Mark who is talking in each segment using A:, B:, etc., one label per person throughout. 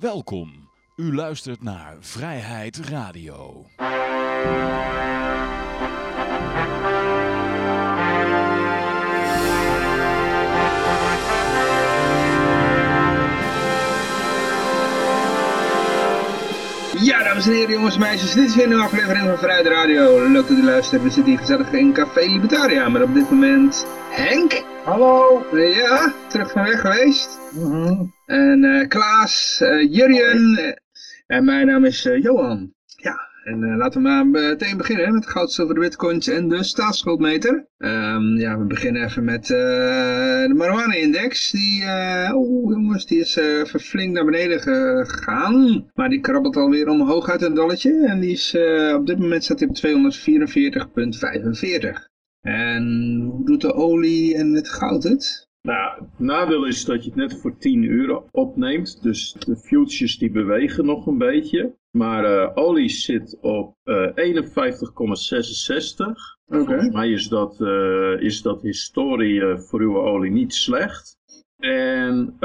A: Welkom. U luistert naar Vrijheid Radio.
B: Ja, dames en heren, jongens en meisjes, dit is weer een nieuwe aflevering van Vrijheid Radio. Leuk dat u luistert. We zitten hier gezellig in Café Libertaria, maar op dit moment Henk.
C: Hallo.
B: Ja, terug van weg geweest. En eh, Klaas, uh, Jurjen eh, en mijn naam is uh, Johan. Ja, en uh, laten we maar meteen beginnen met goud, zilver, de bitcoins en de staatsschuldmeter. Um, ja, we beginnen even met uh, de marijuana-index. Die, uh, oh jongens, die is even flink naar beneden gegaan. Maar die krabbelt alweer omhoog uit een dolletje. En die is, op dit moment staat hij op 244,45. En hoe doet de olie en het goud het?
C: Nou, het nadeel is dat je het net voor 10 euro opneemt. Dus de futures die bewegen nog een beetje. Maar uh, olie zit op uh, 51,66.
B: Oké.
C: Volgens mij is dat, uh, is dat historie voor uw olie niet slecht. En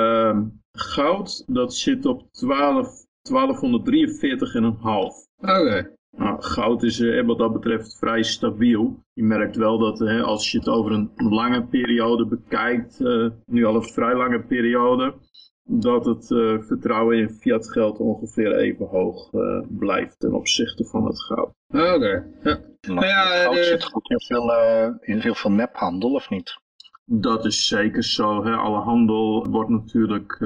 C: goud, dat zit op 12, 1243,5.
B: Oké.
C: Nou, goud is eh, wat dat betreft vrij stabiel. Je merkt wel dat hè, als je het over een lange periode bekijkt, uh, nu al een vrij lange periode, dat het uh, vertrouwen in fiat geld ongeveer even hoog blijft ten opzichte van het goud.
B: Oké. Okay. Ja.
D: Nou, ja, goud de... zit goed in veel, in heel veel nephandel, of niet?
C: Dat is zeker zo. Hè. Alle handel wordt natuurlijk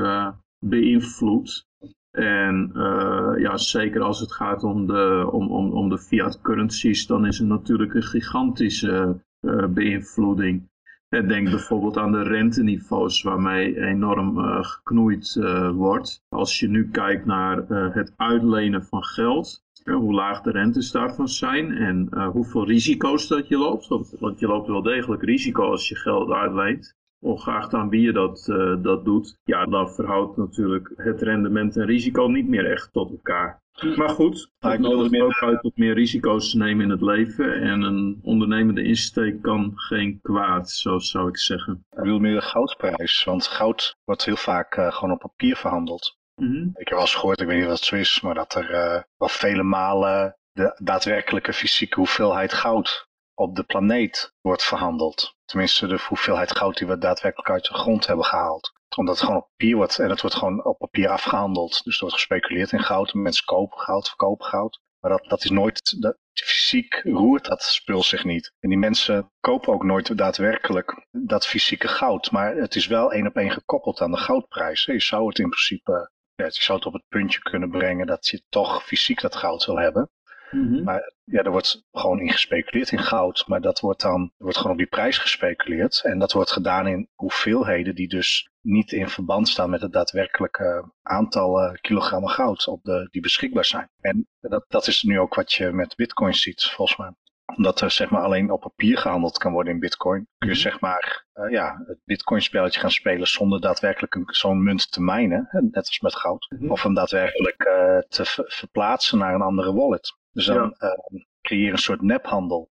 C: beïnvloed. En uh, ja, zeker als het gaat om de, om, om, om de fiat currencies, dan is er natuurlijk een gigantische uh, beïnvloeding. Denk bijvoorbeeld aan de renteniveaus waarmee enorm geknoeid wordt. Als je nu kijkt naar het uitlenen van geld, hoe laag de rentes daarvan zijn en hoeveel risico's dat je loopt. Want je loopt wel degelijk risico als je geld uitleent ongeacht aan wie je dat, uh, dat doet, ja, dan verhoudt natuurlijk het rendement en risico niet meer echt tot elkaar. Maar goed, het nodigt ook uit tot meer risico's te nemen in het leven. En een ondernemende insteek kan geen kwaad, zo zou ik zeggen.
D: Ik wil meer de goudprijs, want goud wordt heel vaak uh, gewoon op papier verhandeld.
C: Mm -hmm.
D: Ik heb wel eens gehoord, ik weet niet wat het zo is, maar dat er uh, wel vele malen de daadwerkelijke fysieke hoeveelheid goud op de planeet wordt verhandeld. Tenminste, de hoeveelheid goud die we daadwerkelijk uit de grond hebben gehaald. Omdat het gewoon op papier wordt en het wordt gewoon op papier afgehandeld. Dus er wordt gespeculeerd in goud. Mensen kopen goud, verkopen goud. Maar dat, dat is nooit, dat, fysiek roert dat spul zich niet. En die mensen kopen ook nooit daadwerkelijk dat fysieke goud. Maar het is wel één op één gekoppeld aan de goudprijs. Je zou het in principe, ja, je zou het op het puntje kunnen brengen dat je toch fysiek dat goud wil hebben.
C: Mm -hmm.
D: Maar ja, er wordt gewoon in gespeculeerd in goud. Maar dat wordt dan wordt gewoon op die prijs gespeculeerd. En dat wordt gedaan in hoeveelheden die dus niet in verband staan met het daadwerkelijke aantal uh, kilogrammen goud op de, die beschikbaar zijn. En dat, dat is nu ook wat je met bitcoin ziet, volgens mij omdat er zeg maar alleen op papier gehandeld kan worden in bitcoin, kun je zeg maar uh, ja, het bitcoin spelletje gaan spelen zonder daadwerkelijk zo'n munt te mijnen, net als met goud.
C: Mhm.
D: Of hem daadwerkelijk uh, te ver verplaatsen naar een andere wallet. Dus dan
C: Ja.
D: uh, creëer je een soort nephandel.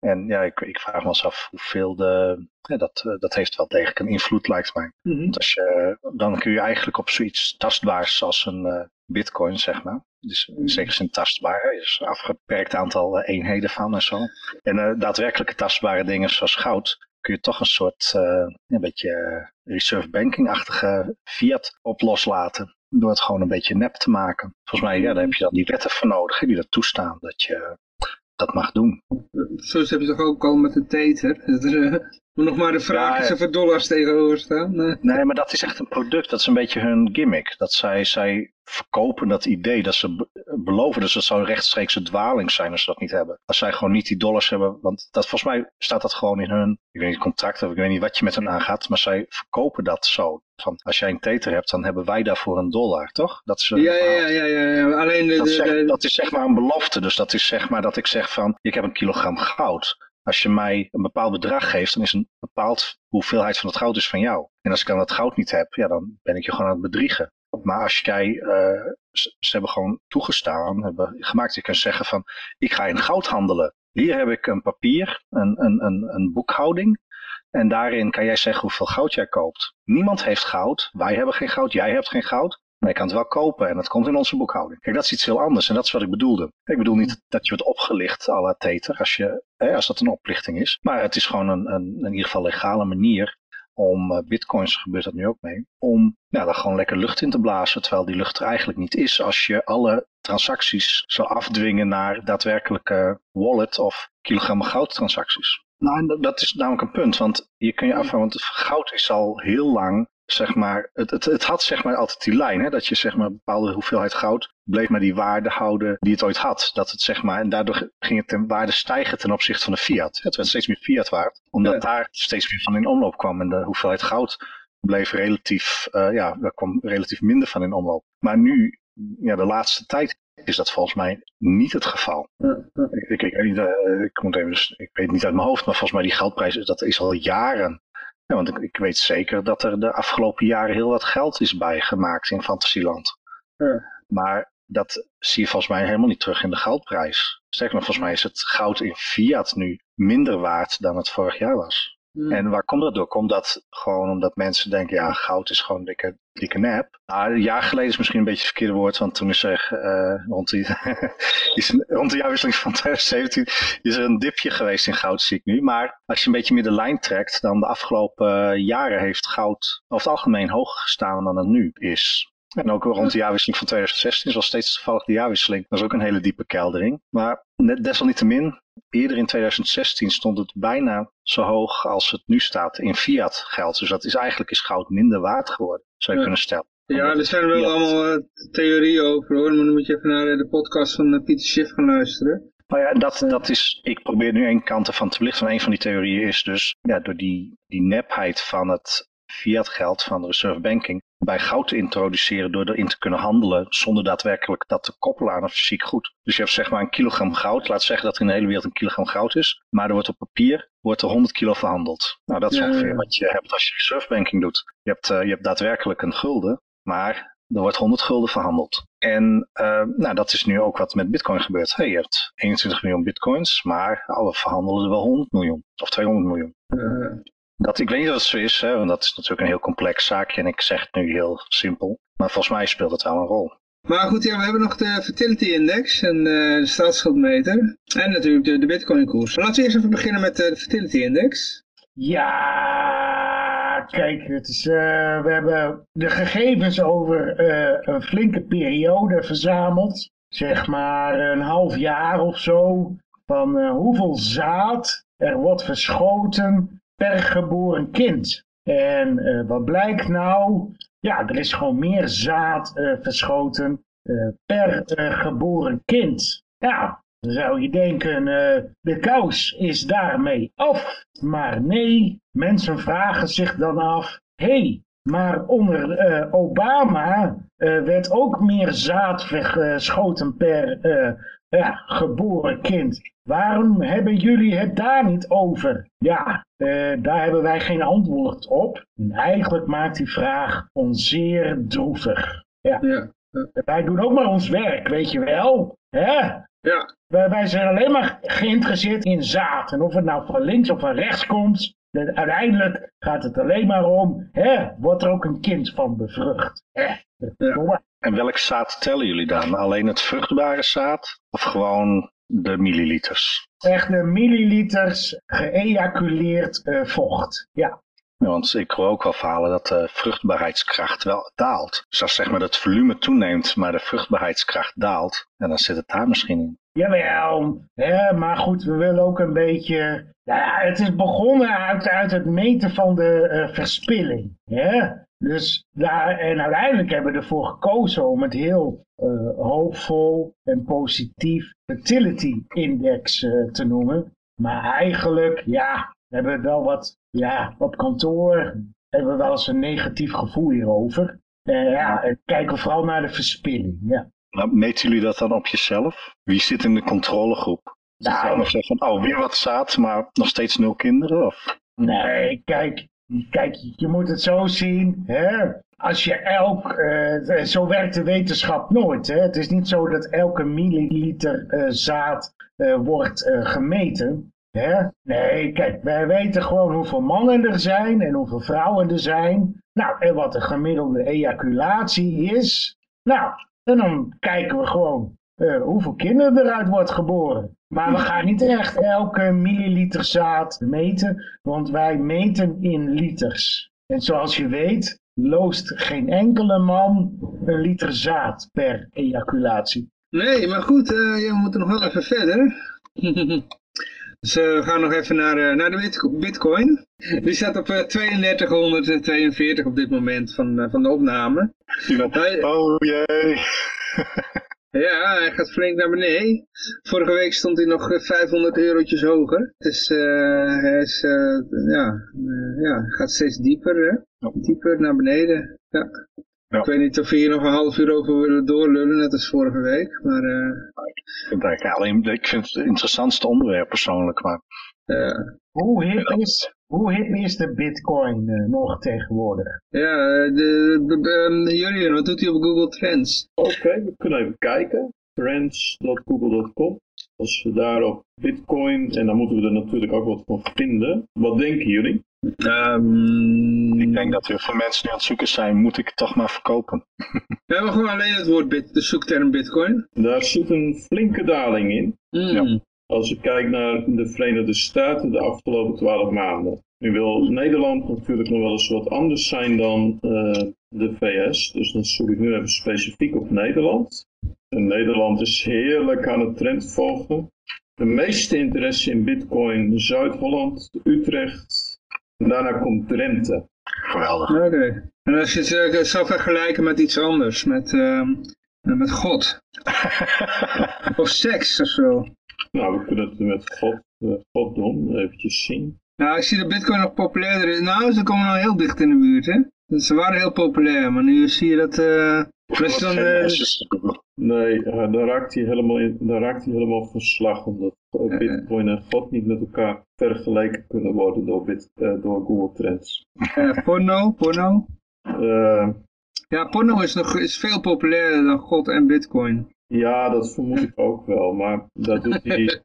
D: En ja, ik, ik vraag me eens af hoeveel de, ja, dat, uh, dat heeft wel degelijk een invloed lijkt mij.
C: Mhm.
D: Want als je, dan kun je eigenlijk op zoiets tastbaars als een uh, bitcoin, zeg maar. Dus in zekere zin tastbaar, er is een afgeperkt aantal uh, eenheden van en zo. En uh, daadwerkelijke tastbare dingen zoals goud, kun je toch een soort, een beetje reserve banking-achtige fiat op loslaten. Door het gewoon een beetje nep te maken. Volgens mij, ja, daar heb je dan die wetten voor nodig, die dat toestaan, dat je dat mag doen.
B: Zo heb je toch ook al met de Tether. Nog maar de vraag
D: Ja,
B: of er dollars tegenover staan. Uh,
D: Nee, maar dat is echt een product. Dat is een beetje hun gimmick. Dat zij, zij verkopen dat idee. Dat ze be- beloven. Dus dat zou rechtstreekse dwaling zijn als ze dat niet hebben. Als zij gewoon niet die dollars hebben. Want dat, volgens mij staat dat gewoon in hun ik weet niet, contract. Of ik weet niet wat je met hen aangaat. Maar zij verkopen dat zo. Van, als jij een tether hebt, dan hebben wij daarvoor een dollar, toch? Dat is
B: ja, ja, ja, ja, ja. Alleen de,
D: Dat,
B: de,
D: is zeg-
B: de-
D: dat is zeg maar een belofte. Dus dat is zeg maar dat ik zeg van, ik heb een kilogram goud. Als je mij een bepaald bedrag geeft, dan is een bepaald hoeveelheid van het goud is van jou. En als ik dan dat goud niet heb, ja, dan ben ik je gewoon aan het bedriegen. Maar als jij, eh, ze, hebben gewoon toegestaan, hebben gemaakt, je kan zeggen van, ik ga in goud handelen. Hier heb ik een papier, een, een, een, een boekhouding. En daarin kan jij zeggen hoeveel goud jij koopt. Niemand heeft goud, wij hebben geen goud, jij hebt geen goud. Maar je kan het wel kopen en dat komt in onze boekhouding. Kijk, dat is iets heel anders en dat is wat ik bedoelde. Ik bedoel niet dat je wordt opgelicht à la Tether, als, je, hè, als dat een oplichting is. Maar het is gewoon een, een in ieder geval legale manier om uh, bitcoins, gebeurt dat nu ook mee, om ja, daar gewoon lekker lucht in te blazen, terwijl die lucht er eigenlijk niet is als je alle transacties zou afdwingen naar daadwerkelijke wallet of kilogram goud transacties. Nou, dat is namelijk een punt, want je kun je afvragen, want goud is al heel lang zeg maar, het, het, het had zeg maar altijd die lijn, hè, dat je zeg maar een bepaalde hoeveelheid goud bleef maar die waarde houden die het ooit had. Dat het zeg maar, en daardoor ging het ten waarde stijgen ten opzichte van de fiat. Het werd steeds meer fiat waard, omdat daar steeds meer van in omloop kwam en de hoeveelheid goud bleef relatief, uh, ja, daar kwam relatief minder van in omloop. Maar nu, ja, de laatste tijd is dat volgens mij niet het geval. Ik, ik, ik, weet niet, uh, ik, moet even, dus, ik weet niet uit mijn hoofd, maar volgens mij die geldprijs, dat is al jaren ja, want ik, ik, weet zeker dat er de afgelopen jaren heel wat geld is bijgemaakt in Fantasieland. Ja. Maar dat zie je volgens mij helemaal niet terug in de goudprijs. Sterker nog, volgens mij is het goud in fiat nu minder waard dan het vorig jaar was. Hmm. En waar komt dat door? Komt dat gewoon omdat mensen denken, ja, goud is gewoon dikke, dikke nep. Nou, een jaar geleden is misschien een beetje het verkeerde woord, want toen is er uh, rond, die, is een, rond de jaarwisseling van 2017 is er een dipje geweest in goud, zie ik nu. Maar als je een beetje meer de lijn trekt, dan de afgelopen jaren heeft goud over het algemeen hoger gestaan dan het nu is. En ook rond de jaarwisseling van 2016 was steeds toevallig de jaarwisseling. Dat is ook een hele diepe keldering. Maar desalniettemin, eerder in 2016 stond het bijna zo hoog als het nu staat in fiat geld. Dus dat is eigenlijk is goud minder waard geworden, zou je kunnen stellen.
B: Ja, er zijn wel allemaal uh, theorieën over hoor. Maar dan moet je even naar de podcast van uh, Pieter Schiff gaan luisteren.
D: Nou ja, dat, dat is, ik probeer nu één kant ervan te belichten. Een van die theorieën is dus, ja, door die, die nepheid van het fiat geld van de reserve banking, bij goud te introduceren door erin te kunnen handelen zonder daadwerkelijk dat te koppelen aan een fysiek goed. Dus je hebt zeg maar een kilogram goud, laat zeggen dat er in de hele wereld een kilogram goud is, maar er wordt op papier wordt er 100 kilo verhandeld. Nou, dat is ongeveer wat je hebt als je reserve banking doet. Je hebt, uh, je hebt daadwerkelijk een gulden, maar er wordt 100 gulden verhandeld. En uh, nou, dat is nu ook wat met bitcoin gebeurt. Hey, je hebt 21 miljoen bitcoins, maar oh, we verhandelen er wel 100 miljoen of 200 miljoen. Uh, dat, ik weet niet of het zo is, hè, want dat is natuurlijk een heel complex zaakje en ik zeg het nu heel simpel. Maar volgens mij speelt het wel een rol.
B: Maar goed, ja, we hebben nog de Fertility Index en uh, de staatsschuldmeter en natuurlijk de, de Bitcoin koers. Laten we eerst even beginnen met uh, de Fertility Index.
E: Ja, kijk, het is, uh, we hebben de gegevens over een flinke periode verzameld. Zeg maar een half jaar of zo. Van hoeveel zaad er wordt verschoten per geboren kind. En uh, wat blijkt nou? Ja, er is gewoon meer zaad uh, verschoten uh, per geboren kind. Ja, dan zou je denken, de kous is daarmee af. Maar nee, mensen vragen zich dan af, hé, hey, maar onder Obama werd ook meer zaad verschoten per ja, geboren kind. Waarom hebben jullie het daar niet over? Ja, uh, daar hebben wij geen antwoord op. En eigenlijk maakt die vraag ons zeer droevig. Ja. ja. Wij doen ook maar ons werk, weet je wel. Hè?
B: Ja.
E: Wij, wij zijn alleen maar geïnteresseerd in zaad. En of het nou van links of van rechts komt, uiteindelijk gaat het alleen maar om, hè, wordt er ook een kind van bevrucht. Hè?
D: Ja. En welk zaad tellen jullie dan? Alleen het vruchtbare zaad of gewoon de milliliters?
E: Echt de milliliters geëjaculeerd uh, vocht, ja.
D: ja. Want ik hoor ook wel verhalen dat de vruchtbaarheidskracht wel daalt. Dus als zeg maar het volume toeneemt, maar de vruchtbaarheidskracht daalt, en dan zit het daar misschien in.
E: Jawel, hè, maar goed, we willen ook een beetje... Ja, het is begonnen uit, uit het meten van de uh, verspilling. Hè? Dus daar, en uiteindelijk hebben we ervoor gekozen om het heel uh, hoopvol en positief fertility index uh, te noemen. Maar eigenlijk, ja, hebben we wel wat, ja, op kantoor hebben we wel eens een negatief gevoel hierover. Uh, ja, kijken we vooral naar de verspilling, ja.
D: Nou, meten jullie dat dan op jezelf? Wie zit in de controlegroep? Nou, nog zeggen, oh, weer wat zaad, maar nog steeds nul kinderen? Of?
E: Nee, kijk, Kijk, je moet het zo zien, hè? als je elk, uh, zo werkt de wetenschap nooit. Hè? Het is niet zo dat elke milliliter uh, zaad wordt gemeten. Hè? Nee, kijk, wij weten gewoon hoeveel mannen er zijn en hoeveel vrouwen er zijn. Nou, en wat de gemiddelde ejaculatie is. Nou, en dan kijken we gewoon uh, hoeveel kinderen eruit wordt geboren. Maar we gaan niet echt elke milliliter zaad meten, want wij meten in liters. En zoals je weet, loost geen enkele man een liter zaad per ejaculatie.
B: Nee, maar goed, uh, je moet nog wel even verder. dus uh, we gaan nog even naar, uh, naar de bitcoin. Die staat op 3242 op dit moment van, van de opname.
D: Oh jee.
B: Ja, hij gaat flink naar beneden. Vorige week stond hij nog 500 eurotjes hoger. Dus uh, hij is, uh, ja, uh, ja, gaat steeds dieper, hè? dieper naar beneden. Ja. ja. Ik weet niet of we hier nog een half uur over willen doorlullen, net als vorige week. Maar,
D: ik, vind het alleen, ik vind het het interessantste onderwerp persoonlijk. Maar...
E: Hoe hip is, hoe hip is de bitcoin uh, nog tegenwoordig?
B: Ja, de, de, de Julian, wat doet hij op Google Trends?
C: Oké, okay, we kunnen even kijken. Trends.google.com. Als we daar op bitcoin, en dan moeten we er natuurlijk ook wat van vinden. Wat denken jullie?
D: Um, ik denk dat heel veel mensen die aan het zoeken zijn, moet ik het toch maar verkopen.
B: we hebben gewoon alleen het woord bit, de zoekterm bitcoin.
C: Daar zit een flinke daling in.
B: Mm. Ja.
C: Als je kijkt naar de Verenigde Staten de afgelopen twaalf maanden. Nu wil Nederland natuurlijk nog wel eens wat anders zijn dan uh, de VS. Dus dan zoek ik nu even specifiek op Nederland. En Nederland is heerlijk aan het trend volgen. De meeste interesse in bitcoin Zuid-Holland, Utrecht. En daarna komt Drenthe.
D: Geweldig.
B: Oké. Okay. En als je het zou vergelijken met iets anders, met, uh, met God. of seks of zo.
C: Nou, we kunnen het met God, uh, God doen, eventjes zien.
B: Nou, ik zie dat bitcoin nog populairder is. Nou, ze komen nou heel dicht in de buurt, hè. Dus ze waren heel populair, maar nu zie je dat... Uh, dan, uh,
C: nee, uh, dan, raakt hij helemaal in, dan raakt hij helemaal verslag, omdat bitcoin en God niet met elkaar vergeleken kunnen worden door, bit, door Google Trends.
B: porno, porno? ja, porno is, nog, is veel populairder dan God en bitcoin.
C: Ja, dat vermoed ik ook wel, maar dat doet hij...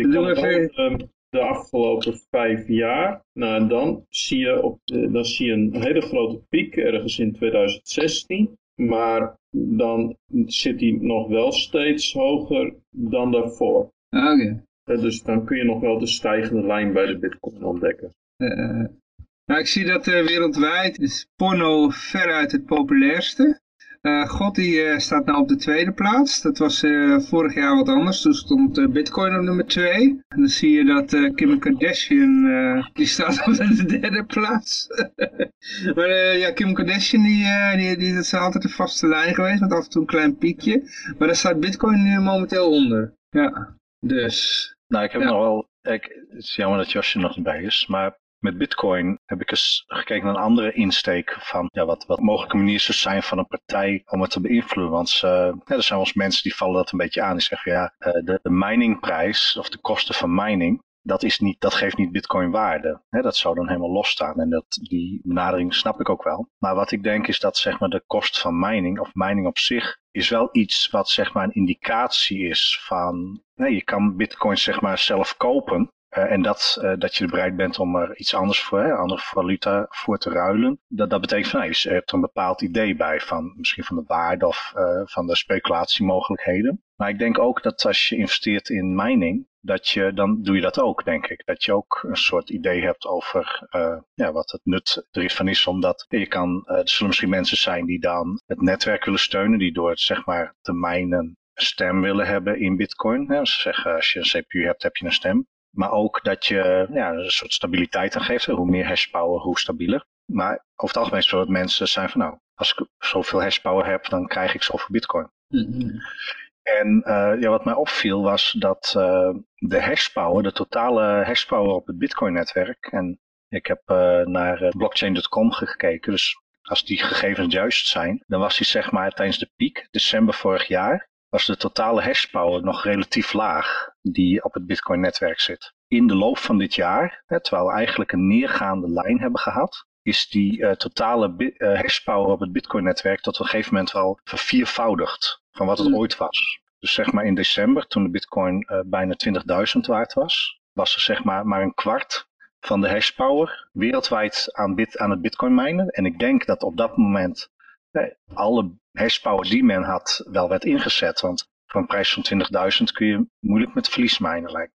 C: ik kan even... de afgelopen vijf jaar. Nou, en dan zie, je op, dan zie je een hele grote piek ergens in 2016. Maar dan zit hij nog wel steeds hoger dan daarvoor.
B: Oké.
C: Dus dan kun je nog wel de stijgende lijn bij de bitcoin ontdekken.
B: Uh, nou, ik zie dat uh, wereldwijd is porno veruit het populairste. Uh, God die uh, staat nou op de tweede plaats. Dat was uh, vorig jaar wat anders. Toen stond Bitcoin op nummer 2. En dan zie je dat Kim Kardashian, die staat op de derde plaats. maar ja, Kim Kardashian, die, die, die, dat is altijd een vaste lijn geweest. Met af en toe een klein piekje. Maar daar staat Bitcoin nu momenteel onder. Ja, dus...
D: Nou, ik heb nog wel... Ik, het is jammer dat Josje nog niet bij is. Maar met Bitcoin heb ik eens gekeken naar een andere insteek van ja, wat, wat mogelijke manieren zijn van een partij om het te beïnvloeden. Want uh, ja, er zijn wel eens mensen die vallen dat een beetje aan. Die zeggen ja, uh, de, de miningprijs of de kosten van mining, dat, is niet, dat geeft niet bitcoin waarde. dat zou dan helemaal losstaan en dat, die benadering snap ik ook wel. Maar wat ik denk is dat zeg maar, de kost van mining of mining op zich is wel iets wat zeg maar, een indicatie is van nee, je kan bitcoin zeg maar, zelf kopen uh, en dat, uh, dat je bereid bent om er iets anders voor, hè, andere valuta voor te ruilen. Dat, dat betekent van, nou, je hebt er een bepaald idee bij van misschien van de waarde of uh, van de speculatiemogelijkheden. Maar ik denk ook dat als je investeert in mining, dat je, dan doe je dat ook, denk ik. Dat je ook een soort idee hebt over ja, wat het nut er is van is. Omdat je kan, er zullen misschien mensen zijn die dan het netwerk willen steunen, die door het zeg maar te mijnen stem willen hebben in bitcoin. Hè. Ze zeggen als je een CPU hebt, heb je een stem. Maar ook dat je ja, een soort stabiliteit aan geeft. Hoe meer hashpower, hoe stabieler. Maar over het algemeen dat mensen zijn van nou, als ik zoveel hashpower heb, dan krijg ik zoveel bitcoin.
B: Mm-hmm.
D: En uh, ja, wat mij opviel was dat uh, de hashpower, de totale hashpower op het bitcoin netwerk. En ik heb uh, naar blockchain.com gekeken. Dus als die gegevens juist zijn, dan was die zeg maar tijdens de piek, december vorig jaar, was de totale hashpower nog relatief laag die op het Bitcoin netwerk zit. In de loop van dit jaar, hè, terwijl we eigenlijk een neergaande lijn hebben gehad, is die uh, totale uh, hashpower op het Bitcoin netwerk tot op een gegeven moment wel verviervoudigd van wat het mm. ooit was. Dus zeg maar in december, toen de Bitcoin uh, bijna 20.000 waard was, was er zeg maar maar een kwart van de hashpower wereldwijd aan, bit, aan het bitcoin minen. En ik denk dat op dat moment eh, alle hashpower die men had wel werd ingezet. Want voor een prijs van 20.000 kun je moeilijk met verlies minen lijkt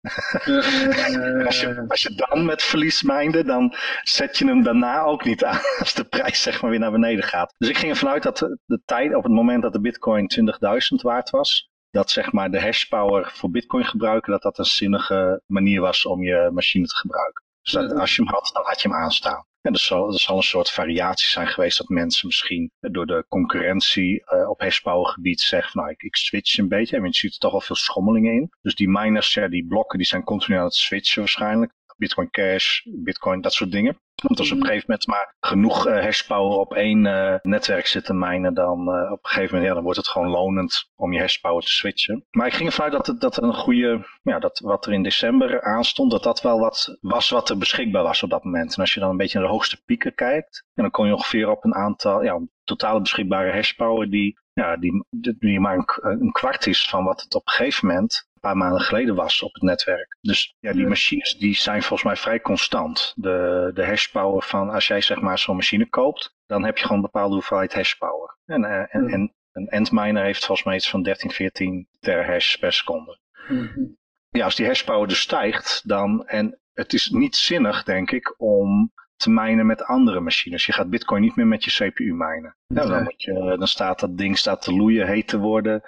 B: Uh,
D: als, je, als je dan met verlies mijnde, dan zet je hem daarna ook niet aan als de prijs zeg maar weer naar beneden gaat. Dus ik ging ervan uit dat de, de tijd op het moment dat de bitcoin 20.000 waard was, dat zeg maar de hashpower voor bitcoin gebruiken, dat dat een zinnige manier was om je machine te gebruiken. Dus dat, als je hem had, dan had je hem aanstaan. En er zal, er zal een soort variatie zijn geweest dat mensen misschien door de concurrentie uh, op hashpower gebied zeggen, nou ik, ik switch een beetje. En je ziet er toch wel veel schommelingen in. Dus die miners, ja, die blokken, die zijn continu aan het switchen waarschijnlijk. Bitcoin Cash, Bitcoin, dat soort dingen. Want als op een gegeven moment maar genoeg uh, hashpower op één uh, netwerk zit te minen, dan uh, op een gegeven moment ja, dan wordt het gewoon lonend om je hashpower te switchen. Maar ik ging ervan uit dat, het, dat er een goede, ja, dat wat er in december aanstond, dat dat wel wat was wat er beschikbaar was op dat moment. En als je dan een beetje naar de hoogste pieken kijkt, dan kon je ongeveer op een aantal, ja, totale beschikbare hashpower die, ja, die, die maar een, een kwart is van wat het op een gegeven moment paar maanden geleden was op het netwerk. Dus ja, die machines die zijn volgens mij vrij constant. De, de hashpower van, als jij zeg maar zo'n machine koopt, dan heb je gewoon een bepaalde hoeveelheid hashpower. En, uh, en, en een endminer heeft volgens mij iets van 13, 14 terahash per seconde.
B: Mm-hmm.
D: Ja, als die hashpower dus stijgt, dan, en het is niet zinnig denk ik om te minen met andere machines. Je gaat bitcoin niet meer met je CPU minen. Ja, dan, moet je, dan staat dat ding staat te loeien, heet te worden.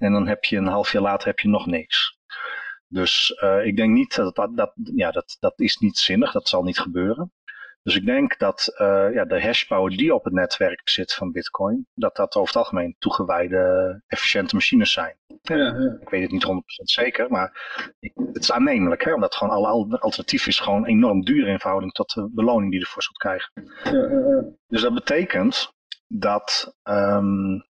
D: En dan heb je een half jaar later heb je nog niks. Dus uh, ik denk niet dat dat, dat, ja, dat dat is niet zinnig, dat zal niet gebeuren. Dus ik denk dat uh, ja, de hashpower die op het netwerk zit van Bitcoin, dat dat over het algemeen toegewijde, efficiënte machines zijn.
B: Ja, ja.
D: Ik weet het niet 100% zeker, maar ik, het is aannemelijk, hè, omdat gewoon alle alternatief is gewoon enorm duur in verhouding tot de beloning die je ervoor zult krijgen.
B: Ja,
D: dus dat betekent dat um,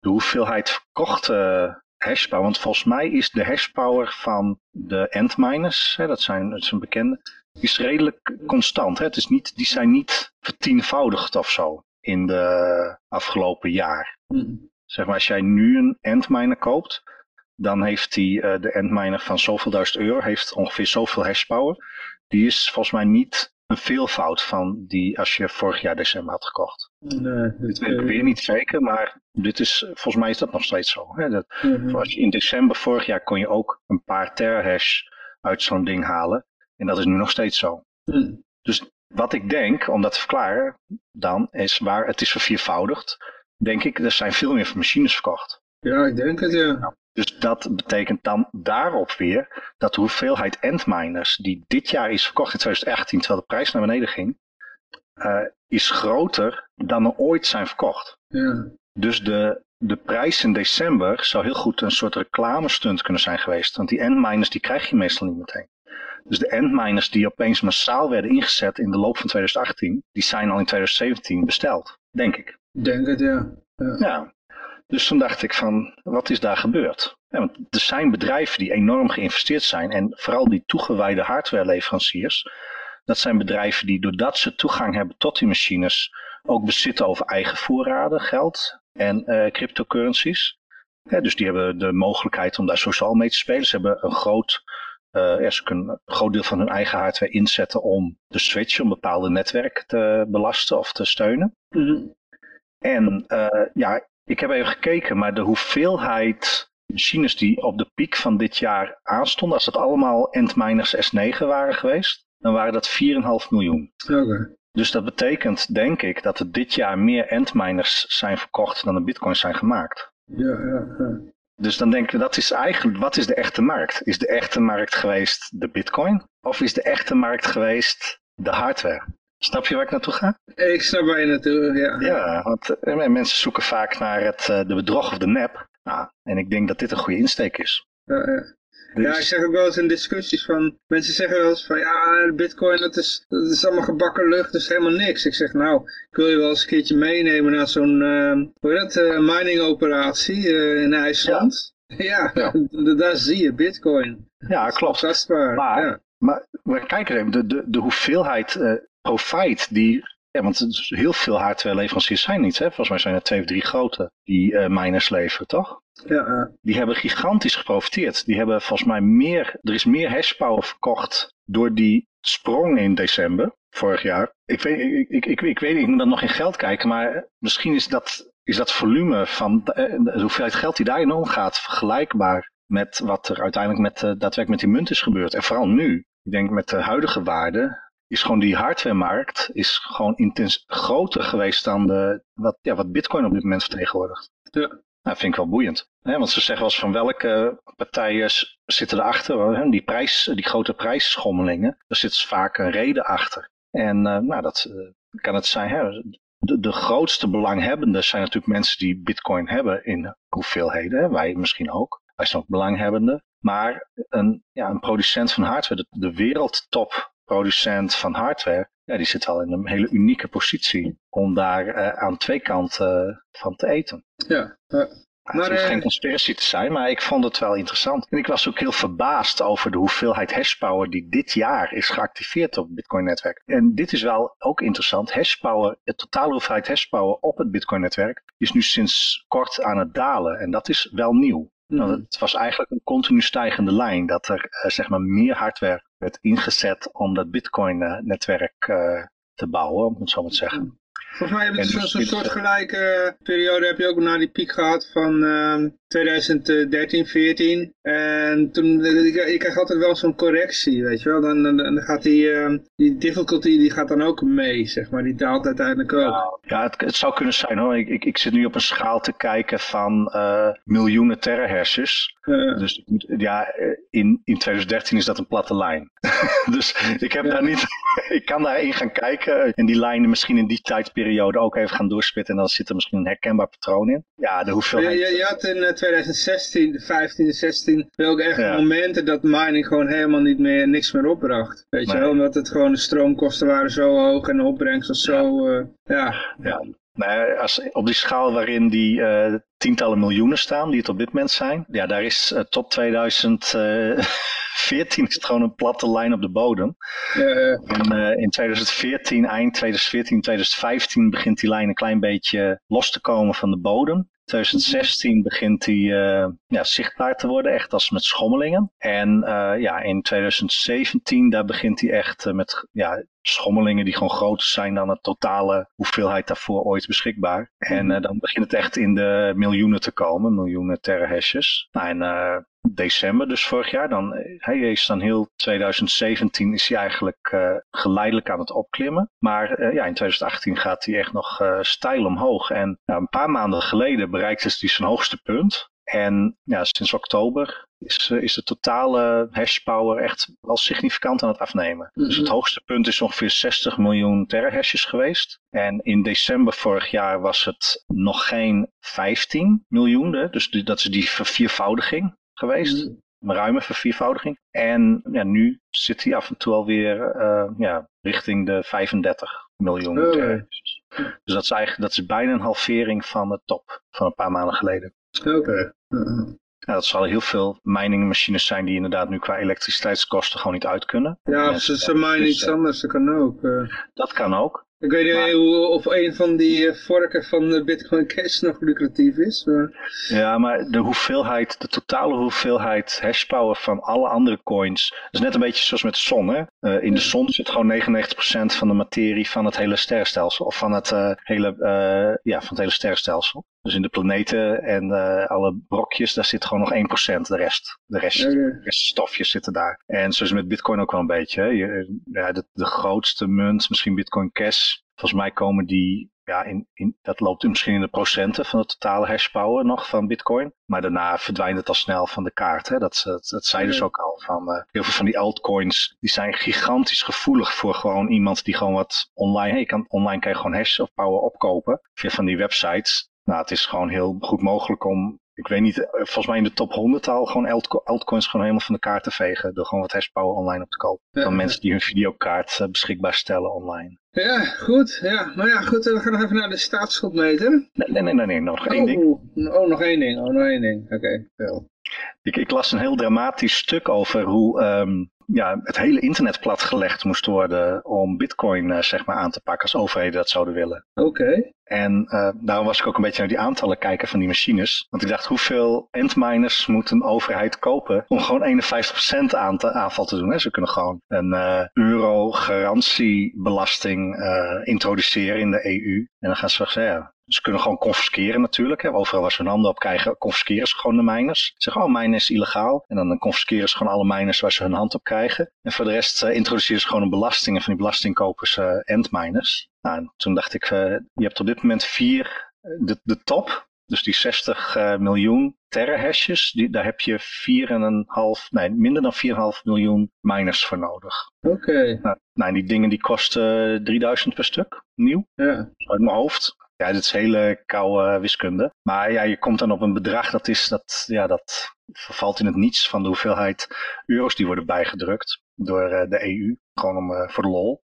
D: de hoeveelheid verkochte hashpower, want volgens mij is de hashpower van de endminers, hè, dat, zijn, dat zijn bekende, is redelijk constant. Hè? Het is niet, die zijn niet vertienvoudigd of zo in de afgelopen jaar.
B: Mm-hmm.
D: Zeg maar, als jij nu een endminer koopt, dan heeft die, uh, de endminer van zoveel duizend euro, heeft ongeveer zoveel hashpower. Die is volgens mij niet een veelvoud van die als je vorig jaar december had gekocht.
B: Nee,
D: dit weet ik weer niet zeker, maar dit is, volgens mij is dat nog steeds zo. Hè? Dat,
B: mm-hmm.
D: als je in december vorig jaar kon je ook een paar terahash uit zo'n ding halen. En dat is nu nog steeds zo.
B: Mm.
D: Dus wat ik denk, om dat te verklaren, dan is waar het is verviervoudigd, denk ik, er zijn veel meer machines verkocht.
B: Ja, ik denk het, ja.
D: Nou, dus dat betekent dan daarop weer dat de hoeveelheid endminers die dit jaar is verkocht in 2018, terwijl de prijs naar beneden ging, uh, is groter dan er ooit zijn verkocht.
B: Ja.
D: Dus de, de prijs in december zou heel goed een soort reclamestunt kunnen zijn geweest. Want die endminers die krijg je meestal niet meteen. Dus de endminers die opeens massaal werden ingezet in de loop van 2018, die zijn al in 2017 besteld, denk ik.
B: Denk het, ja. Ja.
D: ja. Dus toen dacht ik van, wat is daar gebeurd? Ja, want er zijn bedrijven die enorm geïnvesteerd zijn en vooral die toegewijde hardwareleveranciers, dat zijn bedrijven die doordat ze toegang hebben tot die machines ook bezitten over eigen voorraden, geld en uh, cryptocurrencies. Ja, dus die hebben de mogelijkheid om daar sociaal mee te spelen. Ze hebben een groot uh, ja, ze kunnen een groot deel van hun eigen hardware inzetten om te switchen, om bepaalde netwerken te belasten of te steunen.
B: Mm-hmm.
D: En uh, ja, ik heb even gekeken, maar de hoeveelheid machines die op de piek van dit jaar aanstonden, als het allemaal Endminers S9 waren geweest, dan waren dat 4,5 miljoen.
B: Oké. Okay.
D: Dus dat betekent, denk ik, dat er dit jaar meer Endminers zijn verkocht dan er bitcoins zijn gemaakt.
B: Ja, ja, ja.
D: Dus dan denken we, dat is eigenlijk, wat is de echte markt? Is de echte markt geweest de bitcoin? Of is de echte markt geweest de hardware? Snap je waar ik naartoe ga?
B: Ik snap waar je naartoe, ja.
D: Ja, want uh, mensen zoeken vaak naar het, uh, de bedrog of de nep. Nou, en ik denk dat dit een goede insteek is.
B: Ja, ja.
D: Dus,
B: ja, ik zeg ook wel eens in discussies van, mensen zeggen wel eens van, ja, bitcoin, dat is, dat is allemaal gebakken lucht, dat is helemaal niks. Ik zeg, nou, ik wil je wel eens een keertje meenemen naar zo'n, uh, hoe heet dat, uh, mining operatie uh, in IJsland. Ja, ja, ja. daar zie je bitcoin.
D: Ja, klopt.
B: Tastbaar,
D: maar,
B: ja.
D: Maar, maar kijk even, de, de, de hoeveelheid uh, profijt die ja, want heel veel hardware-leveranciers zijn niet. Hè? Volgens mij zijn er twee of drie grote die uh, miners leveren, toch?
B: Ja, uh.
D: Die hebben gigantisch geprofiteerd. Die hebben volgens mij meer, er is meer hashpower verkocht door die sprong in december vorig jaar. Ik weet, ik, ik, ik, ik weet niet, ik moet dan nog in geld kijken, maar misschien is dat, is dat volume van de, de hoeveelheid geld die daarin omgaat vergelijkbaar met wat er uiteindelijk met, daadwerkelijk met die munt is gebeurd. En vooral nu, ik denk met de huidige waarde, is gewoon die hardwaremarkt is gewoon intens groter geweest dan de, wat, ja, wat bitcoin op dit moment vertegenwoordigt.
B: Ja.
D: Dat vind ik wel boeiend. want ze zeggen wel eens van welke partijen zitten erachter. Die, prijs, die grote prijsschommelingen, daar zit vaak een reden achter. En uh, nou, dat uh, kan het zijn. Hè? De, de, grootste belanghebbenden zijn natuurlijk mensen die bitcoin hebben in hoeveelheden. Hè? Wij misschien ook. Wij zijn ook belanghebbenden. Maar een, ja, een producent van hardware, de, de wereldtop producent van hardware, ja, die zit al in een hele unieke positie om daar uh, aan twee kanten uh, van te eten.
B: Ja,
D: uh, maar, het hoeft geen conspiratie te zijn, maar ik vond het wel interessant. En ik was ook heel verbaasd over de hoeveelheid hashpower die dit jaar is geactiveerd op het Bitcoin-netwerk. En dit is wel ook interessant. Hashpower, de totale hoeveelheid hashpower op het Bitcoin-netwerk is nu sinds kort aan het dalen. En dat is wel nieuw. Nou, het was eigenlijk een continu stijgende lijn dat er uh, zeg maar meer hardware werd ingezet om dat Bitcoin-netwerk uh, te bouwen, om het zo maar te zeggen.
B: Volgens mij heb je zo'n zo soortgelijke periode heb je ook na die piek gehad van uh, 2013, 14. En toen, je krijgt altijd wel zo'n correctie, weet je wel. Dan, dan, dan gaat die, uh, die difficulty die gaat dan ook mee, zeg maar. Die daalt uiteindelijk ook.
D: Ja, ja het, het, zou kunnen zijn hoor. Ik, ik, ik, zit nu op een schaal te kijken van uh, miljoenen terahertz's. Uh. Dus ja, in, in 2013 is dat een platte lijn. dus ik heb daar niet, ik kan daarin gaan kijken en die lijnen misschien in die tijdperiode ook even gaan doorspitten en dan zit er misschien een herkenbaar patroon in. Ja, de hoeveelheid...
B: Je, je had in 2016, 15, 16 ook echt ja. momenten dat mining gewoon helemaal niet meer, niks meer opbracht. Weet nee. je wel, omdat het gewoon de stroomkosten waren zo hoog en de opbrengst was zo, ja. Uh, ja.
D: ja. Nee, als, op die schaal waarin die uh, tientallen miljoenen staan, die het op dit moment zijn, ja, daar is uh, tot 2014 is het gewoon een platte lijn op de bodem.
B: Uh,
D: en in 2014, eind 2014, 2015 begint die lijn een klein beetje los te komen van de bodem. 2016 begint die uh, ja, zichtbaar te worden, echt als met schommelingen. En uh, ja, in 2017, daar begint hij echt uh, met ja, schommelingen die gewoon groter zijn dan de totale hoeveelheid daarvoor ooit beschikbaar. En dan begint het echt in de miljoenen te komen, miljoenen terahashes. Nou, en december, dus vorig jaar, dan, hij is dan heel 2017 is hij eigenlijk uh, geleidelijk aan het opklimmen. Maar ja, in 2018 gaat hij echt nog stijl omhoog. En een paar maanden geleden bereikte hij zijn hoogste punt. En ja, sinds oktober is, is de totale hashpower echt wel significant aan het afnemen. Mm -hmm. Dus het hoogste punt is ongeveer 60 miljoen terahashes geweest. En in december vorig jaar was het nog geen 15 miljoen. Dus die, dat is die verviervoudiging geweest. Mm. Een ruime verviervoudiging. En ja, nu zit hij af en toe alweer uh, ja, richting de 35 miljoen.
B: Oh,
D: terahashes. Dus dat is eigenlijk dat is bijna een halvering van de top van een paar maanden geleden.
B: Oké. Okay.
D: Ja, dat zal heel veel miningmachines zijn die inderdaad nu qua elektriciteitskosten gewoon niet uit kunnen.
B: Ja, of ze, ze minen iets anders, dat kan ook. Uh.
D: Dat kan ook.
B: Ik weet niet maar, hoe, of een van die uh, vorken van de Bitcoin Cash nog lucratief is. Maar...
D: Ja, maar de hoeveelheid, de totale hoeveelheid hashpower van alle andere coins, dat is net een beetje zoals met de zon. Hè? Uh, in de zon zit gewoon 99% van de materie van het hele sterrenstelsel. Of van het, uh, hele, ja, van het hele sterrenstelsel. Dus in de planeten en alle brokjes, daar zit gewoon nog 1%. De rest, de rest,
B: okay.
D: de rest stofjes zitten daar. En zoals met Bitcoin ook wel een beetje. Je, ja, de, de grootste munt, misschien Bitcoin Cash. Volgens mij komen die, ja, in, in, dat loopt misschien in de procenten van de totale hashpower nog van Bitcoin. Maar daarna verdwijnt het al snel van de kaart. Hè? Dat, dat, dat zei dus ook al. Van, uh, heel veel van die altcoins, die zijn gigantisch gevoelig voor gewoon iemand die gewoon wat online, hey, kan, online kan je gewoon hash of power opkopen via van die websites. Nou, het is gewoon heel goed mogelijk om ik weet niet, volgens mij in de top 100 al gewoon altcoins gewoon helemaal van de kaart te vegen. Door gewoon wat hashpower online op te kopen.
B: Ja,
D: van mensen die hun videokaart uh, beschikbaar stellen online.
B: Ja, goed. Ja, maar ja, goed. We gaan nog even naar de staatsschuldmeter.
D: Nee, nee, nee, nee, nee nog één
B: oh,
D: ding.
B: Oh, nog één ding. Oh, nog één ding. Oké, okay.
D: Ik, ik, las een heel dramatisch stuk over hoe um, ja, het hele internet platgelegd moest worden om bitcoin uh, zeg maar aan te pakken als overheden dat zouden willen.
B: Oké. Okay.
D: En uh, daarom was ik ook een beetje naar die aantallen kijken van die machines. Want ik dacht, hoeveel endminers moet een overheid kopen om gewoon 51% aan te, aanval te doen? Hè? Ze kunnen gewoon een uh, euro garantiebelasting uh, introduceren in de EU. En dan gaan ze zeggen, ja, ze kunnen gewoon confisceren natuurlijk. Hè. Overal waar ze hun handen op krijgen, confisceren ze gewoon de miners. Ze zeggen, oh, mijnen is illegaal. En dan confisceren ze gewoon alle miners waar ze hun hand op krijgen. En voor de rest introduceren ze gewoon een belasting. En van die belasting kopen ze endminers. Nou, toen dacht ik, uh, je hebt op dit moment vier, de, de top, dus die 60 uh, miljoen terahashes, die, daar heb je 4,5, nee, minder dan 4,5 miljoen miners voor nodig.
B: Oké. Okay.
D: Nou, nou, die dingen die kosten 3000 per stuk, nieuw,
B: ja.
D: uit mijn hoofd. Ja, dit is hele koude wiskunde. Maar ja, je komt dan op een bedrag dat is, dat, ja, dat vervalt in het niets van de hoeveelheid euro's die worden bijgedrukt door uh, de EU. Gewoon om, uh, voor de lol.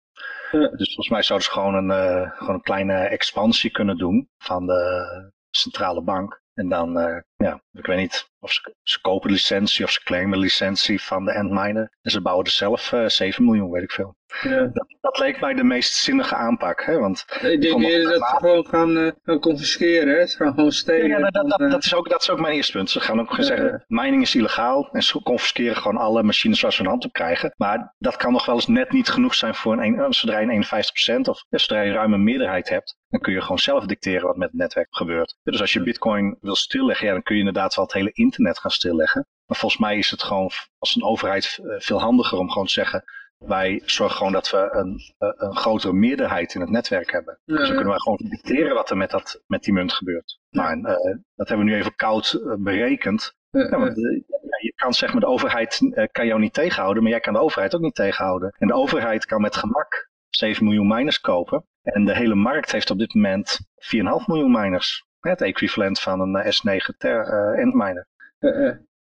D: Dus volgens mij zouden ze gewoon een, uh, gewoon een kleine expansie kunnen doen van de centrale bank. En dan, uh, ja, ik weet niet of ze, ze kopen licentie of ze claimen licentie van de endminer. En ze bouwen er zelf uh, 7 miljoen, weet ik veel.
B: Ja.
D: Dat, dat, leek mij de meest zinnige aanpak. Hè? Want
B: ik denk dat ze gewoon gaan, uh, gaan confisceren. Hè? Ze gaan gewoon stelen.
D: Ja, ja dat, dat, dat, is ook, dat is ook mijn eerste punt. Ze gaan ook zeggen, mining is illegaal. En ze confisceren gewoon alle machines waar ze hun hand op krijgen. Maar dat kan nog wel eens net niet genoeg zijn voor een, zodra je een 51% of zodra je een meerderheid hebt. Dan kun je gewoon zelf dicteren wat met het netwerk gebeurt. Dus als je bitcoin wil stilleggen, ja, dan kun je inderdaad wel het hele internet gaan stilleggen. Maar volgens mij is het gewoon als een overheid veel handiger om gewoon te zeggen wij zorgen gewoon dat we een, een grotere meerderheid in het netwerk hebben.
B: Ja,
D: dus dan kunnen we gewoon dicteren wat er met, dat, met die munt gebeurt. Nou, en, uh, dat hebben we nu even koud uh, berekend.
B: Ja,
D: ja, want, uh, je kan zeggen, de overheid kan jou niet tegenhouden, maar jij kan de overheid ook niet tegenhouden. En de overheid kan met gemak 7 miljoen miners kopen. En de hele markt heeft op dit moment 4,5 miljoen miners. Het equivalent van een S9 ter, endminer.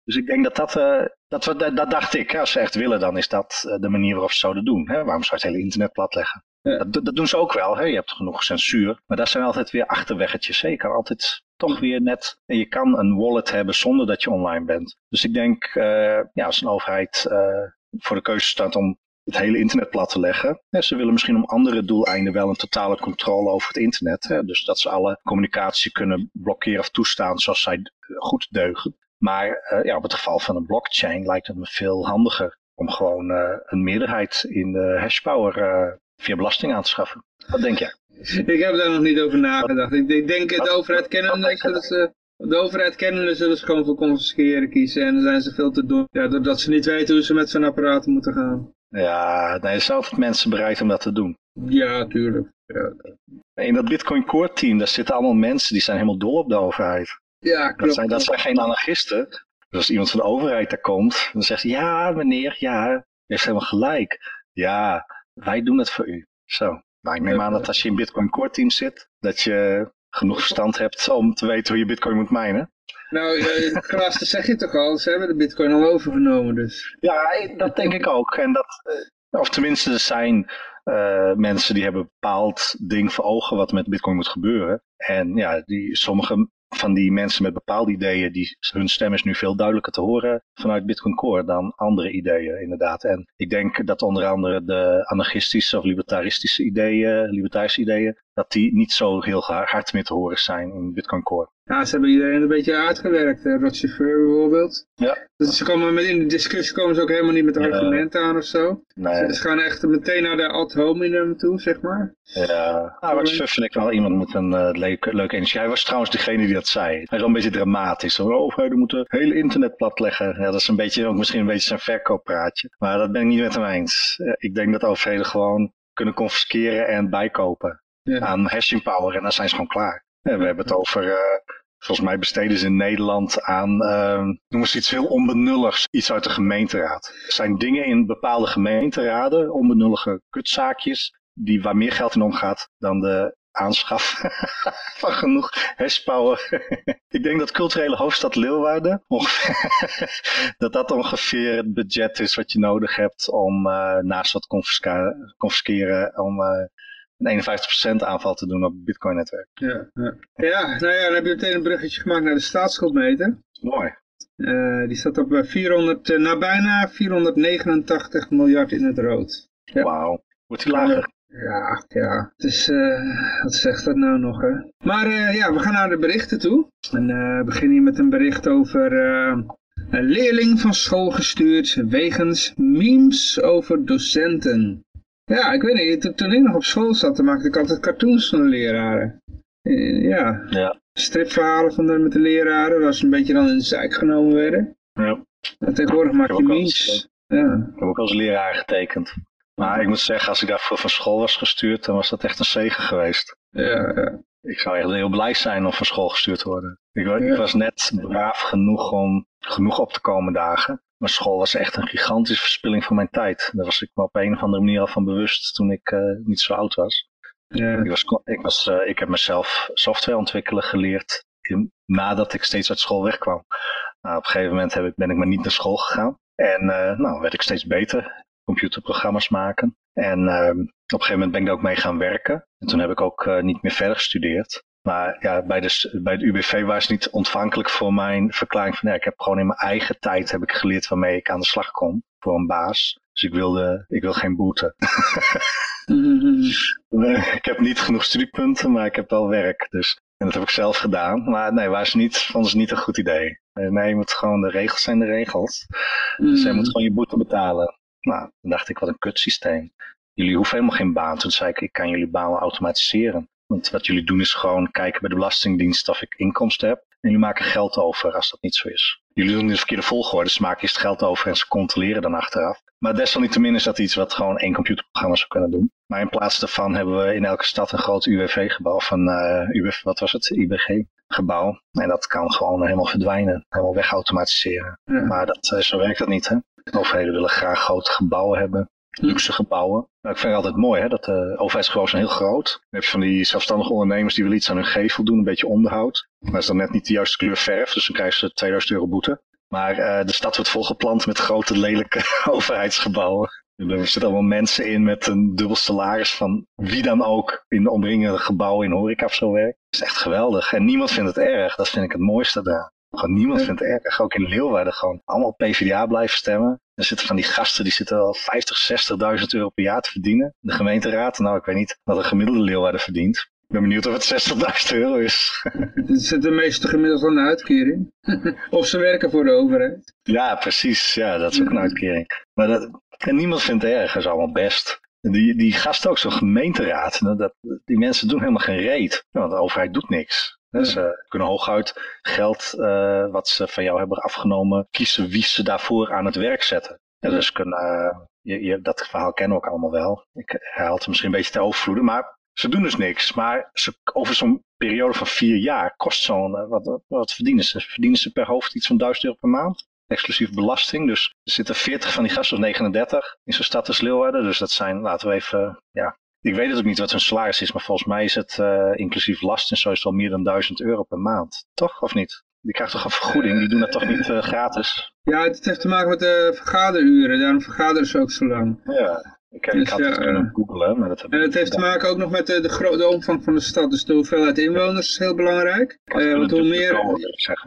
D: Dus ik denk dat dat, uh, dat, we, dat, dat dacht ik, als ze echt willen, dan is dat uh, de manier waarop ze zouden doen. Hè? Waarom zou je het hele internet platleggen? Dat, dat doen ze ook wel, hè? je hebt genoeg censuur. Maar daar zijn altijd weer achterweggetjes. Kan altijd toch weer net, en je kan een wallet hebben zonder dat je online bent. Dus ik denk, uh, ja, als een overheid voor de keuze staat om het hele internet plat te leggen. Ja, ze willen misschien om andere doeleinden wel een totale controle over het internet. Hè? Dus dat ze alle communicatie kunnen blokkeren of toestaan zoals zij goed deugen. Maar uh, ja, op het geval van een blockchain lijkt het me veel handiger om gewoon uh, een meerderheid in de hashpower uh, via belasting aan te schaffen. Wat denk jij?
B: Ik heb daar nog niet over nagedacht. Ik, denk de overheid kennende zullen ze, de overheid kennende zullen ze gewoon voor confisceren kiezen. En dan zijn ze veel te dom. Ja, doordat ze niet weten hoe ze met zo'n apparaat moeten gaan.
D: Ja, er zijn altijd mensen bereid om dat te doen.
B: Ja, tuurlijk. Ja.
D: In dat Bitcoin Core team, daar zitten allemaal mensen die zijn helemaal dol op de overheid.
B: Ja, klopt.
D: Dat zijn, dat zijn geen anarchisten. Dus als iemand van de overheid daar komt, dan zegt hij, ja meneer, ja, je heeft helemaal gelijk. Ja, wij doen het voor u. Zo. Nou, ik neem aan dat als je in Bitcoin Core team zit, dat je genoeg verstand hebt om te weten hoe je Bitcoin moet minen.
B: Nou, Klaas, dat zeg je toch al. Ze hebben de Bitcoin al overgenomen, dus.
D: Ja, dat denk ik ook. En dat, uh, of tenminste, er zijn uh, mensen die hebben een bepaald ding voor ogen wat met Bitcoin moet gebeuren. En ja, die, sommige van die mensen met bepaalde ideeën, die, hun stem is nu veel duidelijker te horen vanuit Bitcoin Core dan andere ideeën inderdaad. En ik denk dat onder andere de anarchistische of libertaristische ideeën, libertarische ideeën, dat die niet zo heel hard meer te horen zijn in Bitcoin Core.
B: Ja, ze hebben iedereen een beetje uitgewerkt. Hè? Rod Chauffeur bijvoorbeeld.
D: Ja.
B: Dus ze komen met, in de discussie komen ze ook helemaal niet met argumenten ja. aan of zo.
D: Nee.
B: Ze gaan echt meteen naar de ad hominem toe, zeg maar.
D: Ja, nou, Rod Chauffeur vind ik wel iemand met een uh, leuke, leuke energie. Hij was trouwens degene die dat zei. Hij is wel een beetje dramatisch. Oh, we moeten het hele internet platleggen. Ja, dat is een beetje, ook misschien een beetje zijn verkooppraatje. Maar dat ben ik niet met hem eens. Ik denk dat overheden gewoon kunnen confisceren en bijkopen
B: ja.
D: aan hashing power. En dan zijn ze gewoon klaar. Ja, we hebben het over, uh, volgens mij besteden ze in Nederland aan, uh, noemen ze iets heel onbenulligs, iets uit de gemeenteraad. Er zijn dingen in bepaalde gemeenteraden, onbenullige kutzaakjes, die waar meer geld in omgaat dan de aanschaf van genoeg hashpower. Ik denk dat culturele hoofdstad Leeuwarden, ongeveer, dat dat ongeveer het budget is wat je nodig hebt om uh, naast wat confisceren, om uh, een 51% aanval te doen op het Bitcoin-netwerk.
B: Ja, ja. ja, nou ja, dan heb je meteen een bruggetje gemaakt naar de staatsschuldmeter.
D: Mooi.
B: Uh, die staat op 400, uh, na bijna 489 miljard in het rood.
D: Ja. Wauw. Wordt die lager?
B: Ja, ja. Het is, uh, wat zegt dat nou nog, hè? Maar ja, we gaan naar de berichten toe. En we beginnen hier met een bericht over een leerling van school gestuurd wegens memes over docenten. Ja, ik weet niet, toen ik nog op school zat, dan maakte ik altijd cartoons van de leraren. ja.
D: ja.
B: stripverhalen van de, met de leraren, waar ze een beetje dan in de zijk genomen werden.
D: Ja.
B: En tegenwoordig maak je memes. Ja.
D: Ik heb ook als leraar getekend. Maar ik moet zeggen, als ik daarvoor van school was gestuurd, dan was dat echt een zegen geweest.
B: Ja, ja.
D: Ik zou echt heel blij zijn om van school gestuurd te worden. Ik, ik was net braaf genoeg om genoeg op te komen dagen. Maar school was echt een gigantische verspilling van mijn tijd. Daar was ik me op een of andere manier al van bewust toen ik uh, niet zo oud was.
B: Ja.
D: Ik, was, ik, was uh, ik heb mezelf software ontwikkelen geleerd nadat ik steeds uit school wegkwam. Nou, op een gegeven moment heb ik, ben ik maar niet naar school gegaan. En uh, nou, werd ik steeds beter computerprogramma's maken. En uh, op een gegeven moment ben ik daar ook mee gaan werken. En toen heb ik ook uh, niet meer verder gestudeerd. Maar ja, bij, de, bij het UBV was het niet ontvankelijk voor mijn verklaring van ja, ik heb gewoon in mijn eigen tijd heb ik geleerd waarmee ik aan de slag kom voor een baas. Dus ik wilde, ik wil geen boete. ik heb niet genoeg studiepunten, maar ik heb wel werk. Dus, en dat heb ik zelf gedaan. Maar nee, was niet, vonden ze niet een goed idee. Nee, je moet gewoon, de regels zijn de regels. Dus je moet gewoon je boete betalen. Nou, dan dacht ik, wat een kutsysteem. Jullie hoeven helemaal geen baan. Toen zei ik, ik kan jullie baan automatiseren. Want wat jullie doen is gewoon kijken bij de Belastingdienst of ik inkomsten heb. En jullie maken geld over als dat niet zo is. Jullie doen in de verkeerde volgorde, ze maken eerst geld over en ze controleren dan achteraf. Maar desalniettemin is dat iets wat gewoon één computerprogramma zou kunnen doen. Maar in plaats daarvan hebben we in elke stad een groot UWV-gebouw van, uh, UWV, wat was het, IBG-gebouw. En dat kan gewoon helemaal verdwijnen, helemaal wegautomatiseren. Ja. Maar dat, uh, zo werkt dat niet, hè. Overheden willen graag grote gebouwen hebben luxe gebouwen. Nou, ik vind het altijd mooi, hè, dat de overheidsgebouwen zijn heel groot. Dan heb je van die zelfstandige ondernemers die willen iets aan hun gevel doen, een beetje onderhoud. Maar dat is dan net niet de juiste kleur verf, dus dan krijgen ze 2000 euro boete. Maar uh, de stad wordt volgeplant met grote, lelijke overheidsgebouwen. Er zitten allemaal mensen in met een dubbel salaris van wie dan ook in de omringende gebouwen in horeca zo werkt. Dat is echt geweldig. En niemand vindt het erg. Dat vind ik het mooiste daar. Gewoon niemand vindt het erg. Ook in Leeuwarden gewoon allemaal PvdA blijven stemmen. Er zitten van die gasten die zitten al 50, 60.000 euro per jaar te verdienen. De gemeenteraad, nou ik weet niet wat een gemiddelde Leeuwarden verdient. Ik ben benieuwd of het 60.000 euro is.
B: Zit de meeste gemiddeld aan de uitkering. of ze werken voor de overheid.
D: Ja, precies. Ja, dat is ook een uitkering. Maar dat, en niemand vindt het erg. Dat is allemaal best. Die, die gasten ook zo'n gemeenteraad. Dat, die mensen doen helemaal geen reet. Want de overheid doet niks. Dus ze kunnen hooguit geld uh, wat ze van jou hebben afgenomen, kiezen wie ze daarvoor aan het werk zetten. Dus kunnen, uh, je, je, dat verhaal kennen we ook allemaal wel. Ik herhaal het misschien een beetje te overvloeden, maar ze doen dus niks. Maar ze, over zo'n periode van vier jaar kost zo'n, wat, wat verdienen ze? Verdienen ze per hoofd iets van 1000 euro per maand? exclusief belasting. Dus er zitten 40 van die gasten, of 39, in zo'n stad als Leeuwarden. Dus dat zijn, laten we even, ja, ik weet het ook niet wat hun salaris is, maar volgens mij is het uh, inclusief last en zo is het al meer dan 1000 euro per maand. Toch, of niet? Die krijgt toch een vergoeding, die doen dat toch niet uh, gratis?
B: Ja, het heeft te maken met de vergaderuren, daarom vergaderen ze ook zo lang.
D: Ja, ik, dus, ik had ja, het kunnen googlen, maar dat heb
B: En het heeft te maken ook nog met de, de, de, omvang van de stad, dus de hoeveelheid inwoners is heel belangrijk. Uh, want hoe meer,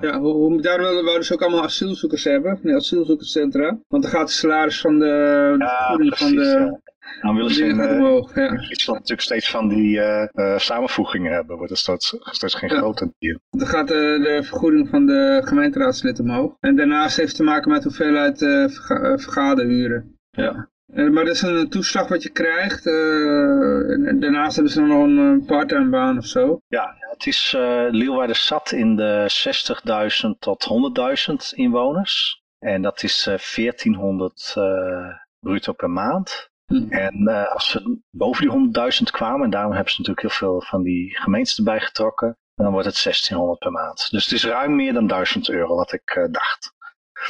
B: ja, hoe, hoe, daar wouden ze ook allemaal asielzoekers hebben, nee, asielzoekerscentra. Want dan gaat de salaris van de, vergoeding
D: precies,
B: van de...
D: Dan willen ze in, uh,
B: omhoog, ja.
D: Friesland natuurlijk steeds van die uh, uh, samenvoegingen hebben, wordt het steeds, steeds geen ja. groter dier.
B: Dan gaat de vergoeding van de gemeenteraadslid omhoog. En daarnaast heeft het te maken met hoeveelheid verga vergaderuren.
D: Ja.
B: maar dat is een toeslag wat je krijgt. daarnaast hebben ze nog een parttime baan of zo.
D: Ja, het is Leeuwarden zat in de 60.000 tot 100.000 inwoners. En dat is 1400 bruto per maand.
B: Hm.
D: En uh, als we boven die 100.000 kwamen, en daarom hebben ze natuurlijk heel veel van die gemeentes erbij getrokken, dan wordt het 1600 per maand. Dus het is ruim meer dan 1000 euro, wat ik uh, dacht.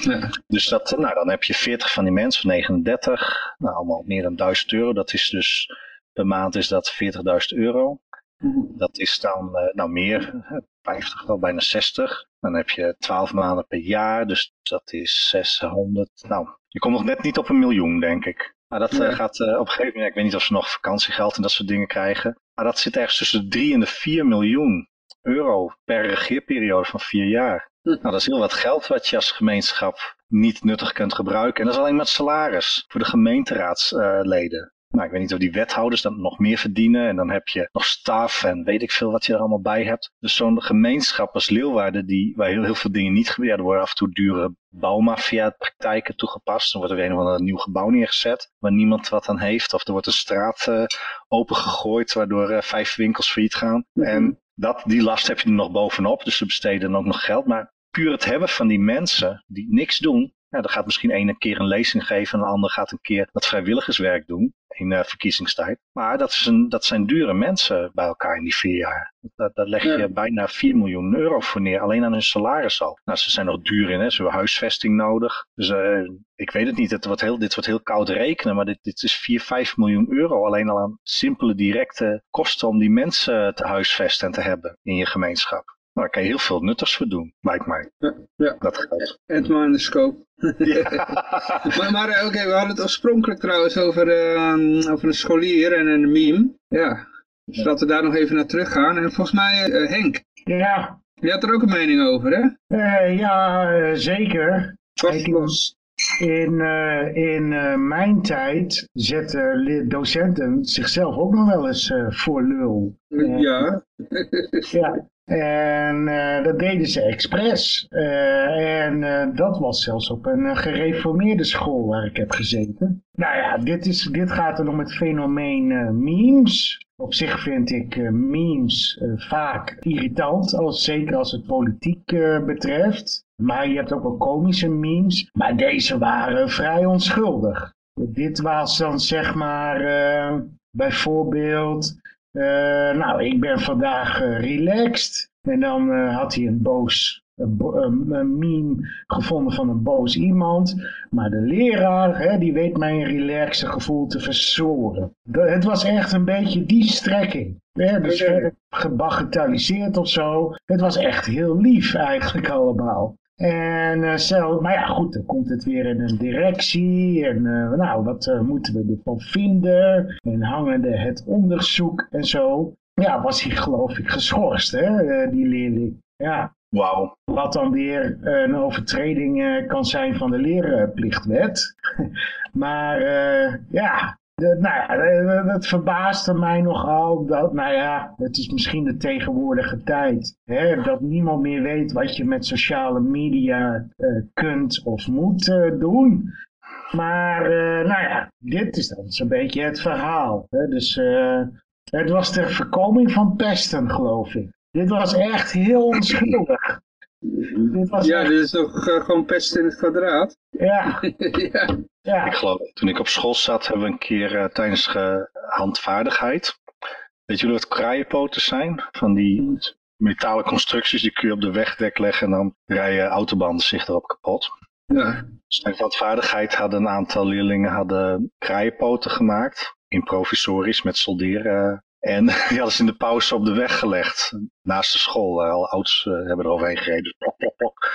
B: Ja.
D: Dus dat, nou, dan heb je 40 van die mensen, 39, nou, allemaal meer dan 1000 euro. Dat is dus, per maand is dat 40.000 euro.
B: Hm.
D: Dat is dan, uh, nou meer, 50, wel bijna 60. Dan heb je 12 maanden per jaar, dus dat is 600. Nou, je komt nog net niet op een miljoen, denk ik. Maar dat
B: Ja.
D: uh, gaat uh, op een gegeven moment, ik weet niet of ze nog vakantiegeld en dat soort dingen krijgen. Maar dat zit ergens tussen de 3 en de 4 miljoen euro per regeerperiode van vier jaar.
B: Hm.
D: Nou, dat is heel wat geld wat je als gemeenschap niet nuttig kunt gebruiken. En dat is alleen met salaris voor de gemeenteraadsleden. Nou, ik weet niet of die wethouders dan nog meer verdienen. En dan heb je nog staf en weet ik veel wat je er allemaal bij hebt. Dus zo'n gemeenschap als Leeuwarden, die, waar heel, heel veel dingen niet gebeuren. Er worden af en toe dure bouwmafia-praktijken toegepast. Dan wordt er weer een of ander nieuw gebouw neergezet waar niemand wat aan heeft. Of er wordt een straat uh, opengegooid waardoor uh, vijf winkels failliet gaan. En dat, die last heb je er nog bovenop. Dus ze besteden dan ook nog geld. Maar puur het hebben van die mensen die niks doen. Ja, dan gaat misschien een keer een lezing geven en een ander gaat een keer wat vrijwilligerswerk doen in uh, verkiezingstijd. Maar dat, is een, dat zijn dure mensen bij elkaar in die vier jaar. Daar, daar leg je ja. bijna 4 miljoen euro voor neer, alleen aan hun salaris al. Nou, ze zijn nog duur in, hè. ze hebben huisvesting nodig. Dus uh, ik weet het niet, het wordt heel, dit wordt heel koud rekenen, maar dit, dit is 4, 5 miljoen euro alleen al aan simpele directe kosten om die mensen te huisvesten en te hebben in je gemeenschap. Daar kan je heel veel nuttigs voor doen, lijkt mij.
B: Ja, ja.
D: Dat geldt.
B: Het maar in de scope. Ja. maar maar oké, okay, we hadden het oorspronkelijk trouwens over, uh, over een scholier en een meme. Ja, dus laten we daar nog even naar terug gaan. En volgens mij, uh, Henk.
E: Ja.
B: Je had er ook een mening over, hè?
E: Uh, ja, zeker.
B: Kort los.
E: In, in mijn tijd zetten docenten zichzelf ook nog wel eens voor lul.
B: Ja.
E: ja. En uh, dat deden ze expres. Uh, en uh, dat was zelfs op een gereformeerde school waar ik heb gezeten. Nou ja, dit, is, dit gaat er om het fenomeen memes. Op zich vind ik memes vaak irritant, als, zeker als het politiek betreft. Maar je hebt ook wel komische memes. Maar deze waren vrij onschuldig. Dit was dan zeg maar bijvoorbeeld... Uh, nou, ik ben vandaag uh, relaxed. En dan uh, had hij een boos een, meme gevonden van een boos iemand. Maar de leraar, hè, die weet mijn relaxe gevoel te verstoren. Het was echt een beetje die strekking. Hè, dus okay. gebagatelliseerd of zo. Het was echt heel lief eigenlijk allemaal. En uh, zo, maar ja goed, dan komt het weer in een directie. En uh, nou, wat uh, moeten we ervan vinden? En hangende het onderzoek en zo. Ja, was hij geloof ik geschorst, hè, die leerling. Ja.
D: Wauw.
E: Wat dan weer een overtreding kan zijn van de leerplichtwet. maar ja, nou ja, dat verbaasde mij nogal. Dat, nou ja, het is misschien de tegenwoordige tijd. Hè, dat niemand meer weet wat je met sociale media uh, kunt of moet uh, doen. Maar uh, nou ja, dit is dan zo'n beetje het verhaal. Hè. Dus het was ter voorkoming van pesten, geloof ik. Dit was echt heel onschuldig.
B: Was ja, dit is toch uh, gewoon pest in het kwadraat?
E: Ja.
B: ja.
E: ja.
D: Ik geloof, toen ik op school zat, hebben we een keer uh, tijdens handvaardigheid. Weet jullie wat kraaienpoten zijn? Van die metalen constructies, die kun je op de wegdek leggen en dan rijden autobanden zich erop kapot.
B: Ja.
D: Dus tijdens handvaardigheid hadden een aantal leerlingen hadden kraaienpoten gemaakt. Improvisorisch met solderen en die hadden ze in de pauze op de weg gelegd. Naast de school. Alle auto's uh, hebben er overheen gereden. Dus plok, plok, plok.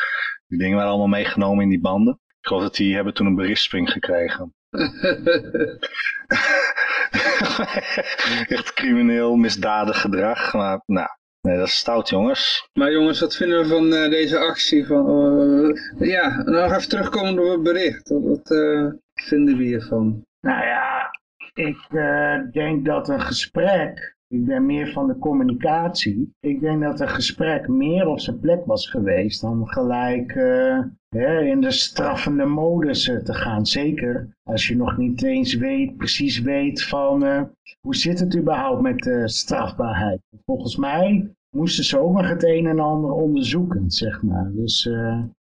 D: Die dingen waren allemaal meegenomen in die banden. Ik geloof dat die hebben toen een berisping gekregen. Echt crimineel, misdadig gedrag. Maar nou, nee, dat is stout jongens.
B: Maar jongens, wat vinden we van uh, deze actie? Van, uh, ja, nog even terugkomen op het bericht. Wat vinden we hiervan?
E: Nou ja, ik uh, denk dat een gesprek, ik ben meer van de communicatie, ik denk dat een gesprek meer op zijn plek was geweest dan gelijk uh, hè, in de straffende modus uh, te gaan. Zeker als je nog niet eens weet, precies weet van hoe zit het überhaupt met strafbaarheid. Volgens mij moesten ze ook nog het een en ander onderzoeken, zeg maar. Dus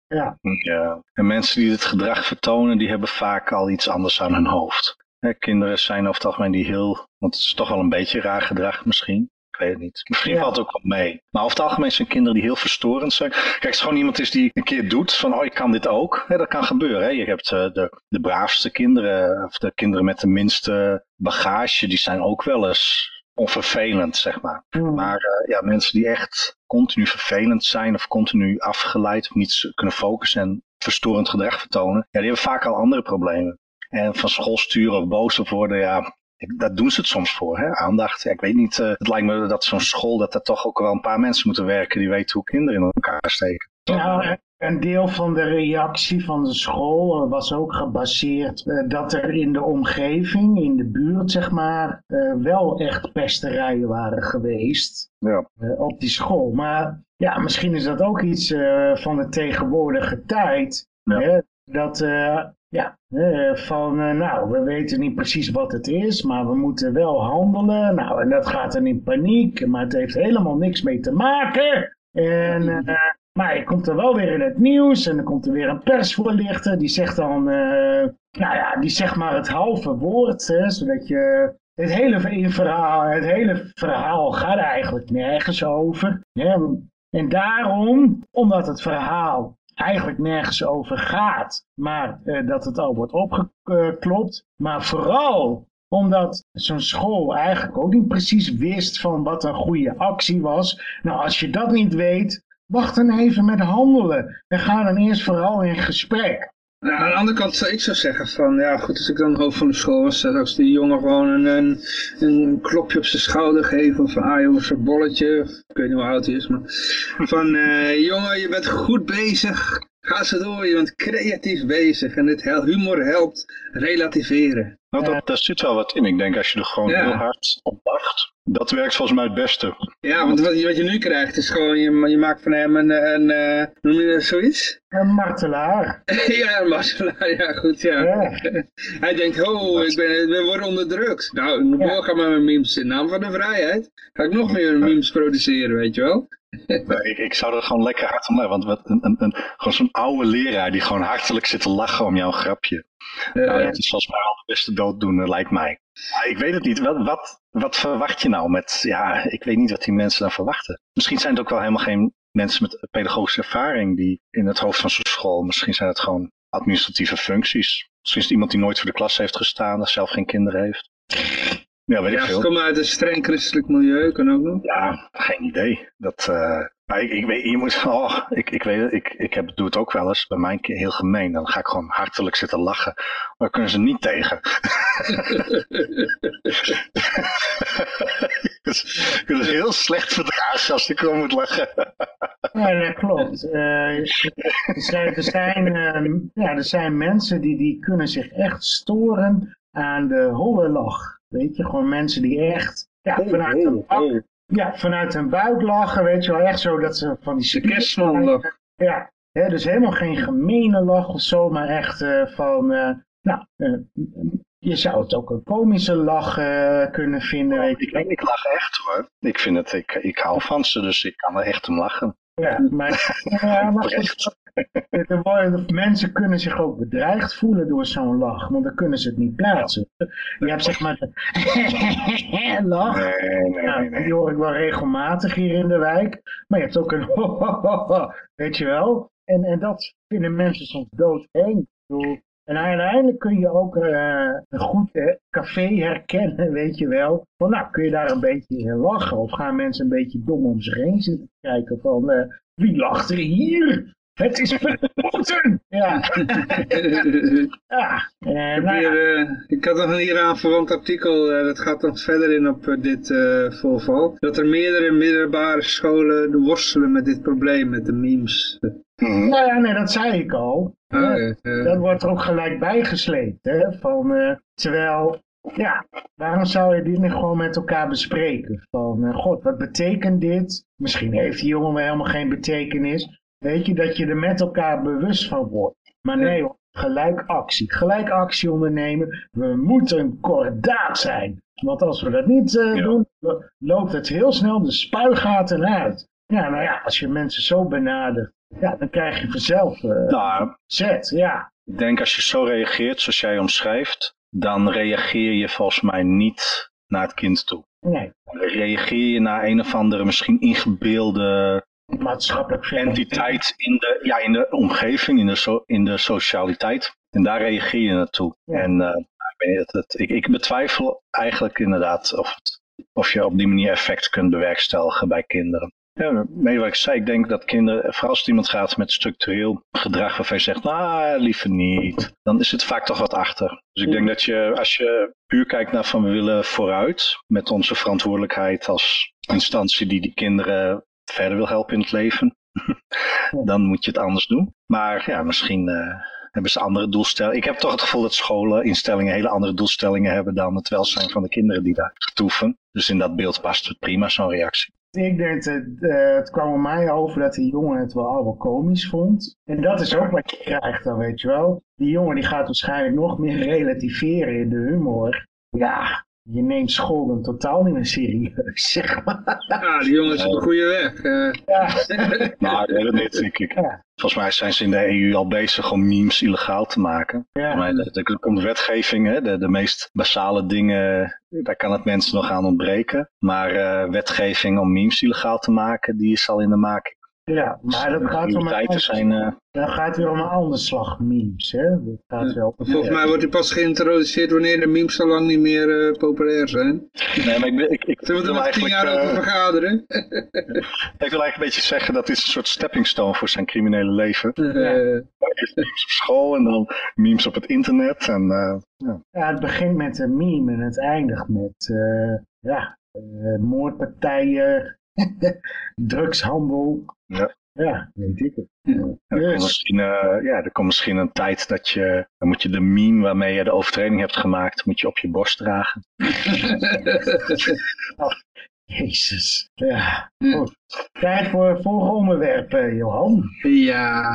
E: ja.
D: ja. En mensen die het gedrag vertonen, die hebben vaak al iets anders aan hun hoofd. Ja, kinderen zijn over het algemeen die heel, want het is toch wel een beetje raar gedrag misschien. Ik weet het niet. Misschien ja. valt het ook wel mee. Maar over het algemeen zijn kinderen die heel verstorend zijn. Kijk, als het gewoon iemand is die een keer doet van, oh, ik kan dit ook. Ja, dat kan gebeuren. Hè. Je hebt uh, de, de braafste kinderen, of de kinderen met de minste bagage, die zijn ook wel eens onvervelend, zeg maar.
E: Mm.
D: Maar uh, ja, mensen die echt continu vervelend zijn of continu afgeleid of niet kunnen focussen en verstorend gedrag vertonen, ja, die hebben vaak al andere problemen. En van school sturen of boos op worden, ja, daar doen ze het soms voor, hè? aandacht. Ja, ik weet niet, uh, het lijkt me dat zo'n school, dat er toch ook wel een paar mensen moeten werken die weten hoe kinderen in elkaar steken.
E: Nou, een deel van de reactie van de school eh, was ook gebaseerd uh, dat er in de omgeving, in de buurt zeg maar, uh, wel echt pesterijen waren geweest
D: ja.
E: op die school. Maar ja, misschien is dat ook iets van de tegenwoordige tijd.
D: Ja.
E: Hè? Dat ja, van nou, we weten niet precies wat het is, maar we moeten wel handelen. Nou, en dat gaat dan in paniek, maar het heeft helemaal niks mee te maken. En, uh, maar je komt er wel weer in het nieuws en dan komt er weer een persvoorlichter. Die zegt dan, nou ja, die zegt maar het halve woord. Hè, zodat je, het hele, verhaal, het hele verhaal gaat eigenlijk nergens over. Hè. En daarom, omdat het verhaal eigenlijk nergens over gaat, maar uh, dat het al wordt opgeklopt. Maar vooral omdat zo'n school eigenlijk ook niet precies wist van wat een goede actie was. Nou, als je dat niet weet, wacht dan even met handelen. En ga dan eerst vooral in gesprek.
B: Aan de andere kant zou ik zo zeggen van, ja goed, als ik dan hoofd van de school was, als die jongen gewoon een, een, een klopje op zijn schouder geven of aai over zijn bolletje, ik weet niet hoe oud hij is, maar van, uh, jongen, je bent goed bezig, ga zo door, je bent creatief bezig en dit humor helpt relativeren.
D: Nou, dat, daar zit wel wat in. Ik denk als je er gewoon
B: Ja.
D: heel hard op wacht, dat werkt volgens mij het beste.
B: Ja, want wat je, wat je nu krijgt is gewoon, je, je maakt van hem een, een eh, noem je dat zoiets?
E: Een martelaar.
B: ja, een martelaar, ja goed, ja.
E: Ja.
B: Hij denkt, oh, ik ben, we worden onderdrukt. Nou, ik moet
E: Ja.
B: met mijn memes. In naam van de vrijheid ga ik nog meer memes produceren, weet je wel.
D: Nee, ik, ik zou er gewoon lekker hard om lachen. Want wat, een, een, een, gewoon zo'n oude leraar die gewoon hartelijk zit te lachen om jouw grapje.
B: Eh,
D: Nou, dat is volgens mij al de beste dooddoener, lijkt mij. Ja, ik weet het niet. Wat, wat, wat verwacht je nou met... Ja, ik weet niet wat die mensen dan verwachten. Misschien zijn het ook wel helemaal geen mensen met pedagogische ervaring die in het hoofd van zo'n school... Misschien zijn het gewoon administratieve functies. Misschien is het iemand die nooit voor de klas heeft gestaan, dat zelf geen kinderen heeft. Ja, weet ik
B: ja, ze
D: veel.
B: komen uit een streng christelijk milieu, kan ook nog.
D: Ja, geen idee. Dat, eh, maar ik, ik weet, je moet, oh, ik, ik weet ik, ik heb, doe het ook wel eens, bij mij heel gemeen. Dan ga ik gewoon hartelijk zitten lachen. Maar daar kunnen ze niet tegen. dus, ik is heel slecht verdragen als ik gewoon moet lachen.
E: Ja, dat klopt. Er zijn, er, zijn, ehm, ja, er zijn mensen die, die kunnen zich echt storen aan de holle lach. Weet je, gewoon mensen die echt ja, vanuit, hun buik, ja, vanuit hun buik lachen, weet je wel. Echt zo dat ze van die
B: lach.
E: Ja, hè, dus helemaal geen gemene lach of zo, maar echt eh, van, eh, nou, eh, je zou het ook een komische lach kunnen vinden, weet.
D: Ik, ik lach echt hoor. Ik vind het, ik, ik hou van ze, dus ik kan er echt om lachen.
E: Ja, maar, ja, maar goed, er worden- mensen kunnen zich ook bedreigd voelen door zo'n lach, want dan kunnen ze het niet plaatsen. Je hebt zeg maar de lach,
D: Nee, nee,
E: die hoor ik wel regelmatig hier in de wijk, maar je hebt ook een weet je wel. En, en dat vinden mensen soms doodeng. En uiteindelijk kun je ook eh, een goed eh, café herkennen, weet je wel. Van nou, kun je daar een beetje in lachen? Of gaan mensen een beetje dom om zich heen zitten kijken van... eh, wie lacht er hier? Het is verboden! Ja, ja.
B: Ik, heb
E: nou ja,
B: hier, eh, ik had nog een hieraan verwant artikel, eh, dat gaat nog verder in op eh, dit eh, voorval. Dat er meerdere middelbare scholen worstelen met dit probleem, met de memes.
E: Nou ja, nee, dat zei ik al.
B: Eh,
E: dat wordt er ook gelijk bijgesleept. Hè? Van, eh, terwijl, ja, waarom zou je dit niet gewoon met elkaar bespreken? Van, eh, god, wat betekent dit? Misschien heeft die jongen wel helemaal geen betekenis. Weet je, dat je er met elkaar bewust van wordt. Maar nee hoor, gelijk actie. Gelijk actie ondernemen. We moeten kordaat zijn. Want als we dat niet eh,
D: Ja.
E: doen, lo- loopt het heel snel de spuigaten uit. Ja, nou ja, als je mensen zo benadert, ja, dan krijg je vanzelf eh
D: Nou,
E: zet. Ja,
D: ik denk als je zo reageert zoals jij omschrijft, dan reageer je volgens mij niet naar het kind toe.
E: nee,
D: Dan reageer je naar een of andere misschien ingebeelde
E: maatschappelijk fenomeen.
D: entiteit in de, ja, in de omgeving, in de, so, in de socialiteit. En daar reageer je naartoe.
E: Ja.
D: En eh, ik, weet niet, het, het- ik, ik betwijfel eigenlijk inderdaad of, het, of je op die manier effect kunt bewerkstelligen bij kinderen. Ja, wat ik zei, ik denk dat kinderen, vooral als het iemand gaat met structureel gedrag waarvan je zegt, nou, liever niet, dan is het vaak toch wat achter. Dus ik denk dat je, als je puur kijkt naar van we willen vooruit met onze verantwoordelijkheid als instantie die die kinderen verder wil helpen in het leven, dan moet je het anders doen. Maar ja, misschien uh, hebben ze andere doelstellingen. Ik heb toch het gevoel dat scholeninstellingen hele andere doelstellingen hebben dan het welzijn van de kinderen die daar toeven. Dus in dat beeld past het prima, zo'n reactie.
E: Ik denk dat het kwam er mij over dat die jongen het wel allemaal komisch vond. En dat is ook wat je krijgt dan, weet je wel. Die jongen die gaat waarschijnlijk nog meer relativeren in de humor. Ja, je neemt school dan totaal niet meer serieus, zeg maar.
B: Ja, die jongens op de goede weg. Uh. Ja.
D: nou, het niet. Ik, ik, ja. Volgens mij zijn ze in de EU al bezig om memes illegaal te maken. Ja. Volgens mij, er komt wetgeving, hè, de, de meest basale dingen, daar kan het mensen nog aan ontbreken. Maar uh, wetgeving om memes illegaal te maken, die is al in de making.
E: Ja, maar dat gaat om een, zijn, uh... dan gaat weer om een ander slag memes. Hè? Dat gaat wel.
B: Volgens mij wordt die pas geïntroduceerd wanneer de memes al lang niet meer uh, populair zijn.
D: Nee, maar ik, ik, ik
B: Zullen we er nog tien jaar over vergaderen?
D: ik wil eigenlijk een beetje zeggen dat dit een soort stepping stone voor zijn criminele leven. Uh, Eerst memes op school en dan memes op het internet. En,
E: ja. ja. het begint met een meme en het eindigt met ja, moordpartijen, drugshandel.
D: Ja.
E: Ja, weet ik het.
D: Ja. Er, komt misschien, uh, ja, er komt misschien een tijd dat je, dan moet je de meme waarmee je de overtreding hebt gemaakt, moet je op je borst dragen.
E: Jezus. Ja, goed. Tijd voor het volgende onderwerp, eh, Johan.
B: Ja.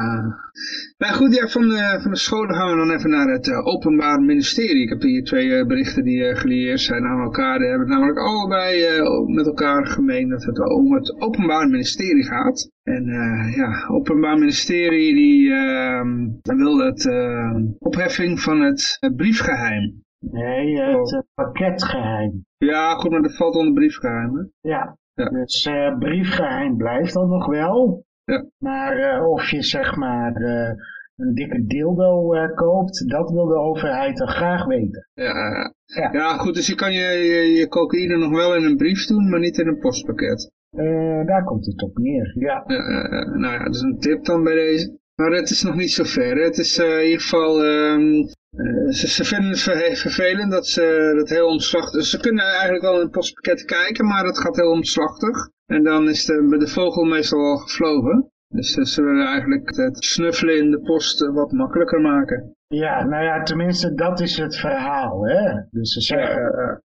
B: Nou goed, ja, van, de, van de scholen gaan we dan even naar het uh, Openbaar Ministerie. Ik heb hier twee uh, berichten die uh, gelieerd zijn aan elkaar. Die hebben namelijk allebei met elkaar gemeen dat het om het Openbaar Ministerie gaat. En ja, het Openbaar Ministerie die ehm, wil het opheffing van het briefgeheim.
E: Nee, het oh. pakketgeheim.
B: Ja, goed, maar dat valt onder briefgeheim,
E: Ja, ja. dus uh, briefgeheim blijft dan nog wel.
B: Ja.
E: Maar uh, of je zeg maar uh, een dikke dildo koopt, dat wil de overheid dan graag weten.
B: Ja, ja. ja goed, dus je kan je, je, je cocaïne nog wel in een brief doen, maar niet in een postpakket.
E: daar komt het op neer, ja.
B: nou ja, dat is een tip dan bij deze. Maar het is nog niet zo ver. Het is in ieder geval um, uh, ze, ze, vinden het vervelend dat ze dat heel omslachtig... Ze kunnen eigenlijk wel in het postpakket kijken, maar het gaat heel omslachtig. En dan is de, de vogel meestal al gevlogen. Dus uh, ze willen eigenlijk het snuffelen in de post wat makkelijker maken.
E: Ja, nou ja, tenminste dat is het verhaal. Hè? Dus ze zeggen...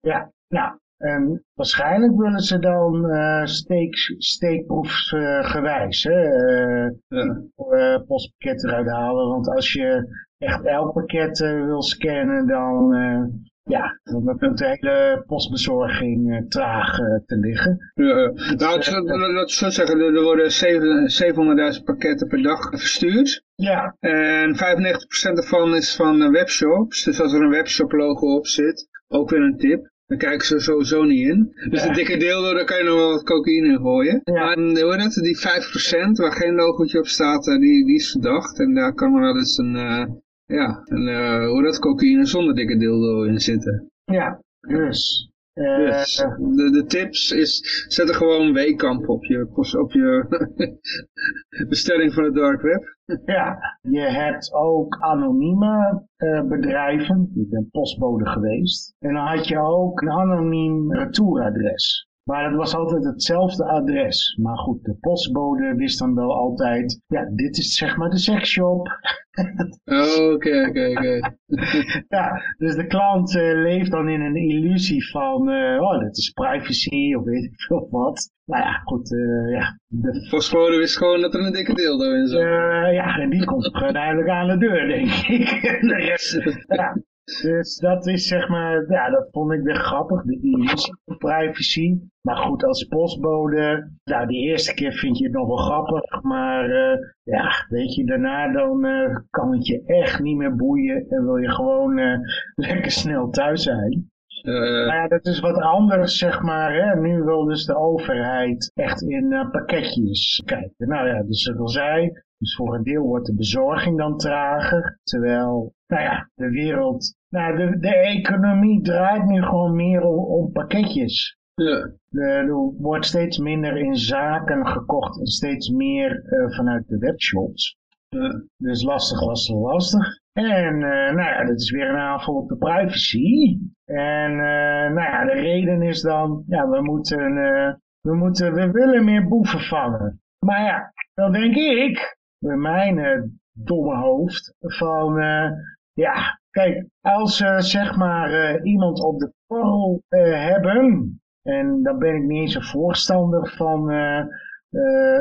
E: ja, nou, en waarschijnlijk willen ze dan uh, steek, steekproefsgewijs uh, ja. postpakketten eruit halen. Want als je echt elk pakket wil scannen, dan, ja, dan komt de hele postbezorging traag te liggen.
B: Ja, nou, dat zo zeggen, er worden 700.000 pakketten per dag verstuurd.
E: Ja.
B: En 95% ervan is van webshops. Dus als er een webshop logo op zit, ook weer een tip. Dan kijken ze sowieso niet in. Dus ja. de dikke deel, daar kan je nog wel wat cocaïne in gooien. Ja. Maar hoe dat, die 5% waar geen logootje op staat, die, die is verdacht. En daar kan wel eens een, ja, en uh, hoe dat cocaïne zonder dikke dildo in zitten.
E: Ja, dus.
B: Uh, dus de, de tips is, zet er gewoon weekamp op je, op je bestelling van het dark web.
E: Ja, je hebt ook anonieme uh, bedrijven. Je bent postbode geweest. En dan had je ook een anoniem retouradres. Maar het was altijd hetzelfde adres. Maar goed, de postbode wist dan wel altijd, ja, dit is zeg maar de seksshop.
B: Oh, oké, oké, oké.
E: Ja, dus de klant uh, leeft dan in een illusie van, uh, oh, dit is privacy of weet ik veel wat. Nou ja, goed, uh, ja.
B: De postbode wist gewoon dat er een dikke dildo in zat.
E: ja, en die komt uiteindelijk aan de deur, denk ik. de rest, ja. Dus dat is zeg maar, ja, dat vond ik weer grappig, de illusie van privacy. Maar goed, als postbode, nou die eerste keer vind je het nog wel grappig, maar uh, ja, weet je, daarna dan uh, kan het je echt niet meer boeien en wil je gewoon uh, lekker snel thuis zijn. Uh, ja, dat is wat anders, zeg maar. Hè? Nu wil dus de overheid echt in pakketjes kijken. Nou ja, dus zoals zei, dus voor een deel wordt de bezorging dan trager, terwijl, nou ja, de wereld, nou de, de economie draait nu gewoon meer om, om pakketjes.
B: Ja.
E: er wordt steeds minder in zaken gekocht en steeds meer uh, vanuit de webshops. Ja. Dus lastig, lastig, lastig. En uh, nou ja, dat is weer een aanval op de privacy. En uh, nou ja, de reden is dan, ja, we moeten, we moeten, we willen meer boeven vangen. Maar ja, dan denk ik, bij mijn domme hoofd, van ja, kijk, als ze zeg maar iemand op de korrel hebben, en dan ben ik niet eens een voorstander van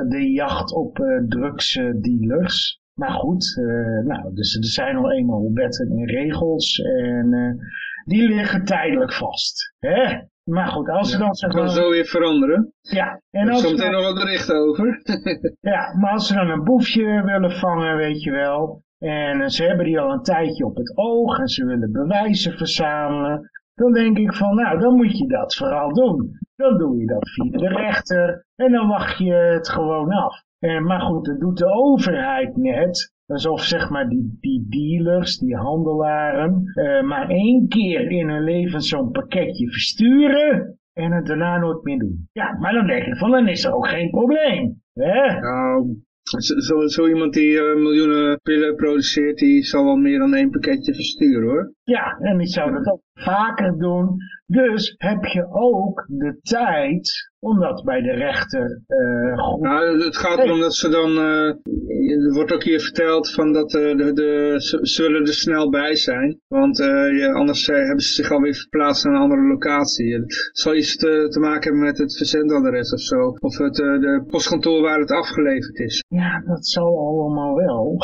E: de jacht op drugsdealers. Maar goed, nou, dus er zijn al eenmaal wetten en regels en die liggen tijdelijk vast. Hè? Maar goed, als ze dan zeg.
B: Kan zo weer veranderen.
E: Ja.
B: En als er meteen nog wat bericht over.
E: ja, maar als ze dan een boefje willen vangen, weet je wel. En ze hebben die al een tijdje op het oog en ze willen bewijzen verzamelen. Dan denk ik van, nou, dan moet je dat vooral doen. Dan doe je dat via de rechter en dan wacht je het gewoon af. En, maar goed, dat doet de overheid net. Alsof zeg maar die, die dealers, die handelaren, uh, maar één keer in hun leven zo'n pakketje versturen en het daarna nooit meer doen. Ja, maar dan denk ik van, dan is er ook geen probleem. Hè?
B: Nou, zo, zo iemand die uh, miljoenen pillen produceert, die zal wel meer dan één pakketje versturen hoor.
E: Ja, en die zou dat ook vaker doen. Dus heb je ook de tijd om dat bij de rechter uh, goed...
B: Nou, het gaat erom dat ze dan... Uh, er wordt ook hier verteld van dat uh, de, de, ze zullen er snel bij zijn. Want ja, anders hebben ze zich alweer verplaatst naar een andere locatie. Het zal iets te, te maken hebben met het verzendadres of zo. Of het de postkantoor waar het afgeleverd is.
E: Ja, dat zal allemaal wel.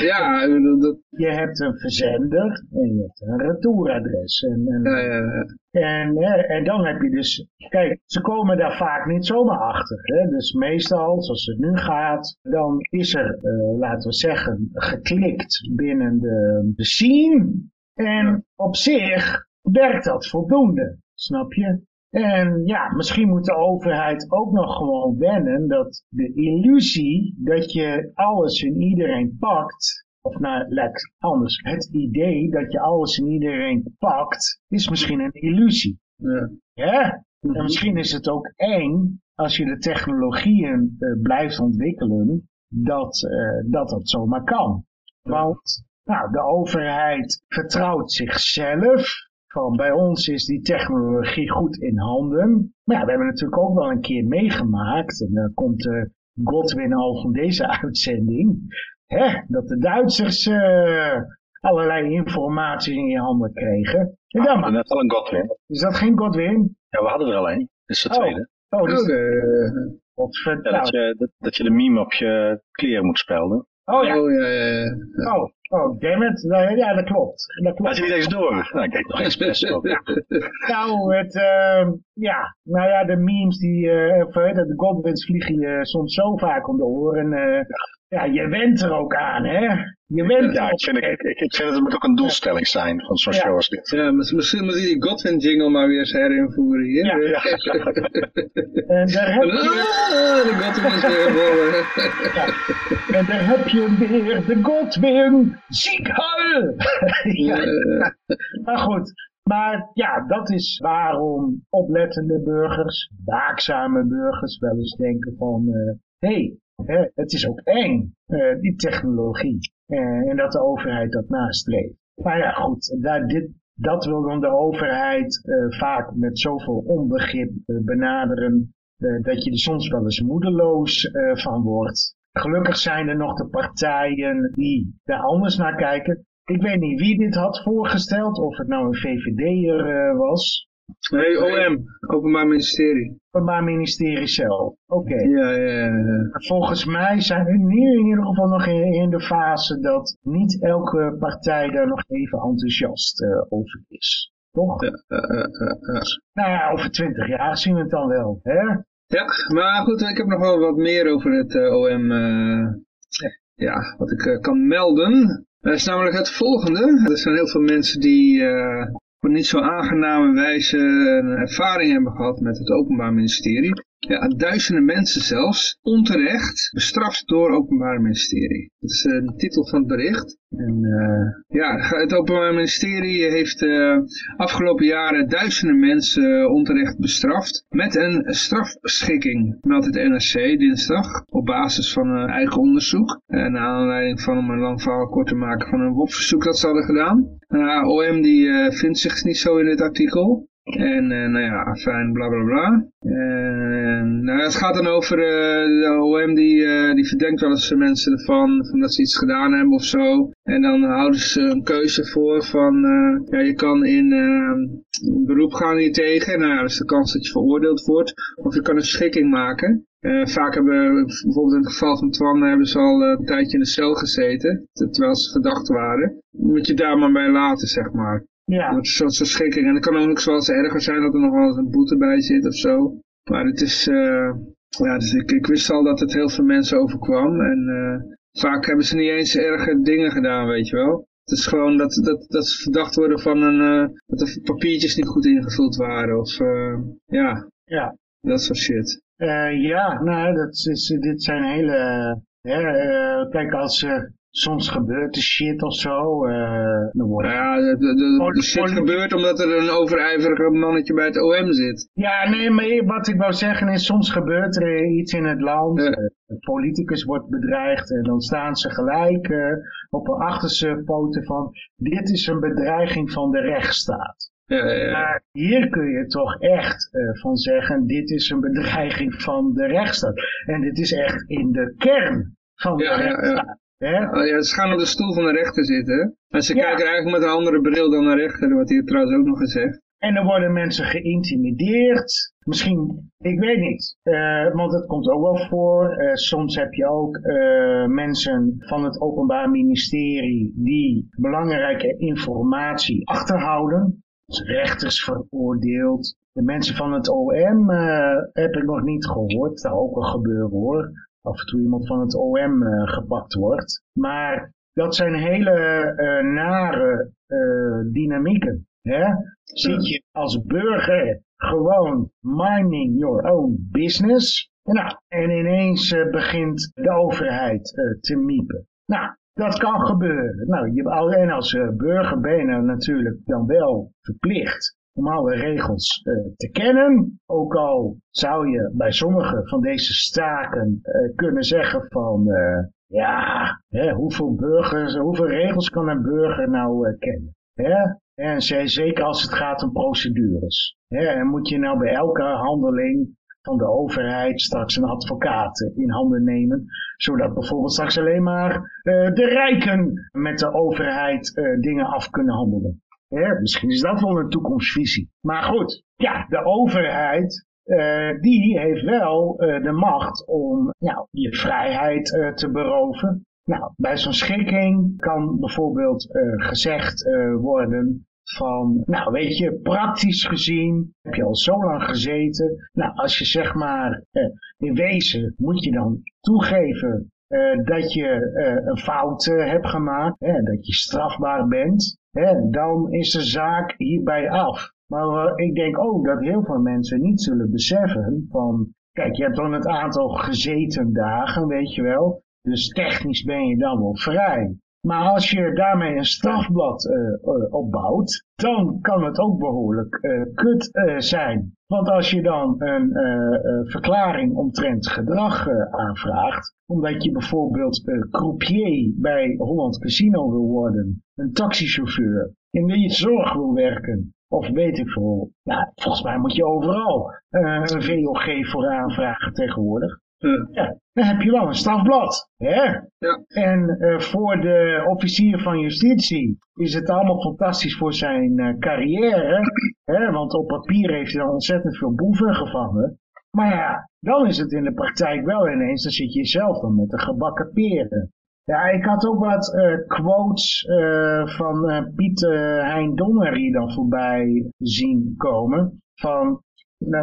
B: Ja, dat...
E: Je hebt een verzender en je hebt een retouradres. En, en, en, en, dan heb je dus, kijk, ze komen daar vaak niet zomaar achter. Hè? Dus meestal, zoals het nu gaat, dan is er, uh, laten we zeggen, geklikt binnen de, de scene. En op zich werkt dat voldoende, snap je? En ja, misschien moet de overheid ook nog gewoon wennen dat de illusie dat je alles en iedereen pakt, of nou, let anders, het idee dat je alles en iedereen pakt, is misschien een illusie. Ja. ja? En misschien is het ook eng als je de technologieën uh, blijft ontwikkelen, dat, uh, dat dat zomaar kan. Want nou, de overheid vertrouwt zichzelf van bij ons is die technologie goed in handen. Maar ja, we hebben natuurlijk ook wel een keer meegemaakt. En dan komt uh, Godwin al van deze uitzending. Hè, dat de Duitsers uh, allerlei informatie in je handen kregen.
D: En dan, ah, net al een Godwin.
E: Is dat geen Godwin?
D: Ja, we hadden er al een. Dit is de
E: oh.
D: tweede.
E: Oh, dus...
B: Uh,
E: ja,
D: dat, je, dat, dat, je de meme op je kleren moet spelden.
E: Oh ja.
B: Oh, ja, ja, ja.
E: Oh, oh dammit. Ja, dat klopt. Dat klopt.
D: Had je niet eens door? Nou, ik deed nog ook. Ja.
E: Nou, het, uh, ja, nou ja, de memes die, uh, de Godwins vliegen je soms zo vaak om de oren. Uh, ja, je went er ook aan, hè? Je went
D: ja, ik vind, ik, ik, ik vind het moet ook een doelstelling zijn van zo'n
B: ja.
D: show als dit.
B: Ja, misschien moet je die Godwin jingle maar weer eens herinvoeren hier.
E: Ja. ja. en daar heb je...
B: Ah, de Godwin is weer.
E: En daar heb je weer de Godwin ziekhuil. ja. Maar goed, maar ja, dat is waarom oplettende burgers, waakzame burgers wel eens denken van... hé, uh, hey, het is ook eng, uh, die technologie. Uh, en dat de overheid dat nastreeft. Maar ja, goed, daar, dit, dat wil dan de overheid uh, vaak met zoveel onbegrip benaderen, dat je er soms wel eens moedeloos van wordt. Gelukkig zijn er nog de partijen die daar anders naar kijken. Ik weet niet wie dit had voorgesteld, of het nou een VVD'er was.
B: Nee, OM, Openbaar Ministerie.
E: Openbaar Ministerie zelf, oké.
B: Ja, ja, ja.
E: Volgens mij zijn we nu in ieder geval nog in, de fase dat niet elke partij daar nog even enthousiast uh, over is. Toch?
B: Uh, uh,
E: nou ja, over twintig jaar zien we het dan wel, hè?
B: Ja, maar goed, ik heb nog wel wat meer over het OM, ja. ja. wat ik kan melden. Dat is namelijk het volgende. Er zijn heel veel mensen die op een niet zo aangename wijze een ervaring hebben gehad met het Openbaar Ministerie. Ja, duizenden mensen zelfs, onterecht, bestraft door het Openbaar Ministerie. Dat is eh, de titel van het bericht. En uh, ja, het Openbaar Ministerie heeft uh, afgelopen jaren duizenden mensen onterecht bestraft met een strafschikking, meldt het NRC dinsdag, op basis van een eigen onderzoek. En naar aanleiding van, om een lang verhaal kort te maken, van een WOP-verzoek dat ze hadden gedaan. Nou, OM die vindt zich niet zo in dit artikel. En uh, nou ja, fijn, bla bla bla. En nou, het gaat dan over uh, de OM die, uh, die verdenkt wel eens mensen ervan, van dat ze iets gedaan hebben of zo. En dan houden ze een keuze voor van, ja, je kan in beroep gaan hier tegen. Nou ja, dat is de kans dat je veroordeeld wordt. Of je kan een schikking maken. Vaak hebben, bijvoorbeeld in het geval van Twan, hebben ze al een tijdje in de cel gezeten, terwijl ze verdacht waren. Moet je daar maar bij laten, zeg maar. Ja. Dat is een soort schikking. En het kan ook wel eens erger zijn dat er nog wel eens een boete bij zit of zo. Maar het is, uh, ja, dus ik, ik, wist al dat het heel veel mensen overkwam. En uh, vaak hebben ze niet eens erge dingen gedaan, weet je wel. Het is gewoon dat, dat, dat ze verdacht worden van een, uh, dat de papiertjes niet goed ingevuld waren. Of ja,
E: ja,
B: dat soort shit.
E: ja, nou, dat is, dit zijn hele... kijk, als soms gebeurt er shit of zo. Uh,
B: dan ja, de, de, de shit gebeurt omdat er een overijverige mannetje bij het OM zit.
E: Ja, nee, maar wat ik wou zeggen is, soms gebeurt er iets in het land. Ja. Een politicus wordt bedreigd en dan staan ze gelijk uh, op een achterste poten van, dit is een bedreiging van de rechtsstaat.
B: Ja, ja,
E: Maar hier kun je toch echt van zeggen, dit is een bedreiging van de rechtsstaat. En dit is echt in de kern van de rechtsstaat.
B: Oh ja, ze gaan op de stoel van de rechter zitten. En ze kijken eigenlijk met een andere bril dan de rechter, wat hier trouwens ook nog gezegd.
E: En dan worden mensen geïntimideerd. Misschien, ik weet niet. Uh, want het komt ook wel voor. Uh, soms heb je ook uh, mensen van het Openbaar Ministerie die belangrijke informatie achterhouden. Dus rechters veroordeeld. De mensen van het OM heb ik nog niet gehoord. Dat ook wel gebeuren hoor af en toe iemand van het OM uh, gepakt wordt. Maar dat zijn hele uh, nare uh, dynamieken. Hè? Zit je als burger gewoon minding your own business. Nou, en ineens begint de overheid te miepen. Nou, dat kan gebeuren. Nou, je, alleen als burger ben je natuurlijk dan wel verplicht om alle regels uh, te kennen. Ook al zou je bij sommige van deze staken uh, kunnen zeggen van... Uh, ja, hè, hoeveel, burgers, hoeveel regels kan een burger nou kennen? Hè? En zeker als het gaat om procedures. Hè? En moet je nou bij elke handeling van de overheid straks een advocaat in handen nemen. Zodat bijvoorbeeld straks alleen maar de rijken met de overheid dingen af kunnen handelen misschien is dat wel een toekomstvisie. Maar goed, ja, de overheid, uh, die heeft wel uh, de macht om nou, je vrijheid uh, te beroven. Nou, bij zo'n schikking kan bijvoorbeeld gezegd worden van, nou weet je, praktisch gezien heb je al zo lang gezeten. Nou, als je zeg maar, in wezen moet je dan toegeven uh, dat je uh, een fout uh, hebt gemaakt, hè, dat je strafbaar bent, hè, dan is de zaak hierbij af. Maar ik denk ook dat heel veel mensen niet zullen beseffen van, kijk, je hebt dan het aantal gezeten dagen, weet je wel, dus technisch ben je dan wel vrij. Maar als je daarmee een strafblad uh, opbouwt, dan kan het ook behoorlijk uh, kut zijn. Want als je dan een verklaring omtrent gedrag aanvraagt, omdat je bijvoorbeeld croupier bij Holland Casino wil worden, een taxichauffeur, in de zorg wil werken, of weet ik veel. Ja, volgens mij moet je overal een VOG voor aanvragen tegenwoordig. Ja, dan heb je wel een strafblad. Hè?
B: Ja.
E: En uh, voor de officier van justitie is het allemaal fantastisch voor zijn uh, carrière. Hè? Want op papier heeft hij dan ontzettend veel boeven gevangen. Maar ja, dan is het in de praktijk wel ineens, dan zit je zelf dan met de gebakken peren. Ja, ik had ook wat uh, quotes van Piet Hein Donner hier dan voorbij zien komen. Van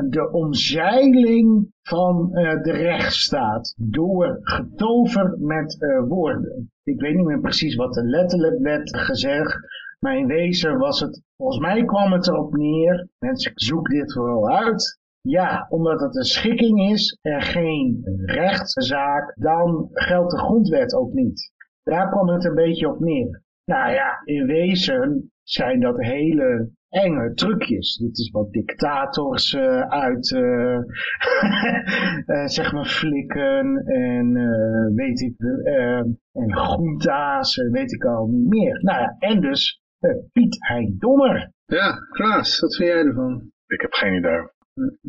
E: de omzeiling van uh, de rechtsstaat door getover met uh, woorden. Ik weet niet meer precies wat er letterlijk werd gezegd, maar in wezen was het, volgens mij kwam het erop neer, mensen zoek dit vooral uit, ja, omdat het een schikking is en geen rechtszaak, dan geldt de grondwet ook niet. Daar kwam het een beetje op neer. Nou ja, in wezen zijn dat hele enge trucjes. Dit is wat dictators uh, uit, uh, uh, zeg maar, flikken en weet ik, en groenta's, weet ik al niet meer. Nou ja, en dus Piet Hein Dommer.
B: Ja, Klaas, wat vind jij ervan?
D: Ik heb geen idee.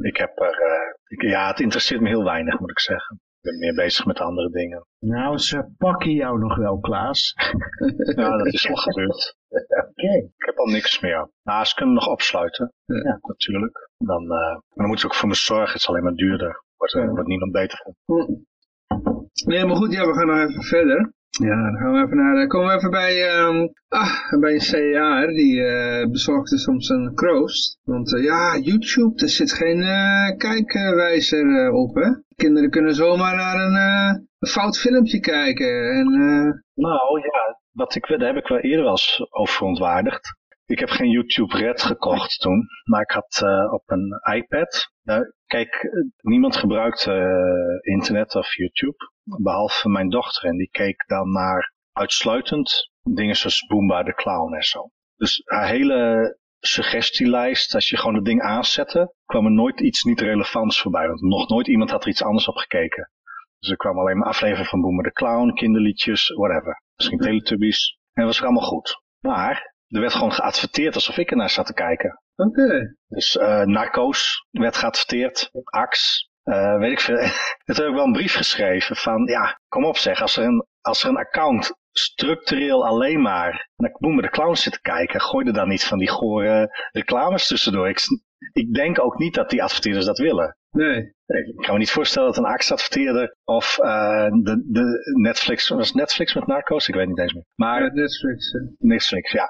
D: Ik heb er, eh, ik, ja, het interesseert me heel weinig, moet ik zeggen. Ik ben meer bezig met andere dingen.
E: Nou, ze pakken jou nog wel, Klaas.
D: Ja, dat is al gebeurd.
E: Oké.
D: Ik heb al niks meer. Nou, ze kunnen nog opsluiten.
B: Ja.
D: natuurlijk. Dan, eh, maar dan moeten ze ook voor me zorgen. Het is alleen maar duurder. Wordt,
B: Ja.
D: wordt niemand beter van.
B: Nee, maar goed, ja, we gaan nog even verder. Ja, dan gaan we even naar, komen we even bij, ehm, ah, bij een CAR, die eh, bezorgde soms een kroost. Want eh, ja, YouTube, er zit geen eh, kijkwijzer op, hè. Kinderen kunnen zomaar naar een, fout filmpje kijken. En,
D: Nou ja, wat ik, daar heb ik wel eerder wel eens over. Ik heb geen YouTube Red gekocht toen, maar ik had op een iPad. Nou, kijk, niemand gebruikt internet of YouTube, behalve mijn dochter. En die keek dan naar uitsluitend dingen zoals Boomba de Clown en zo. Dus haar hele suggestielijst, als je gewoon het ding aanzette, kwam er nooit iets niet relevants voorbij. Want nog nooit iemand had er iets anders op gekeken. Dus er kwam alleen maar afleveringen van Boemer de Clown, kinderliedjes, whatever. Misschien Teletubbies. En dat was allemaal goed. Maar er werd gewoon geadverteerd alsof ik ernaar zat te kijken.
B: Oké.
D: Dus eh Narcos werd geadverteerd, Ax, eh, weet ik veel. Toen heb ik wel een brief geschreven van, ja, kom op zeg, als er een, als er een account structureel alleen maar naar Boemer de Clown zit te kijken, gooi er dan niet van die gore reclames tussendoor. Ik, ik denk ook niet dat die adverteerders dat willen.
B: Nee.
D: Ik kan me niet voorstellen dat een Axe adverteerder of eh, de, de Netflix, was Netflix met Narcos? Ik weet niet eens meer. Maar
B: Ja, Netflix.
D: Netflix, ja.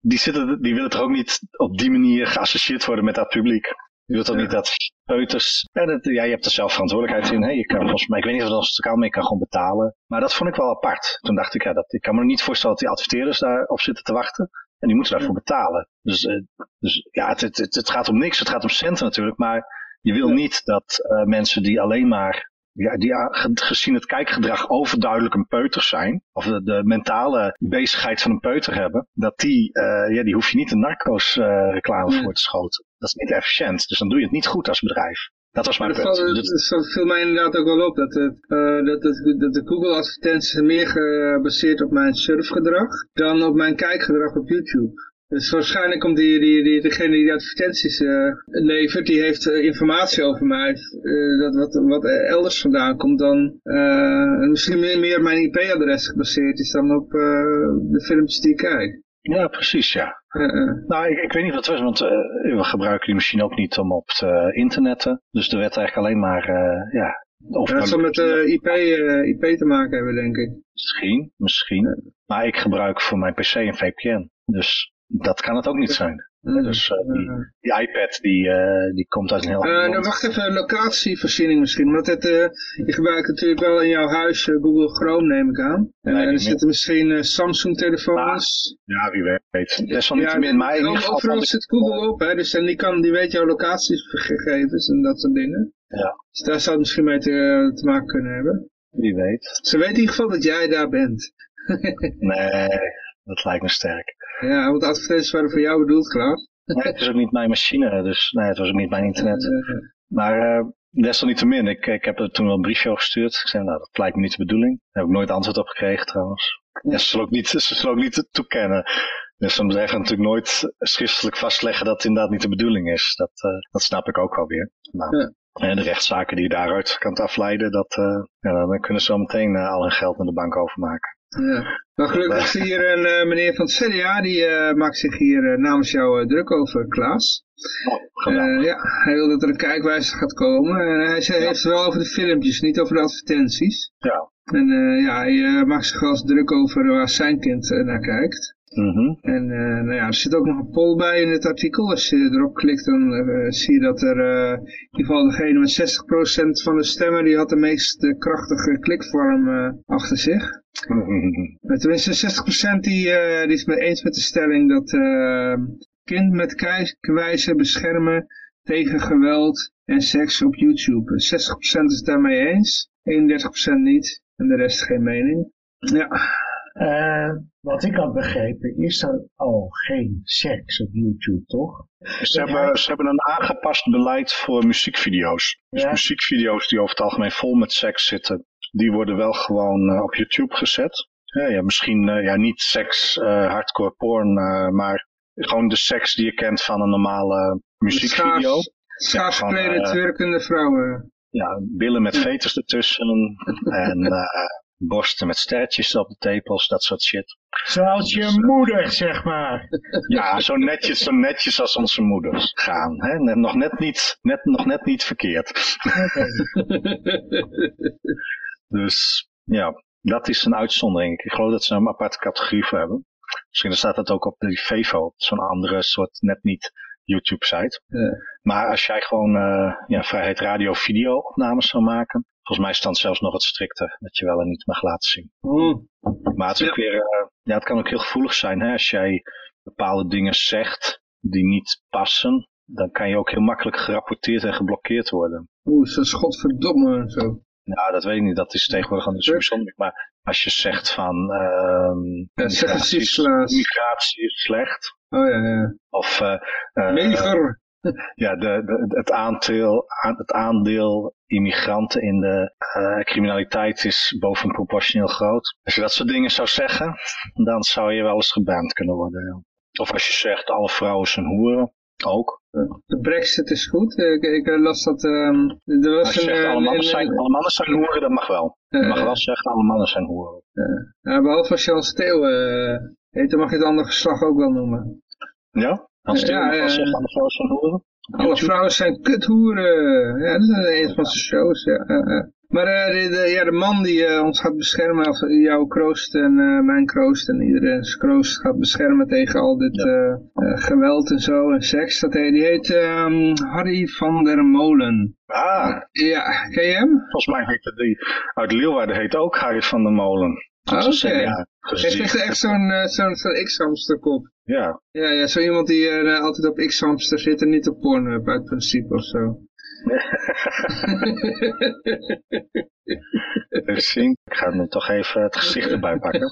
D: Die, zitten, die willen toch ook niet op die manier geassocieerd worden met dat publiek. Je wilt toch
B: Ja.
D: niet dat peuters... En het, ja, je hebt er zelf verantwoordelijkheid in. Hè? Je kan volgens mij, ik weet niet of dat als het kan, maar je kan gewoon betalen. Maar dat vond ik wel apart. Toen dacht ik, ja, dat, ik kan me niet voorstellen dat die adverteerders daarop zitten te wachten. En die moeten daarvoor betalen. Dus, eh, dus ja, het, het, het, het gaat om niks. Het gaat om centen natuurlijk. Maar je wil niet dat eh, mensen die alleen maar ja, die ge- gezien het kijkgedrag overduidelijk een peuter zijn, of de, de mentale bezigheid van een peuter hebben, dat die, eh, ja, die hoef je niet een narco's eh, reclame
B: Ja.
D: voor te schoten. Dat is niet efficiënt, dus dan doe je het niet goed als bedrijf. Dat was mijn
B: Maar dat,
D: punt.
B: valt, dat viel mij inderdaad ook wel op, dat, het, eh, dat, het, dat de Google advertenties meer gebaseerd op mijn surfgedrag dan op mijn kijkgedrag op YouTube. Dus waarschijnlijk komt die, die, die, degene die de advertenties eh, levert, die heeft eh, informatie over mij, eh, dat wat, wat elders vandaan komt dan, misschien meer, meer mijn IP-adres gebaseerd is dan op de filmpjes die ik kijk.
D: ja, precies, ja. Nou, ik, ik weet niet wat het was, want we gebruiken die machine ook niet om op te internetten. Dus er werd eigenlijk alleen maar, ja,
B: Ja, dat zal met IP, IP te maken hebben, denk ik.
D: Misschien, misschien. Maar ik gebruik voor mijn PC een VPN. Dus dat kan het ook niet zijn. Dus eh, die, die iPad die, eh, die komt uit een heel ander
B: nou, wacht even, locatievoorziening misschien. Want het, je gebruikt natuurlijk wel in jouw huis Google Chrome, neem ik aan.
D: Nee,
B: en er zitten misschien eh, Samsung-telefoons.
D: Ja, wie weet. Desalniettemin,
B: Ja,
D: in geval
B: overal
D: ik-
B: zit Google op, hè, dus en die, kan, die weet jouw locatiegegevens en dat soort dingen.
D: Ja.
B: Dus daar zou het misschien mee te, te maken kunnen hebben.
D: Wie weet.
B: Ze weten in ieder geval dat jij daar bent.
D: Nee, dat lijkt me sterk.
B: Ja, want de advertenties waren voor jou bedoeld, Klaas.
D: Nee, het is ook niet mijn machine, dus nee, het was ook niet mijn internet.
B: Eh,
D: Maar uh, desalniettemin, ik, ik heb er toen wel een briefje over gestuurd. Ik zei, nou, dat lijkt me niet de bedoeling. Daar heb ik nooit antwoord op gekregen trouwens. Ja, ze zullen ook niet, ze zullen ook niet toekennen. Dus een bedrijf gaat natuurlijk nooit schriftelijk vastleggen dat het inderdaad niet de bedoeling is. Dat, uh, dat snap ik ook wel weer. Maar,
B: Ja.
D: En de rechtszaken die je daaruit kan afleiden, dat, uh, ja, dan kunnen ze zo meteen uh, al hun geld naar de bank overmaken.
B: Ja. Maar gelukkig is er hier een uh, meneer van het CDA, die uh, maakt zich hier uh, namens jou druk over, Klaas.
D: Oh,
B: ja, hij wil dat er een kijkwijzer gaat komen. En hij zei,
D: ja.
B: heeft het wel over de filmpjes, niet over de advertenties.
D: Ja.
B: En ja, hij maakt zich wel eens druk over waar zijn kind naar kijkt.
D: Mm -hmm.
B: En uh, nou ja, er zit ook nog een poll bij in het artikel. Als je erop klikt, dan uh, zie je dat er uh, in ieder geval degene met 60% van de stemmen, die had de meest krachtige klikvorm achter zich.
D: Mm -hmm.
B: Tenminste, 60% die, die is het eens met de stelling dat kind met kijkwijze beschermen tegen geweld en seks op YouTube. 60% is het daarmee eens, 31% niet en de rest geen mening. Ja.
E: Uh, wat ik had begrepen is er al geen seks op YouTube, toch?
D: Ze hebben, ze hebben een aangepast beleid voor muziekvideo's. Dus
E: Ja.
D: muziekvideo's die over het algemeen vol met seks zitten, die worden wel gewoon uh, op YouTube gezet. Ja, ja misschien uh, ja, niet seks, hardcore porn, maar gewoon de seks die je kent van een normale muziekvideo.
B: Schaars
D: gewoon,
B: geklede,
D: eh,
B: twerkende vrouwen.
D: Ja, billen met veters ertussen en eh, borsten met sterretjes op de tepels, dat soort shit.
E: Zoals je moeder, zeg maar.
D: Ja, zo netjes, zo netjes als onze moeders gaan. Hè? Net, nog, net niet, net, nog net niet verkeerd. Dus ja, dat is een uitzondering. Ik geloof dat ze een aparte categorie voor hebben. Misschien staat dat ook op de Vevo, zo'n andere soort net niet YouTube site.
B: Ja.
D: Maar als jij gewoon eh, ja, Vrijheid Radio video opnames zou maken, volgens mij staat zelfs nog wat strikter dat je wel en niet mag laten zien.
B: Hmm.
D: Maar het, is ook weer, eh, ja, het kan ook heel gevoelig zijn hè? als jij bepaalde dingen zegt die niet passen. Dan kan je ook heel makkelijk gerapporteerd en geblokkeerd worden.
B: Oeh, zo schotverdomme en zo.
D: Nou, dat weet ik niet. Dat is tegenwoordig zo bijzonder. Maar als je zegt van ehm
B: zeg eens
D: migratie, is, migratie is slecht.
B: Oh ja, ja.
D: Of eh, eh,
B: Neger.
D: ja, de, de, het, aandeel, aan- het aandeel immigranten in de eh, criminaliteit is bovenproportioneel groot. Als je dat soort dingen zou zeggen, dan zou je wel eens geband kunnen worden. ja. Of als je zegt alle vrouwen zijn hoeren, ook.
B: De brexit is goed. Ik, ik eh, las dat... ehm er was
D: Als je
B: een,
D: zegt
B: eh,
D: alle mannen, zijn, alle mannen zijn hoeren, dat mag wel. Je mag
B: eh,
D: wel zeggen alle mannen zijn hoeren.
B: ja, behalve als je als Theo eh, heet, dan mag je het andere geslacht ook wel noemen.
D: Ja? Als je
B: Ja,
D: zeggen alle vrouwen zijn hoeren.
B: Alle vrouwen zijn kuthoeren. Ja, dat is een, een van zijn shows. Ja. Maar eh, de, de- ja, de man die eh, ons gaat beschermen, of jouw kroost en eh, mijn kroost en iedereen's kroost gaat beschermen tegen al dit
D: Ja.
B: eh, eh, geweld en zo en seks, dat heet, die heet ehm, Harry van der Molen.
D: Ah,
B: Ja, ken je hem?
D: volgens mij heet die uit Leeuwarden heet ook Harry van der Molen.
B: Ah, Oké.
D: een, ja,
B: Heeft echt, zo'n eh, zo'n zo'n X-hamsterkop.
D: Ja,
B: Ja, ja, zo iemand die eh, altijd op X-hamster zit en niet op Pornhub uit principe of zo.
D: even zien. Ik ga nu toch even het gezicht erbij pakken.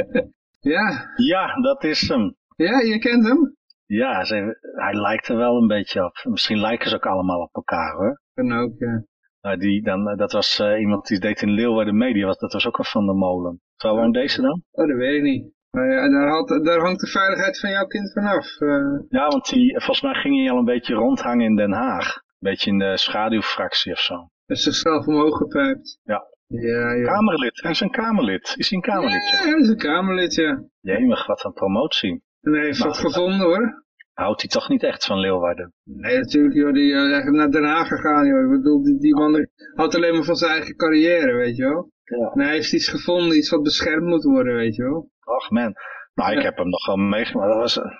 B: ja,
D: Ja, dat is hem.
B: ja, je kent hem?
D: Ja, ze, hij lijkt er wel een beetje op. Misschien lijken ze ook allemaal op elkaar hoor.
B: Kan ook, ja.
D: Maar die, dan, eh, dat was eh, iemand die deed in Leeuwarden Media, was- dat was ook een Van der Molen. Zou woont deze dan?
B: Oh, dat weet ik niet. Maar ja, daar, had, daar hangt de veiligheid van jouw kind vanaf. eh
D: Ja, want die, volgens mij ging hij al een beetje rondhangen in Den Haag. Een beetje in de schaduwfractie of zo.
B: is zichzelf omhoog gepijpt.
D: Ja.
B: Ja, ja.
D: Kamerlid, hij is een Kamerlid. Is hij een Kamerlidje?
B: Ja, dat is een Kamerlid, ja.
D: Jemig, wat een promotie.
B: En hij heeft
D: Maar-
B: wat gevonden, hoor.
D: Houdt hij toch niet echt van Leeuwarden?
B: Nee, natuurlijk, joh. Die is eigenlijk naar Den Haag gegaan, joh. Ik bedoel, die, die man houdt alleen maar van zijn eigen carrière, weet je wel.
D: Ja.
B: En hij heeft iets gevonden, iets wat beschermd moet worden, weet je wel.
D: Och man. Nou, ik
B: Ja.
D: heb hem nog wel meegemaakt. Dat was... eh,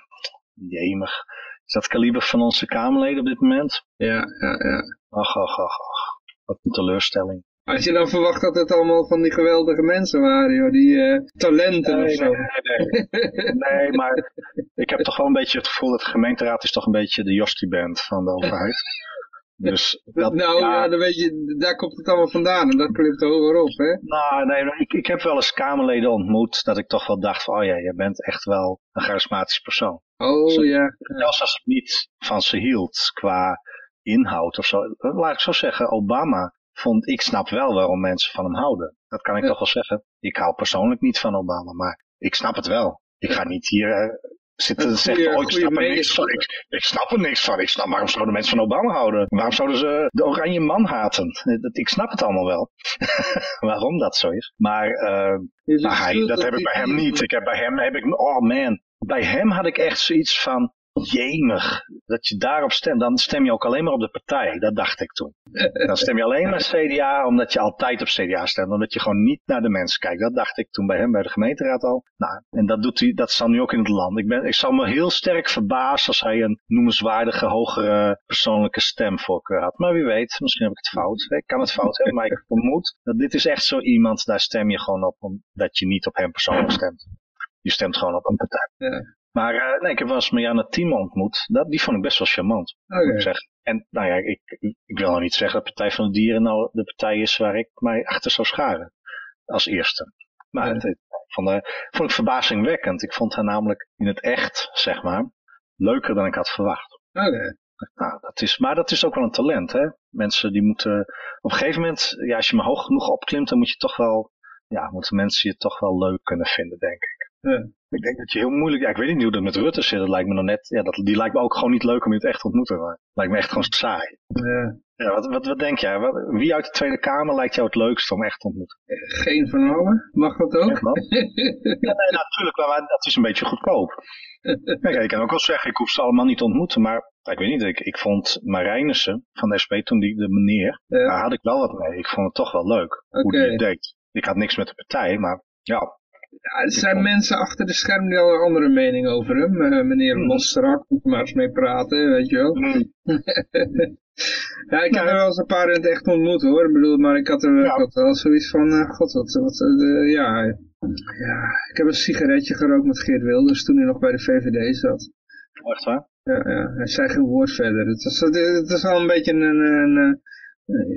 D: jemig. Is dat kaliber van onze Kamerleden op dit moment?
B: Ja, ja, ja.
D: Ach, ach, ach, ach. Wat een teleurstelling.
B: Als je dan verwacht dat het allemaal van die geweldige mensen waren, joh. Die eh, talenten of
D: Nee,
B: zo.
D: nee, nee, nee. Nee, maar ik heb toch wel een beetje het gevoel dat de gemeenteraad is toch een beetje de Jostie-band van de overheid. Dus dat,
B: nou ja,
D: ja,
B: dan weet je, daar komt het allemaal vandaan en dat klimt hoger op, hè.
D: nou, nee, ik, ik heb wel eens Kamerleden ontmoet dat ik toch wel dacht van, oh ja, jij bent echt wel een charismatisch persoon.
B: Oh ja,
D: Zelfs als ik niet van ze hield qua inhoud of zo. Laat ik zo zeggen, Obama vond, ik snap wel waarom mensen van hem houden. Dat kan ik
B: Ja.
D: toch wel zeggen. Ik hou persoonlijk niet van Obama, maar ik snap het wel. Ik ga niet hier eh, zitten
B: Een
D: zeggen, oh, ik snap er niks van. Ik, ik snap er niks van. Ik snap, waarom zouden mensen van Obama houden? Waarom zouden ze de oranje man haten? Eh, Ik snap het allemaal wel. waarom dat zo is. Maar eh, maar hij, dat heb ik bij hem niet. Ik heb bij hem, heb ik, oh man. Bij hem had ik echt zoiets van, jemig, dat je daarop stemt. Dan stem je ook alleen maar op de partij. Dat dacht ik toen. Dan stem je alleen maar CDA, omdat je altijd op CDA stemt. Omdat je gewoon niet naar de mensen kijkt. Dat dacht ik toen bij hem bij de gemeenteraad al. Nou, en dat doet hij, dat staat nu ook in het land. Ik, ben, ik zal me heel sterk verbazen als hij een noemenswaardige, hogere persoonlijke stemvoorkeur had. Maar wie weet, misschien heb ik het fout. Ik kan het fout hebben, maar ik vermoed dat dit is echt zo iemand, daar stem je gewoon op, omdat je niet op hem persoonlijk stemt. Je stemt gewoon op een partij.
B: Ja.
D: Maar eh, nee, ik heb wel eens Marianne Thieme ontmoet. Dat, die vond ik best wel charmant,
B: Oké.
D: moet ik zeggen. En nou ja, ik, ik, wil nou niet zeggen dat Partij van de Dieren nou de partij is waar ik mij achter zou scharen. Als eerste. Maar
B: Ja.
D: het, vond, eh, vond ik verbazingwekkend. Ik vond haar namelijk in het echt, zeg maar, leuker dan ik had verwacht.
B: Oké.
D: Nou, dat is, maar dat is ook wel een talent, hè. Mensen die moeten, op een gegeven moment, ja, als je maar hoog genoeg opklimt, dan moet je toch wel, ja, moeten mensen je toch wel leuk kunnen vinden, denk ik. Ik denk dat je heel moeilijk... Ja, ik weet niet hoe dat met Rutte zit. Dat lijkt me nog net... Ja, dat, die lijkt me ook gewoon niet leuk om in het echt te ontmoeten. Maar lijkt me echt gewoon saai.
B: Ja.
D: Ja, wat, wat, wat denk jij? Wat- wie uit de Tweede Kamer lijkt jou het leukst om echt te ontmoeten?
B: Geen van allen. Mag dat ook?
D: Ja, nee, natuurlijk, maar dat is een beetje goedkoop. Kijk, ik kan ook wel zeggen, ik hoef ze allemaal niet te ontmoeten, maar ik weet niet, ik, ik vond Marijnissen van de SP toen die de meneer,
B: Ja.
D: daar had ik wel wat mee. Ik vond het toch wel leuk hoe die het deed. Ik had niks met de partij, maar ja,
B: Ja, er zijn mensen achter de scherm die al een andere mening over hem. Eh, meneer
D: Hmm.
B: Losstrak, moet je maar eens mee praten, weet je wel. ja, ik heb er wel eens een paar in het echt ontmoet hoor. Ik bedoel, maar ik had er
D: Ja.
B: ik had wel zoiets van, eh, god, wat, wat eh, ja. ja. Ik heb een sigaretje gerookt met Geert Wilders toen hij nog bij de VVD zat.
D: echt waar.
B: Ja, ja, hij zei geen woord verder. Het was, het, wel een beetje een, een, een,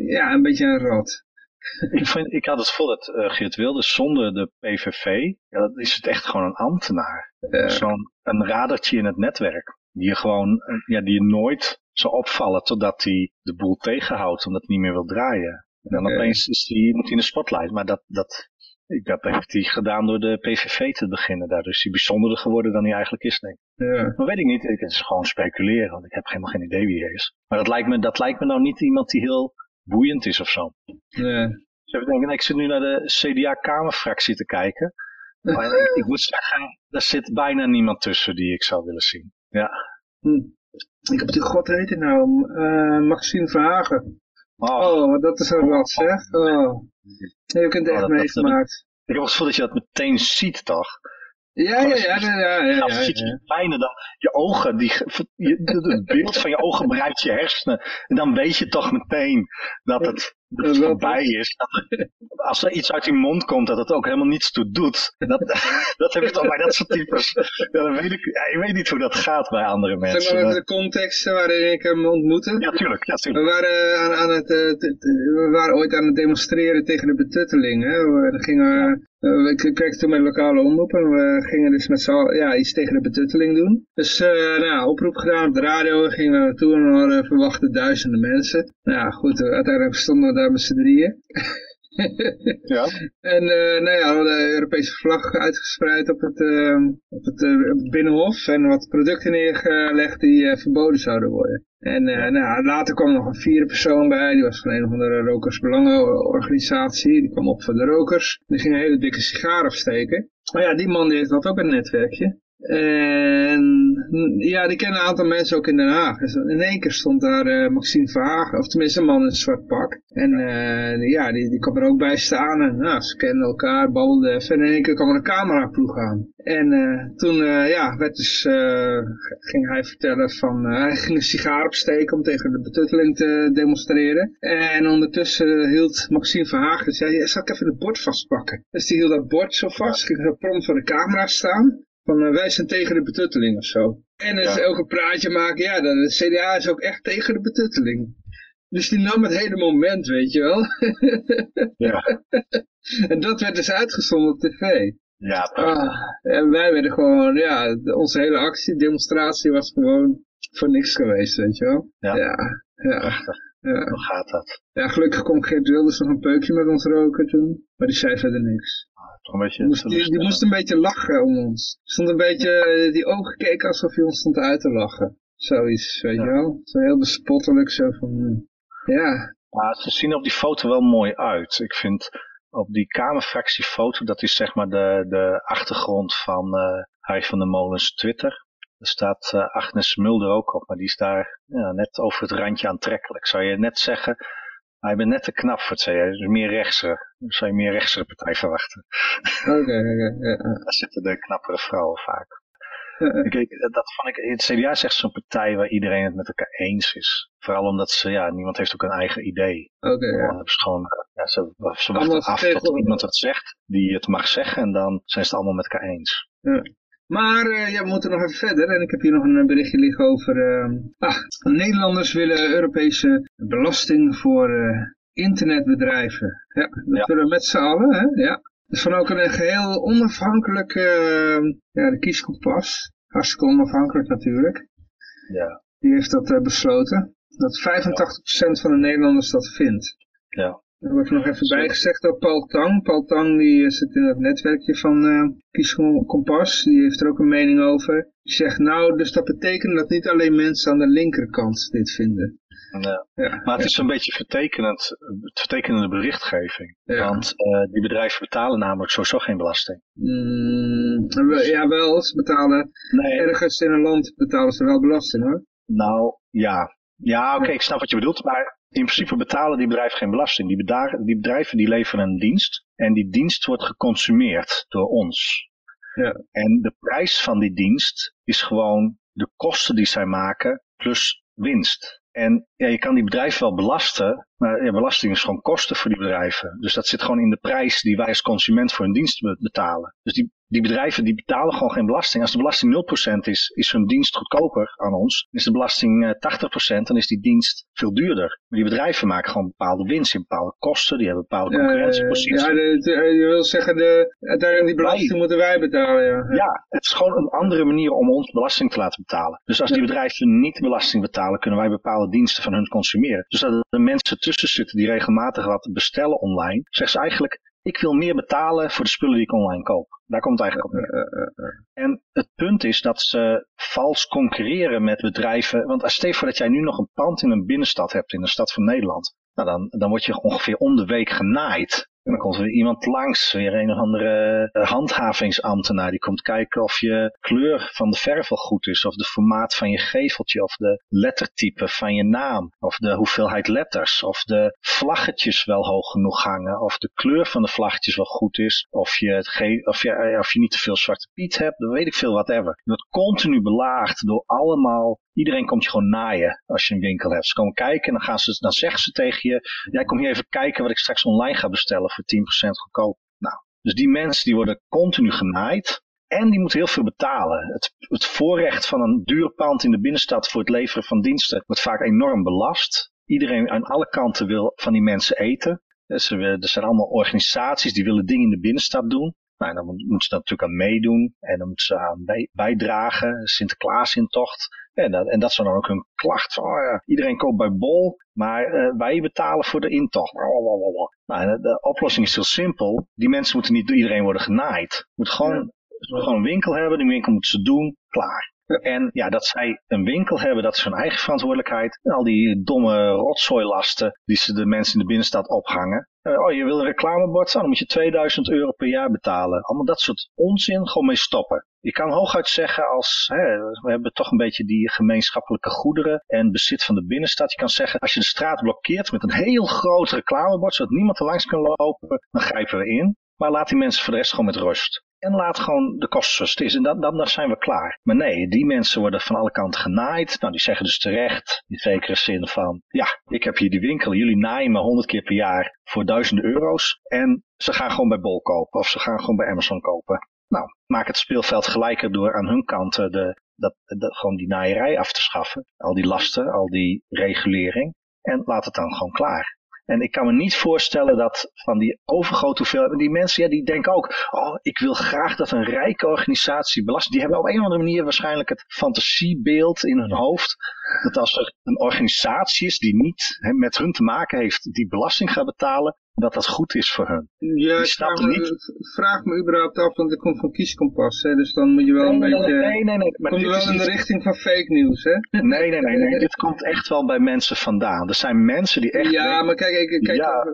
B: ja, een beetje een rat.
D: Ik, vind, ik had het gevoel dat eh, Geert Wilders zonder de PVV, ja, dat is het echt gewoon een ambtenaar. Zo'n een radertje in het netwerk. Die je gewoon, eh, ja, die je nooit zou opvallen totdat hij de boel tegenhoudt omdat hij niet meer wil draaien. En dan opeens is die, moet hij in de spotlight. Maar dat, dat, ik, dat heeft hij gedaan door de PVV te beginnen. Daardoor is hij bijzonderder geworden dan hij eigenlijk is, denk ik.
B: Ja.
D: Maar weet ik niet, het is gewoon speculeren, want ik heb helemaal geen idee wie hij is. Maar dat lijkt me, dat lijkt me nou niet iemand die heel boeiend is of zo.
B: Ja.
D: Dus even denken, ik zit nu naar de CDA-Kamerfractie te kijken. Maar ik, ik moet zeggen, daar zit bijna niemand tussen die ik zou willen zien. Ja.
B: Hm. Ik heb die god heet het nou, eh, Maxime Verhagen.
D: Oh,
B: Oh, wat dat is een rat zeg. Oh. Je hebt het
D: Oh,
B: echt
D: dat-
B: meegemaakt.
D: Ik heb het gevoel dat je dat meteen ziet, toch?
B: Ja, ja, ja, ja, ja, ja,
D: Dan
B: ja,
D: zit je bijna dan, je ogen, die, ge- je, het beeld van je ogen bereikt je hersenen. En dan weet je toch meteen dat het, dat
B: Ja, wel toch?
D: is. Dat als er iets uit die mond komt, dat het ook helemaal niets toe doet. Dat, dat heb je toch bij dat soort types. Ja, dan weet ik, ja, ik weet niet hoe dat gaat bij andere
B: Zeg
D: mensen.
B: maar even
D: maar-
B: de context waarin ik hem ontmoette.
D: Ja, tuurlijk. Ja,
B: We
D: tuurlijk.
B: waren, aan, aan het, eh, we waren ooit aan het demonstreren tegen de betutteling. Hè? We gingen, eh, we k- kregen toen met lokale omroep en we gingen dus met z'n ja, iets tegen de betutteling doen. Dus eh nou, oproep gedaan op de radio, we gingen naartoe en we hadden verwachte duizenden mensen. Nou ja, goed, eh, uiteindelijk stonden we daar met z'n drieën.
D: Ja.
B: En eh, nou ja, we hadden de Europese vlag uitgespreid op het, eh, op het, eh, Binnenhof en wat producten neergelegd die verboden zouden worden. En nou, later kwam nog een vierde persoon bij, die was van een of andere rokersbelangenorganisatie, die kwam op voor de rokers. Die ging een hele dikke sigaar afsteken. Maar ja, die man die heeft had ook een netwerkje. En ja, die kennen een aantal mensen ook in Den Haag. Dus in één keer stond daar eh, Maxime Verhagen, of tenminste een man in een zwart pak. En eh, ja, die, die kwam er ook bij staan. En nou, ze kenden elkaar, babbelden even. En in één keer kwam er een cameraploeg aan. En eh, toen ja, werd dus, ging hij vertellen van, hij ging een sigaar opsteken om tegen de betutteling te demonstreren. En ondertussen hield Maxime Verhagen, zei, "Ja, zal ik even het bord vastpakken? Dus die hield dat bord zo vast, ging zo prompt voor de camera staan. Van eh, wij zijn tegen de betutteling of zo. En dus
D: Ja.
B: een praatje maken, ja, de, de CDA is ook echt tegen de betutteling. Dus die nam het hele moment, weet je wel.
D: Ja.
B: en dat werd dus uitgezonden op tv.
D: Ja.
B: Ah, en wij werden gewoon, ja, onze hele actie, demonstratie was gewoon voor niks geweest, weet je wel.
D: Ja.
B: Ja, ja.
D: Hoe gaat dat?
B: Ja, gelukkig kon Geert Wilders nog een peukje met ons roken toen. Maar die zei verder niks.
D: Toch een beetje
B: Die moest, die, die moest een beetje lachen om ons. Stond een beetje, eh, die ogen keken alsof hij ons stond uit te lachen. Zoiets, weet
D: Ja.
B: je wel. Zo heel bespottelijk, zo van, hm. ja.
D: Maar ze zien op die foto wel mooi uit. Ik vind op die Kamerfractiefoto, dat is zeg maar de, de achtergrond van eh Harry van der Molens Twitter. Er staat eh, Agnes Mulder ook op, maar die is daar ja, net over het randje aantrekkelijk. Zou je net zeggen, hij bent net te knap voor het CDA, dus meer rechtser. Zou je meer rechtse partij verwachten.
B: Oké, oké, ja, ja.
D: Daar zitten de knappere vrouwen vaak.
B: Ja, ja.
D: Kijk, dat vond ik, het CDA is echt zo'n partij waar iedereen het met elkaar eens is. Vooral omdat ze, ja, niemand heeft ook een eigen idee.
B: Oké, ja.
D: Ze gewoon, ja, ze, ze wachten af tot iemand het zegt, die het mag zeggen, en dan zijn ze het allemaal met elkaar eens.
B: Maar eh, ja, we moeten nog even verder. En ik heb hier nog een berichtje liggen over... eh, ah, Nederlanders willen Europese belasting voor eh, internetbedrijven. Ja, dat
D: Ja.
B: willen we met z'n allen, hè? Ja. Dus van ook een geheel onafhankelijk... eh, ja, de kieskompas. Hartstikke onafhankelijk natuurlijk.
D: Ja,
B: Die heeft dat eh, besloten. Dat 85% van de Nederlanders dat vindt.
D: ja.
B: Er wordt nog even bijgezegd door Paul Tang. Paul Tang die eh, zit in het netwerkje van uh, Kieskompas. Die heeft er ook een mening over. Die zegt nou, dus dat betekent dat niet alleen mensen aan de linkerkant dit vinden.
D: Ja. ja. Maar het is een beetje vertekenend, vertekenende berichtgeving. Want uh, die bedrijven betalen namelijk sowieso geen belasting.
B: Mm, ja, wel. Ze betalen nee. ergens in een land betalen ze wel belasting hoor.
D: Nou, ja. Ja, oké, ik snap wat je bedoelt. Maar in principe betalen die bedrijven geen belasting. Die, die bedrijven die leveren een dienst. En die dienst wordt geconsumeerd door ons. Ja. En de prijs van die dienst is gewoon de kosten die zij maken plus winst. En ja, je kan die bedrijven wel belasten, maar ja, belasting is gewoon kosten voor die bedrijven. Dus dat zit gewoon in de prijs die wij als consument voor een dienst betalen. Dus die, die bedrijven die betalen gewoon geen belasting. Als de belasting 0% is, is hun dienst goedkoper aan ons. Is de belasting 80%, eh, dan is die dienst veel duurder. Maar die bedrijven maken gewoon bepaalde winst in bepaalde kosten. Die hebben bepaalde concurrentieposities.
B: ja, je wil zeggen, de, uiteindelijk die belasting moeten wij betalen. Ja.
D: ja, het is gewoon een andere manier om ons belasting te laten betalen. Dus als die bedrijven niet belasting betalen, kunnen wij bepaalde diensten van hun consumeren. Dus dat er mensen tussen zitten die regelmatig wat bestellen online, zeggen ze eigenlijk, ik wil meer betalen voor de spullen die ik online koop. Daar komt het eigenlijk op neer. En het punt is dat ze vals concurreren met bedrijven. Want stel voor dat jij nu nog een pand in een binnenstad hebt, in een stad van Nederland. Nou, dan, dan word je ongeveer om de week genaaid. En dan komt er weer iemand langs, weer een of andere uh, handhavingsambtenaar. Die komt kijken of je kleur van de verf wel goed is. Of de formaat van je geveltje. Of de lettertype van je naam. Of de hoeveelheid letters. Of de vlaggetjes wel hoog genoeg hangen. Of de kleur van de vlaggetjes wel goed is. Of je, het of je, eh, of je niet te veel zwarte piet hebt. Dan weet ik veel, whatever. Je wordt continu belaagd door allemaal Iedereen komt je gewoon naaien als je een winkel hebt. Ze komen kijken en dan, gaan ze, dan zeggen ze tegen je, jij kom hier even kijken wat ik straks online ga bestellen voor 10% goedkoop. Nou, dus die mensen die worden continu genaaid. En die moeten heel veel betalen. Het, het voorrecht van een duur pand in de binnenstad voor het leveren van diensten wordt vaak enorm belast. Iedereen aan alle kanten wil van die mensen eten. Dus er zijn allemaal organisaties die willen dingen in de binnenstad doen. Nou, dan moeten ze natuurlijk aan meedoen en dan moeten ze aan bijdragen, Sinterklaas in tocht. En dat, en dat is dan ook hun klacht. Van, oh ja, iedereen koopt bij Bol, maar uh, wij betalen voor de intocht. Nou, de, oplossing is heel simpel. Die mensen moeten niet door iedereen worden genaaid. Moet gewoon, gewoon een winkel hebben, die winkel moeten ze doen, klaar. En ja, dat zij een winkel hebben, dat is hun eigen verantwoordelijkheid. En al die domme rotzooilasten die ze de mensen in de binnenstad ophangen. Uh, oh, je wil een reclamebord, dan moet je 2000 euro per jaar betalen. Allemaal dat soort onzin, gewoon mee stoppen. Je kan hooguit zeggen als, hè, we hebben toch een beetje die gemeenschappelijke goederen en bezit van de binnenstad. Je kan zeggen, als je de straat blokkeert met een heel groot reclamebord, zodat niemand er langs kan lopen, dan grijpen we in. Maar laat die mensen voor de rest gewoon met rust. En laat gewoon de kosten zoals En dan, dan, dan zijn we klaar. Maar nee, die mensen worden van alle kanten genaaid. Nou, die zeggen dus terecht, in zekere zin van... Ja, ik heb hier die winkel. Jullie naaien me honderd keer per jaar voor duizenden euro's. En ze gaan gewoon bij Bol kopen. Of ze gaan gewoon bij Amazon kopen. Nou, maak het speelveld gelijker door aan hun kant de, dat, gewoon die naaierij af te schaffen. Al die lasten, al die regulering. En laat het dan gewoon klaar. En ik kan me niet voorstellen dat van die overgrote hoeveelheid, die mensen ja, die denken ook, oh, ik wil graag dat een rijke organisatie belast. Die hebben op een of andere manier waarschijnlijk het fantasiebeeld in hun hoofd, dat als er een organisatie is die niet met hun te maken heeft, die belasting gaat betalen, dat dat goed is voor hun.
B: Ja, ik vraag me, vraag me überhaupt af, want het komt van kieskompas, hè, dus dan moet je wel
D: nee,
B: een beetje...
D: Nee, nee, nee.
B: Maar kom je wel in de richting van fake news, hè?
D: Nee, nee, nee, nee, dit komt echt wel bij mensen vandaan. Er zijn mensen die echt...
B: Ja, maar kijk, kijk, kijk ja.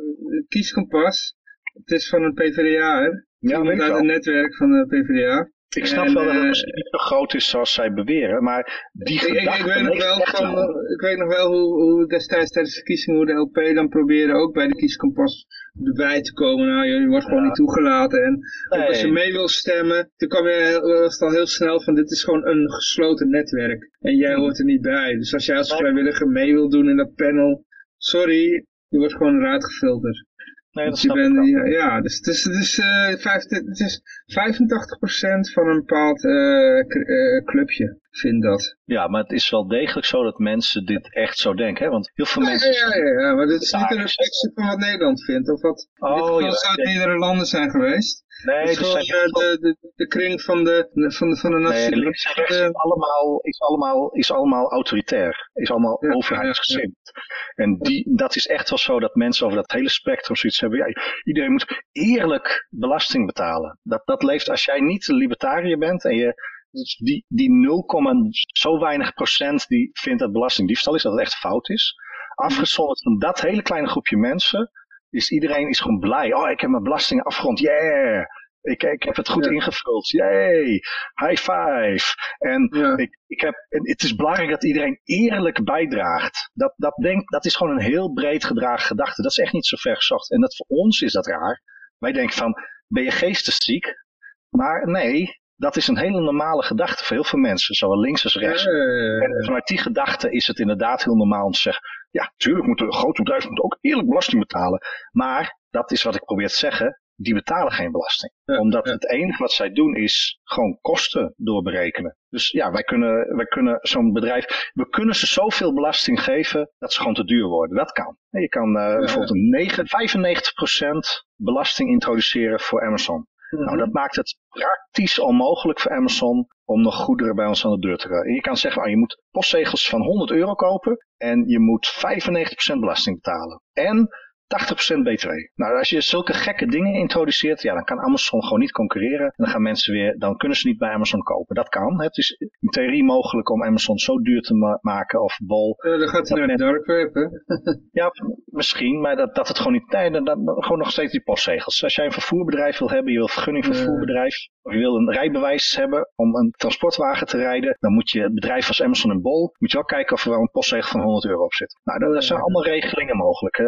B: kieskompas, het is van een PvdA, hè? Ja, uit het netwerk van de PvdA.
D: Ik snap wel dat het misschien niet zo groot is zoals zij beweren, maar die ik, ik, ik,
B: weet nog wel van, ik weet nog wel hoe, hoe destijds tijdens de verkiezingen hoe de LP dan probeerde ook bij de kieskompas erbij te komen. Nou, je wordt gewoon niet toegelaten. En als je mee wil stemmen, dan kwam je, al heel snel van dit is gewoon een gesloten netwerk. En jij hoort er niet bij. Dus als jij als vrijwilliger mee wil doen in dat panel, sorry, je wordt gewoon eruit gefilterd.
D: Nee, dat snap ben,
B: ja, ja, dus het is, het is, uh, het is 85% van een bepaald uh, clubje vindt dat.
D: Ja, maar het is wel degelijk zo dat mensen dit echt zo denken. Hè? Want heel veel mensen...
B: Ja, ja, ja, maar dit is niet een reflectie van wat Nederland vindt. Of wat, oh, dit ja, zou het meerdere landen zijn geweest.
D: Nee,
B: gewoon
D: zijn
B: eh, de, de, de kring van de, van de, van de
D: Nee, links en rechts
B: eh,
D: is allemaal, is, allemaal, is allemaal autoritair. Is allemaal
B: Ja,
D: overheidsgezind. En die, dat is echt wel zo dat mensen over dat hele spectrum zoiets hebben. Ja, iedereen moet eerlijk belasting betalen. Dat, dat leeft als jij niet een libertariër bent en je dus die, die 0, zo weinig procent die vindt dat belastingdiefstal is, dat het echt fout is. Afgezonderd van dat hele kleine groepje mensen is iedereen is gewoon blij. Oh, ik heb mijn belasting afgerond. Yeah! Ik, ik heb het goed
B: Ja.
D: ingevuld. Yay! High five! En
B: ja.
D: ik, ik heb, en het is belangrijk dat iedereen eerlijk bijdraagt. Dat, dat, denk, dat is gewoon een heel breed gedragen gedachte. Dat is echt niet zo ver gezocht. En dat voor ons is dat raar. Wij denken van, ben je geestesziek? Maar nee, dat is een hele normale gedachte voor heel veel mensen. Zowel links als rechts.
B: Eh,
D: En vanuit die gedachte is het inderdaad heel normaal om te zeggen, ja, tuurlijk moeten grote bedrijven ook eerlijk belasting betalen. Maar, dat is wat ik probeer te zeggen, die betalen geen belasting.
B: Ja,
D: Omdat
B: ja.
D: het enige wat zij doen is gewoon kosten doorberekenen. Dus ja, wij kunnen, wij kunnen zo'n bedrijf, we kunnen ze zoveel belasting geven dat ze gewoon te duur worden. Dat kan. Je kan eh, bijvoorbeeld een 9, 95% belasting introduceren voor Amazon. Nou, dat maakt het praktisch onmogelijk voor Amazon om nog goederen bij ons aan de deur te krijgen. En je kan zeggen, ah, je moet postzegels van 100 euro kopen en je moet 95% belasting betalen. En 80% BTW. Nou, als je zulke gekke dingen introduceert, ja, dan kan Amazon gewoon niet concurreren. En dan gaan mensen weer, dan kunnen ze niet bij Amazon kopen. Dat kan. Het is in theorie mogelijk om Amazon zo duur te ma- maken of bol.
B: ja, dan gaat hij naar het dark web, hè?
D: Ja, misschien, maar dat, dat het gewoon niet, nee, dan, dan, gewoon nog steeds die postzegels. Als jij een vervoerbedrijf wil hebben, je wil vergunning voor
B: Ja.
D: vervoerbedrijf, of je wil een rijbewijs hebben om een transportwagen te rijden, dan moet je het bedrijf als Amazon en Bol, moet je wel kijken of er wel een postzegel van 100 euro op zit. Nou, daar zijn allemaal regelingen mogelijk. Hè.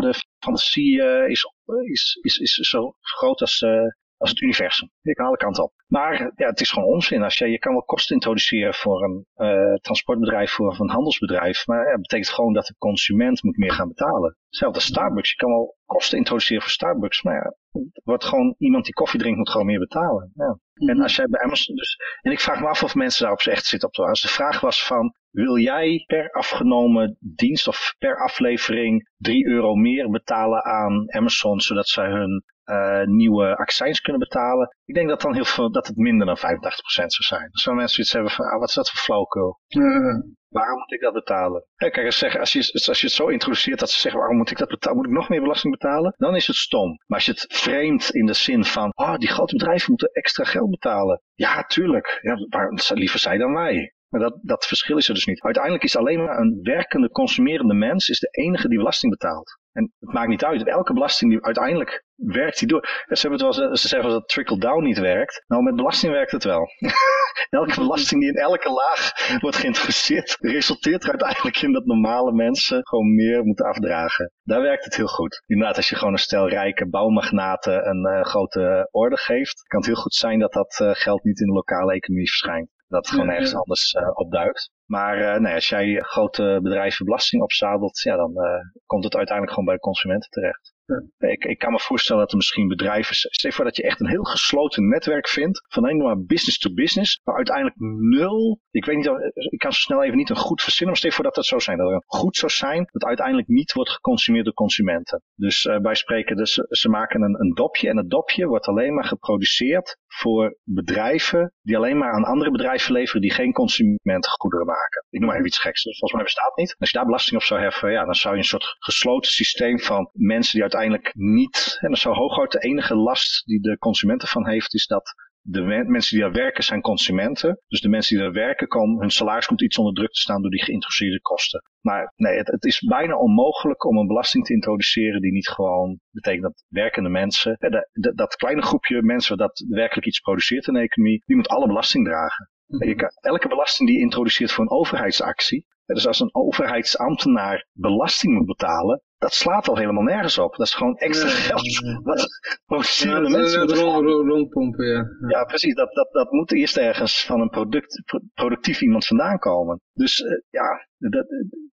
D: De fantasie eh, is, is, is, is zo groot als, eh, als het universum. Je kan alle kanten op. Maar ja, het is gewoon onzin. Als je, je kan wel kosten introduceren voor een eh, transportbedrijf of een handelsbedrijf. Maar ja, dat betekent gewoon dat de consument moet meer gaan betalen. Hetzelfde als Starbucks. Je kan wel kosten introduceren voor Starbucks. Maar ja, wordt gewoon, iemand die koffie drinkt moet gewoon meer betalen. Ja. En als jij bij Amazon dus, en ik vraag me af of mensen daarop echt zitten op te wachten. Als de vraag was van, wil jij per afgenomen dienst of per aflevering 3 euro meer betalen aan Amazon, zodat zij hun eh, nieuwe accijns kunnen betalen? Ik denk dat dan heel veel, dat het minder dan 85% zou zijn. Dan zouden mensen iets hebben van, ah, wat is dat voor flauwekul?
B: Ja.
D: Waarom moet ik dat betalen? Ja, kijk, als, ze zeggen, als, je, als je het zo introduceert dat ze zeggen, waarom moet ik dat betalen? Moet ik nog meer belasting betalen? Dan is het stom. Maar als je het vreemd in de zin van, ah, die grote bedrijven moeten extra geld betalen. Ja, tuurlijk. Ja, maar liever zij dan wij. Maar dat, dat verschil is er dus niet. Uiteindelijk is alleen maar een werkende, consumerende mens is de enige die belasting betaalt. En het maakt niet uit. Elke belasting die uiteindelijk werkt die door. Ze, hebben het wel, ze zeggen dat trickle-down niet werkt. Nou, met belasting werkt het wel. elke belasting die in elke laag wordt geïntroduceerd, resulteert er uiteindelijk in dat normale mensen gewoon meer moeten afdragen. Daar werkt het heel goed. Inderdaad, als je gewoon een stel rijke bouwmagnaten een eh, grote orde geeft, kan het heel goed zijn dat dat eh, geld niet in de lokale economie verschijnt. Dat het gewoon
B: Ja,
D: ergens anders eh, opduikt. Maar eh, nee, als jij grote bedrijven belasting opzadelt, ja, dan eh, komt het uiteindelijk gewoon bij de consumenten terecht. Ik, kan me voorstellen dat er misschien bedrijven, stel voor dat je echt een heel gesloten netwerk vindt, van alleen maar business to business, maar uiteindelijk nul, ik weet niet, ik kan zo snel even niet een goed verzinnen, maar stel voor dat dat zou zijn, dat een goed zou zijn, dat uiteindelijk niet wordt geconsumeerd door consumenten. Dus eh wij spreken, dus, ze maken een, een dopje en het dopje wordt alleen maar geproduceerd voor bedrijven die alleen maar aan andere bedrijven leveren die geen consumentengoederen maken. Ik noem maar even iets geks, dus volgens mij bestaat het niet. Als je daar belasting op zou heffen, ja, dan zou je een soort gesloten systeem van mensen die uiteindelijk niet, en dan zou hooguit de enige last die de consument ervan heeft, is dat de men- mensen die daar werken zijn consumenten. Dus de mensen die daar werken, komen, hun salaris komt iets onder druk te staan door die geïntroduceerde kosten. Maar nee, het, het is bijna onmogelijk om een belasting te introduceren die niet gewoon betekent dat werkende mensen, hè, de- de- dat kleine groepje mensen dat werkelijk iets produceert in de economie, die moet alle belasting dragen. En je kan, elke belasting die je introduceert voor een overheidsactie, dus als een overheidsambtenaar belasting moet betalen, dat slaat al helemaal nergens op. Dat is gewoon extra geld. Wat
B: Ja,
D: mensen
B: dat
D: moeten
B: rond, rond- rondpompen, ja.
D: ja, precies. Dat, dat, dat moet eerst ergens van een product, pro- productief iemand vandaan komen. Dus eh, ja, dat,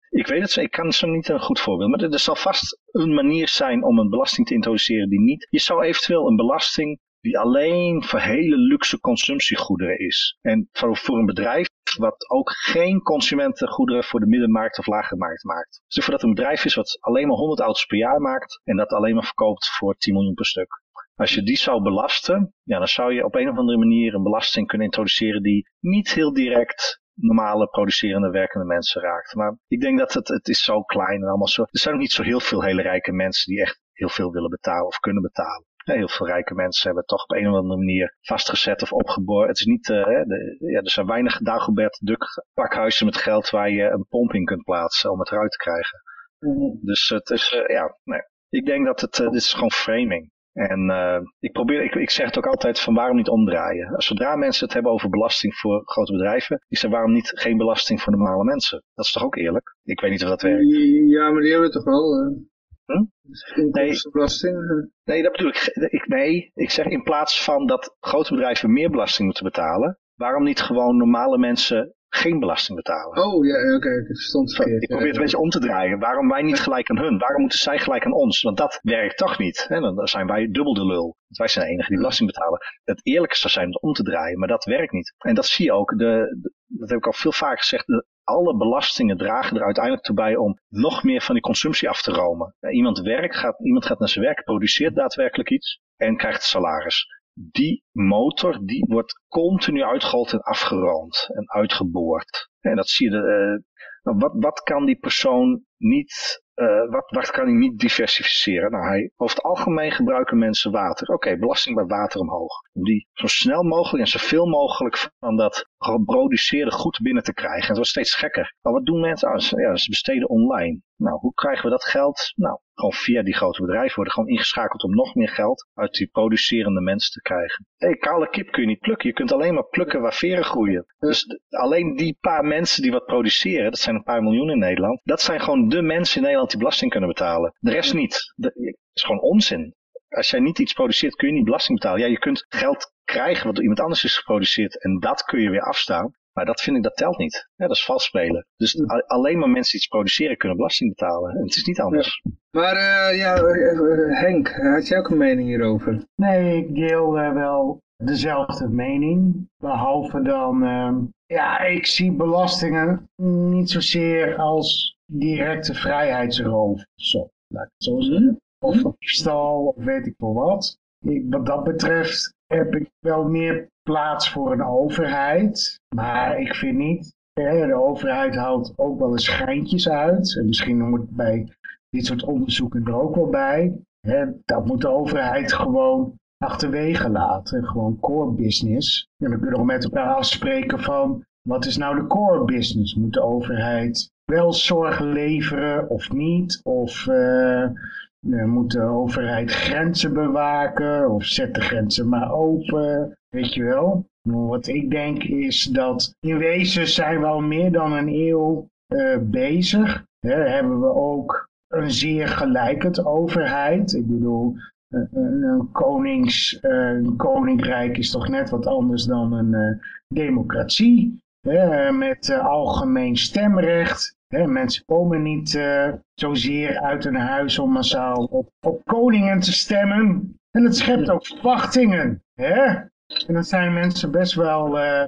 D: ik weet het. Ik kan zo niet een goed voorbeeld. Maar er, er zal vast een manier zijn om een belasting te introduceren die niet. Je zou eventueel een belasting die alleen voor hele luxe consumptiegoederen is. En voor, voor een bedrijf wat ook geen consumentengoederen voor de middenmarkt of lagere markt maakt. Dus voor dat een bedrijf is wat alleen maar 100 auto's per jaar maakt en dat alleen maar verkoopt voor 10 miljoen per stuk. Als je die zou belasten, ja, dan zou je op een of andere manier een belasting kunnen introduceren die niet heel direct normale producerende werkende mensen raakt. Maar ik denk dat het, het is zo klein en allemaal zo. Er zijn ook niet zo heel veel hele rijke mensen die echt heel veel willen betalen of kunnen betalen. Heel veel rijke mensen hebben toch op een of andere manier vastgezet of opgeboren. Het is niet, de, ja, er zijn weinig Dagobert Duck pakhuizen met geld waar je een pomp in kunt plaatsen om het eruit te krijgen. Mhm. Dus het is, uh, ja, nee. Ik denk dat het, uh, dit is gewoon framing. En uh, ik, probeer, ik, ik zeg het ook altijd van waarom niet omdraaien. Zodra mensen het hebben over belasting voor grote bedrijven, ik zeg waarom niet geen belasting voor normale mensen? Dat is toch ook eerlijk? Ik weet niet of dat werkt.
B: Ja, maar die hebben we toch wel. Uh... Hm?
D: Nee, nee, dat bedoel ik, ik. Nee, ik zeg in plaats van dat grote bedrijven meer belasting moeten betalen, waarom niet gewoon normale mensen geen belasting betalen.
B: Oh, ja, oké, okay, ik verstond het
D: Ik probeer het een beetje om te draaien. Waarom wij niet gelijk aan hun? Waarom moeten zij gelijk aan ons? Want dat werkt toch niet. Hè? Dan zijn wij dubbel de lul. Want wij zijn de enige die belasting betalen. Het eerlijke zou zijn om te draaien, maar dat werkt niet. En dat zie je ook. De, dat heb ik al veel vaker gezegd. De, alle belastingen dragen er uiteindelijk toe bij om nog meer van die consumptie af te romen. Iemand, werkt, gaat, iemand gaat naar zijn werk, produceert daadwerkelijk iets en krijgt salaris die motor die wordt continu uitgehold en afgeroomd en uitgeboord. En dat zie je, uh, wat, wat kan die persoon niet uh, wat, kan hij niet diversificeren? Nou, hij, over het algemeen gebruiken mensen water. Oké, belasting bij water omhoog. Om die zo snel mogelijk en zoveel mogelijk van dat geproduceerde goed binnen te krijgen. En het wordt steeds gekker. Maar wat doen mensen? Ah, ja, ze besteden online. Nou, hoe krijgen we dat geld? Nou, gewoon via die grote bedrijven worden gewoon ingeschakeld om nog meer geld uit die producerende mensen te krijgen. Hé, hey, kale kip kun je niet plukken. Je kunt alleen maar plukken waar veren groeien. Dus alleen die paar mensen die wat produceren, dat zijn een paar miljoen in Nederland, dat zijn gewoon de mensen in Nederland die belasting kunnen betalen. De rest niet. Dat is gewoon onzin. Als jij niet iets produceert, kun je niet belasting betalen. Ja, je kunt geld krijgen wat door iemand anders is geproduceerd en dat kun je weer afstaan. Maar dat vind ik, dat telt niet. Ja, dat is vals spelen. Dus alleen maar mensen die iets produceren kunnen belasting betalen. En het is niet anders.
B: Maar uh, ja, uh, Henk, had jij ook een mening hierover?
E: Nee, ik deel uh, wel dezelfde mening. Behalve dan, ehm, ja, ik zie belastingen niet zozeer als directe vrijheidsroof. Zo, laat ik het zo zeggen. Of diefstal, of weet ik wel wat. Ik, wat dat betreft heb ik wel meer plaats voor een overheid. Maar ik vind niet, de overheid haalt ook wel eens schijntjes uit. En misschien hoort bij dit soort onderzoeken er ook wel bij. Dat moet de overheid gewoon achterwege laten. Gewoon core business. En dan kunnen we met elkaar afspreken van wat is nou de core business? Moet de overheid wel zorg leveren of niet? Of uh, moet de overheid grenzen bewaken? Of zet de grenzen maar open? Weet je wel? Wat ik denk is dat in wezen zijn we al meer dan een eeuw uh, bezig. Hè, hebben we ook een zeer gelijkend overheid. Ik bedoel, een, een, konings, een koninkrijk is toch net wat anders dan een uh, democratie. Met algemeen stemrecht. Mensen komen niet uh, zozeer uit hun huis om massaal op, op koningen te stemmen. En het schept ook verwachtingen. Hè? En dan zijn mensen best wel uh,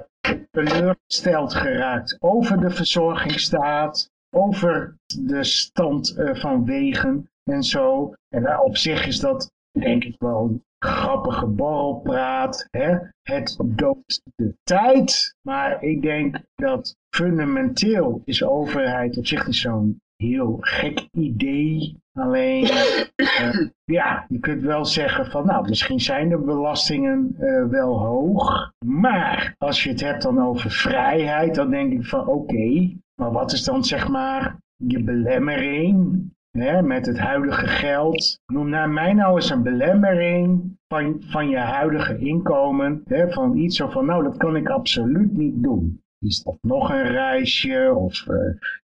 E: teleurgesteld geraakt over de verzorgingsstaat, over de stand uh, van wegen en zo. En op zich is dat denk ik wel een grappige borrelpraat. Hè? Het doodt de tijd. Maar ik denk dat fundamenteel is overheid op zich niet zo'n heel gek idee. Alleen, uh, ja, je kunt wel zeggen van, nou, misschien zijn de belastingen uh, wel hoog. Maar als je het hebt dan over vrijheid, dan denk ik van, oké, okay, maar wat is dan zeg maar je belemmering? Hè, met het huidige geld. Noem naar mij nou eens een belemmering van, van je huidige inkomen. Hè, van iets zo van, nou dat kan ik absoluut niet doen. Is dat nog een reisje? Of uh,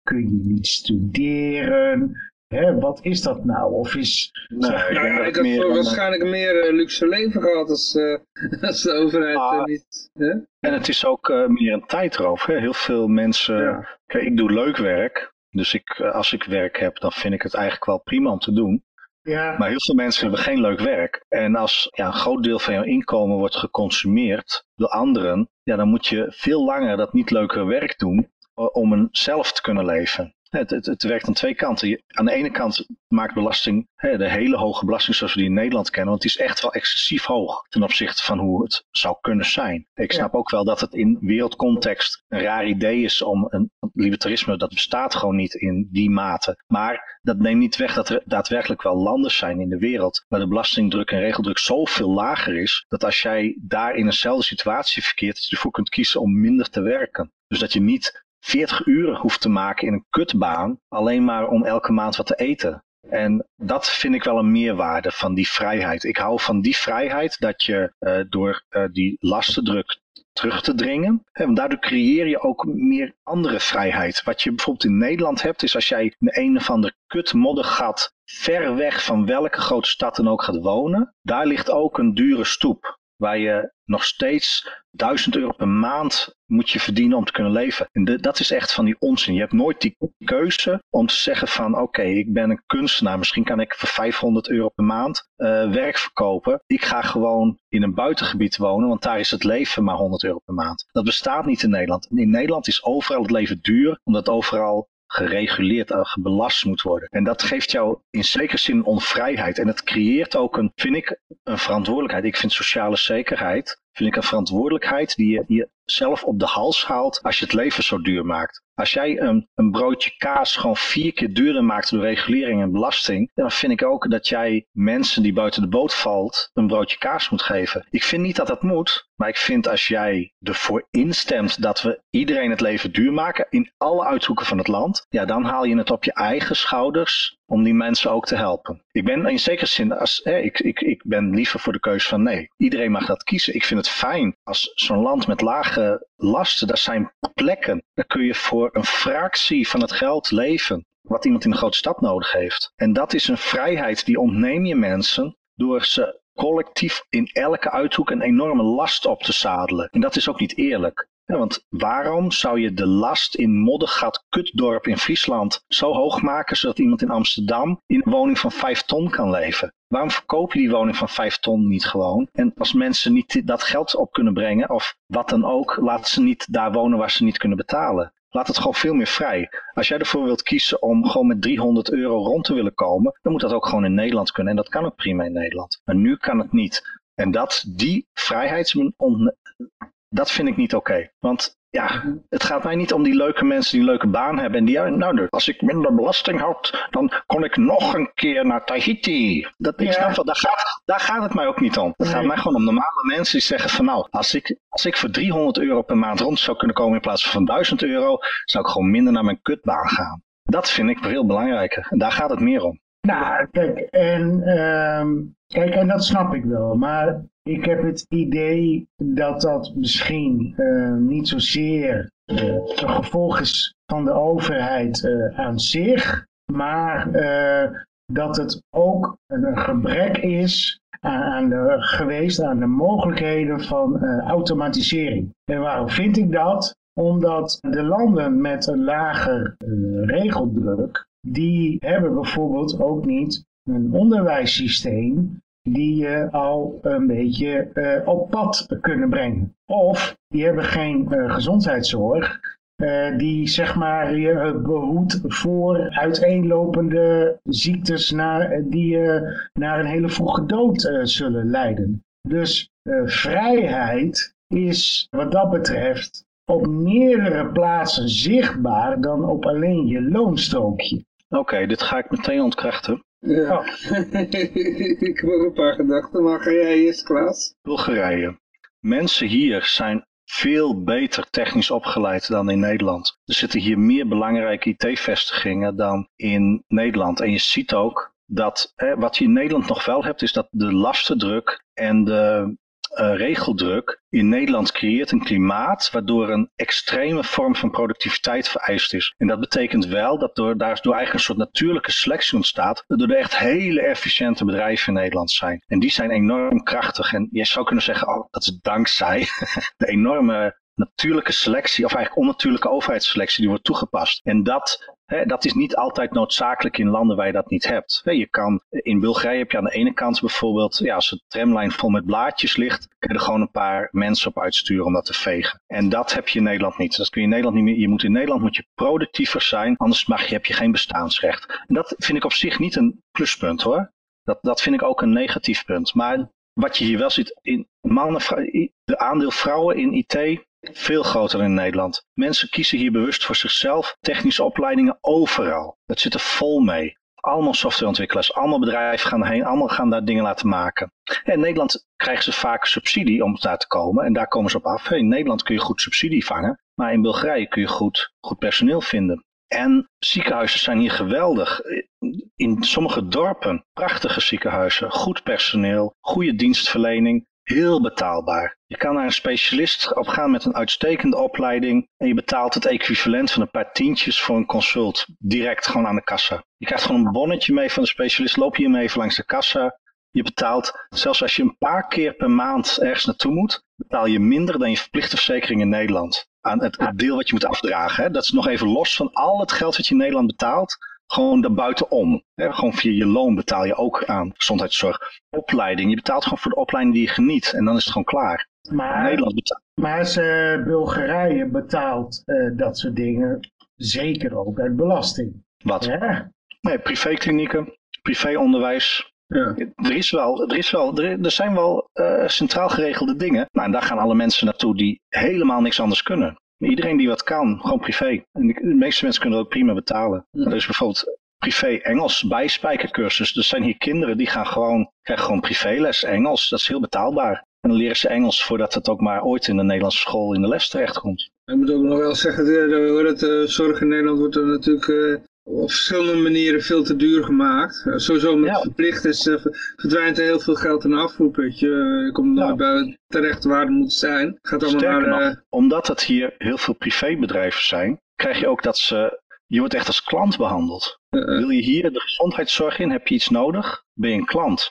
E: kun je niet studeren? Hè, wat is dat nou? Of is...
B: Nou, ik, ja, ik heb meer waarschijnlijk een meer uh, luxe leven gehad als, uh, als de overheid ah, niet... Hè?
D: En het is ook meer een tijdroof. Hè? Heel veel mensen... Ja. Kijk, ik doe leuk werk. Dus ik, als ik werk heb, dan vind ik het eigenlijk wel prima om te doen. Ja. Maar heel veel mensen hebben geen leuk werk. En als ja, een groot deel van jouw inkomen wordt geconsumeerd door anderen, ja, dan moet je veel langer dat niet leuke werk doen om een zelf te kunnen leven. Het, het, het werkt aan twee kanten. Je, aan de ene kant maakt belasting hè, de hele hoge belasting zoals we die in Nederland kennen. Want het is echt wel excessief hoog ten opzichte van hoe het zou kunnen zijn. Ik snap ook wel dat het in wereldcontext een raar idee is om een libertarisme, dat bestaat gewoon niet in die mate. Maar dat neemt niet weg dat er daadwerkelijk wel landen zijn in de wereld waar de belastingdruk en regeldruk zoveel lager is, dat als jij daar in eenzelfde situatie verkeert, dat je ervoor kunt kiezen om minder te werken. Dus dat je niet 40 uur hoeft te maken in een kutbaan, alleen maar om elke maand wat te eten. En dat vind ik wel een meerwaarde van die vrijheid. Ik hou van die vrijheid dat je uh, door uh, die lastendruk terug te dringen. En daardoor creëer je ook meer andere vrijheid. Wat je bijvoorbeeld in Nederland hebt, is als jij in een of ander kut moddergat ver weg van welke grote stad dan ook gaat wonen, daar ligt ook een dure stoep waar je nog steeds 1000 euro per maand moet je verdienen om te kunnen leven. En dat is echt van die onzin. Je hebt nooit die keuze om te zeggen van oké, ik ben een kunstenaar. Misschien kan ik voor 500 euro per maand uh, werk verkopen. Ik ga gewoon in een buitengebied wonen, want daar is het leven maar 100 euro per maand. Dat bestaat niet in Nederland. In Nederland is overal het leven duur, omdat overal gereguleerd en gebelast moet worden. En dat geeft jou in zekere zin onvrijheid. En het creëert ook een, vind ik, een verantwoordelijkheid. Ik vind sociale zekerheid, vind ik een verantwoordelijkheid die je, die je zelf op de hals haalt als je het leven zo duur maakt. Als jij een, een broodje kaas gewoon vier keer duurder maakt door regulering en belasting, dan vind ik ook dat jij mensen die buiten de boot valt een broodje kaas moet geven. Ik vind niet dat dat moet, maar ik vind als jij ervoor instemt dat we iedereen het leven duur maken in alle uithoeken van het land, ja, dan haal je het op je eigen schouders om die mensen ook te helpen. Ik ben in zekere zin, als, ik, ik, ik ben liever voor de keuze van nee. Iedereen mag dat kiezen. Ik vind het fijn als zo'n land met lage lasten, dat zijn plekken. Daar kun je voor een fractie van het geld leven. Wat iemand in een grote stad nodig heeft. En dat is een vrijheid die ontneem je mensen door ze collectief in elke uithoek een enorme last op te zadelen. En dat is ook niet eerlijk. Ja, want waarom zou je de last in Moddergat Kutdorp in Friesland zo hoog maken zodat iemand in Amsterdam in een woning van 5 ton kan leven? Waarom verkoop je die woning van 5 ton niet gewoon? En als mensen niet dat geld op kunnen brengen of wat dan ook, laten ze niet daar wonen waar ze niet kunnen betalen. Laat het gewoon veel meer vrij. Als jij ervoor wilt kiezen om gewoon met 300 euro rond te willen komen, dan moet dat ook gewoon in Nederland kunnen. En dat kan ook prima in Nederland. Maar nu kan het niet. En dat, die vrijheids dat vind ik niet oké. Want ja, het gaat mij niet om die leuke mensen die een leuke baan hebben. En die, nou, als ik minder belasting had, dan kon ik nog een keer naar Tahiti. Dat, ik snap wel, daar, gaat, daar gaat het mij ook niet om. Het gaat mij gewoon om normale mensen die zeggen van nou, als ik, als ik voor 300 euro per maand rond zou kunnen komen in plaats van 1000 euro, zou ik gewoon minder naar mijn kutbaan gaan. Dat vind ik veel belangrijker. En daar gaat het meer om.
E: Nou, kijk, en, uh, kijk, en dat snap ik wel. Maar ik heb het idee dat dat misschien uh, niet zozeer uh, een gevolg is van de overheid uh, aan zich, maar dat het ook een gebrek is aan de, geweest aan de mogelijkheden van automatisering. En waarom vind ik dat? Omdat de landen met een lager regeldruk, die hebben bijvoorbeeld ook niet een onderwijssysteem die je al een beetje uh, op pad kunnen brengen. Of die hebben geen uh, gezondheidszorg uh, die zeg maar je behoedt voor uiteenlopende ziektes naar, die naar een hele vroege dood zullen leiden. Dus vrijheid is wat dat betreft op meerdere plaatsen zichtbaar dan op alleen je loonstrookje.
D: Oké, dit ga ik meteen ontkrachten.
B: Ja, oh. ik heb ook een paar gedachten, maar ga jij eerst, Klaas?
D: Bulgarije. Mensen hier zijn veel beter technisch opgeleid dan in Nederland. Er zitten hier meer belangrijke IT-vestigingen dan in Nederland. En je ziet ook dat hè, wat je in Nederland nog wel hebt, is dat de lastendruk en de uh, regeldruk in Nederland creëert een klimaat waardoor een extreme vorm van productiviteit vereist is. En dat betekent wel dat door, daar door eigenlijk een soort natuurlijke selectie ontstaat, waardoor er echt hele efficiënte bedrijven in Nederland zijn. En die zijn enorm krachtig. En je zou kunnen zeggen, oh, dat is dankzij de enorme natuurlijke selectie, of eigenlijk onnatuurlijke overheidsselectie, die wordt toegepast. En dat dat is niet altijd noodzakelijk in landen waar je dat niet hebt. je kan, in Bulgarije heb je aan de ene kant bijvoorbeeld, ja, als het tramlijn vol met blaadjes ligt, kun je er gewoon een paar mensen op uitsturen om dat te vegen. En dat heb je in Nederland niet. Dat kun je in Nederland niet meer. Je moet in Nederland moet je productiever zijn, anders mag je, heb je geen bestaansrecht. En dat vind ik op zich niet een pluspunt hoor. Dat, dat vind ik ook een negatief punt. Maar wat je hier wel ziet, in mannen, de aandeel vrouwen in IT veel groter in Nederland. Mensen kiezen hier bewust voor zichzelf. Technische opleidingen overal. Het zit er vol mee. Allemaal softwareontwikkelaars, allemaal bedrijven gaan erheen, allemaal gaan daar dingen laten maken. En in Nederland krijgen ze vaak subsidie om daar te komen en daar komen ze op af. In Nederland kun je goed subsidie vangen, maar in Bulgarije kun je goed, goed personeel vinden. En ziekenhuizen zijn hier geweldig. In sommige dorpen prachtige ziekenhuizen, goed personeel, goede dienstverlening heel betaalbaar. Je kan naar een specialist op gaan met een uitstekende opleiding en je betaalt het equivalent van een paar tientjes voor een consult. Direct gewoon aan de kassa. Je krijgt gewoon een bonnetje mee van de specialist. Loop hier even langs de kassa. Je betaalt, zelfs als je een paar keer per maand ergens naartoe moet, betaal je minder dan je verplichte verzekering in Nederland. Aan het, het deel wat je moet afdragen. Hè. Dat is nog even los van al het geld wat je in Nederland betaalt gewoon daarbuitenom. Hè? Gewoon via je loon betaal je ook aan gezondheidszorg. Opleiding, je betaalt gewoon voor de opleiding die je geniet en dan is het gewoon klaar.
E: Maar, Nederland betaalt. Maar ze, Bulgarije betaalt uh, dat soort dingen zeker ook uit belasting.
D: Wat? Ja. Nee, privéklinieken, privéonderwijs. Ja. Er, is wel, er, is wel, er, zijn wel uh, centraal geregelde dingen. Nou, en daar gaan alle mensen naartoe die helemaal niks anders kunnen. Iedereen die wat kan, gewoon privé. En de, meeste mensen kunnen er ook prima betalen. Er is bijvoorbeeld privé Engels bijspijkercursus. Er zijn hier kinderen die gaan gewoon, krijgen gewoon privéles Engels. Dat is heel betaalbaar. En dan leren ze Engels voordat het ook maar ooit in de Nederlandse school in de les terechtkomt.
B: Ik moet ook nog wel zeggen, de, de, de zorg in Nederland wordt er natuurlijk uh, op verschillende manieren veel te duur gemaakt. Sowieso met verplicht is, uh, verdwijnt er heel veel geld in afvoerputje. Je komt nooit bij terecht waar het moet zijn. Gaat allemaal
D: naar, nog, omdat het hier heel veel privébedrijven zijn, krijg je ook dat ze... Je wordt echt als klant behandeld. Wil je hier de gezondheidszorg in, heb je iets nodig, ben je een klant.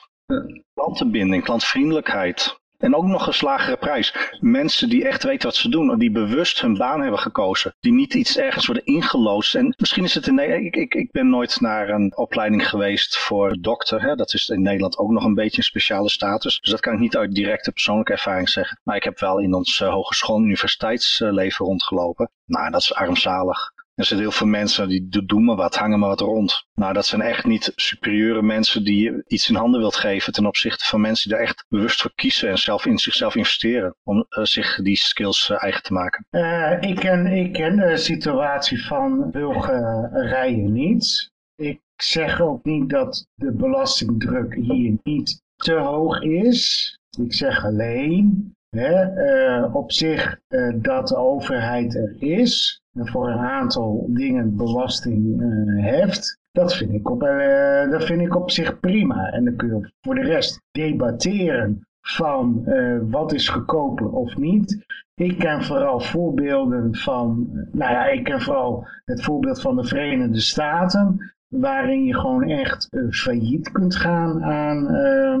D: Klantenbinding, klantvriendelijkheid. En ook nog een slagere prijs. Mensen die echt weten wat ze doen. Die bewust hun baan hebben gekozen. Die niet iets ergens worden ingeloosd. En misschien is het in Nederland... Ik, ik, ik ben nooit naar een opleiding geweest voor dokter. Hè. Dat is in Nederland ook nog een beetje een speciale status. Dus dat kan ik niet uit directe persoonlijke ervaring zeggen. Maar ik heb wel in ons uh, hogeschool universiteitsleven rondgelopen. Nou, dat is armzalig. Er zitten heel veel mensen die doen maar wat, hangen maar wat rond. Nou, dat zijn echt niet superieure mensen die je iets in handen wilt geven ten opzichte van mensen die daar echt bewust voor kiezen en zelf in zichzelf investeren om uh, zich die skills uh, eigen te maken.
E: Uh, ik, ken, ik ken de situatie van Bulgarije niet. Ik zeg ook niet dat de belastingdruk hier niet te hoog is. Ik zeg alleen hè, op zich dat de overheid er is voor een aantal dingen belasting uh, heft. Dat vind, ik op, uh, dat vind ik op zich prima. En dan kun je voor de rest debatteren van uh, wat is goedkoper of niet. Ik ken vooral voorbeelden van, nou ja, ik ken vooral het voorbeeld van de Verenigde Staten waarin je gewoon echt uh, failliet kunt gaan aan uh,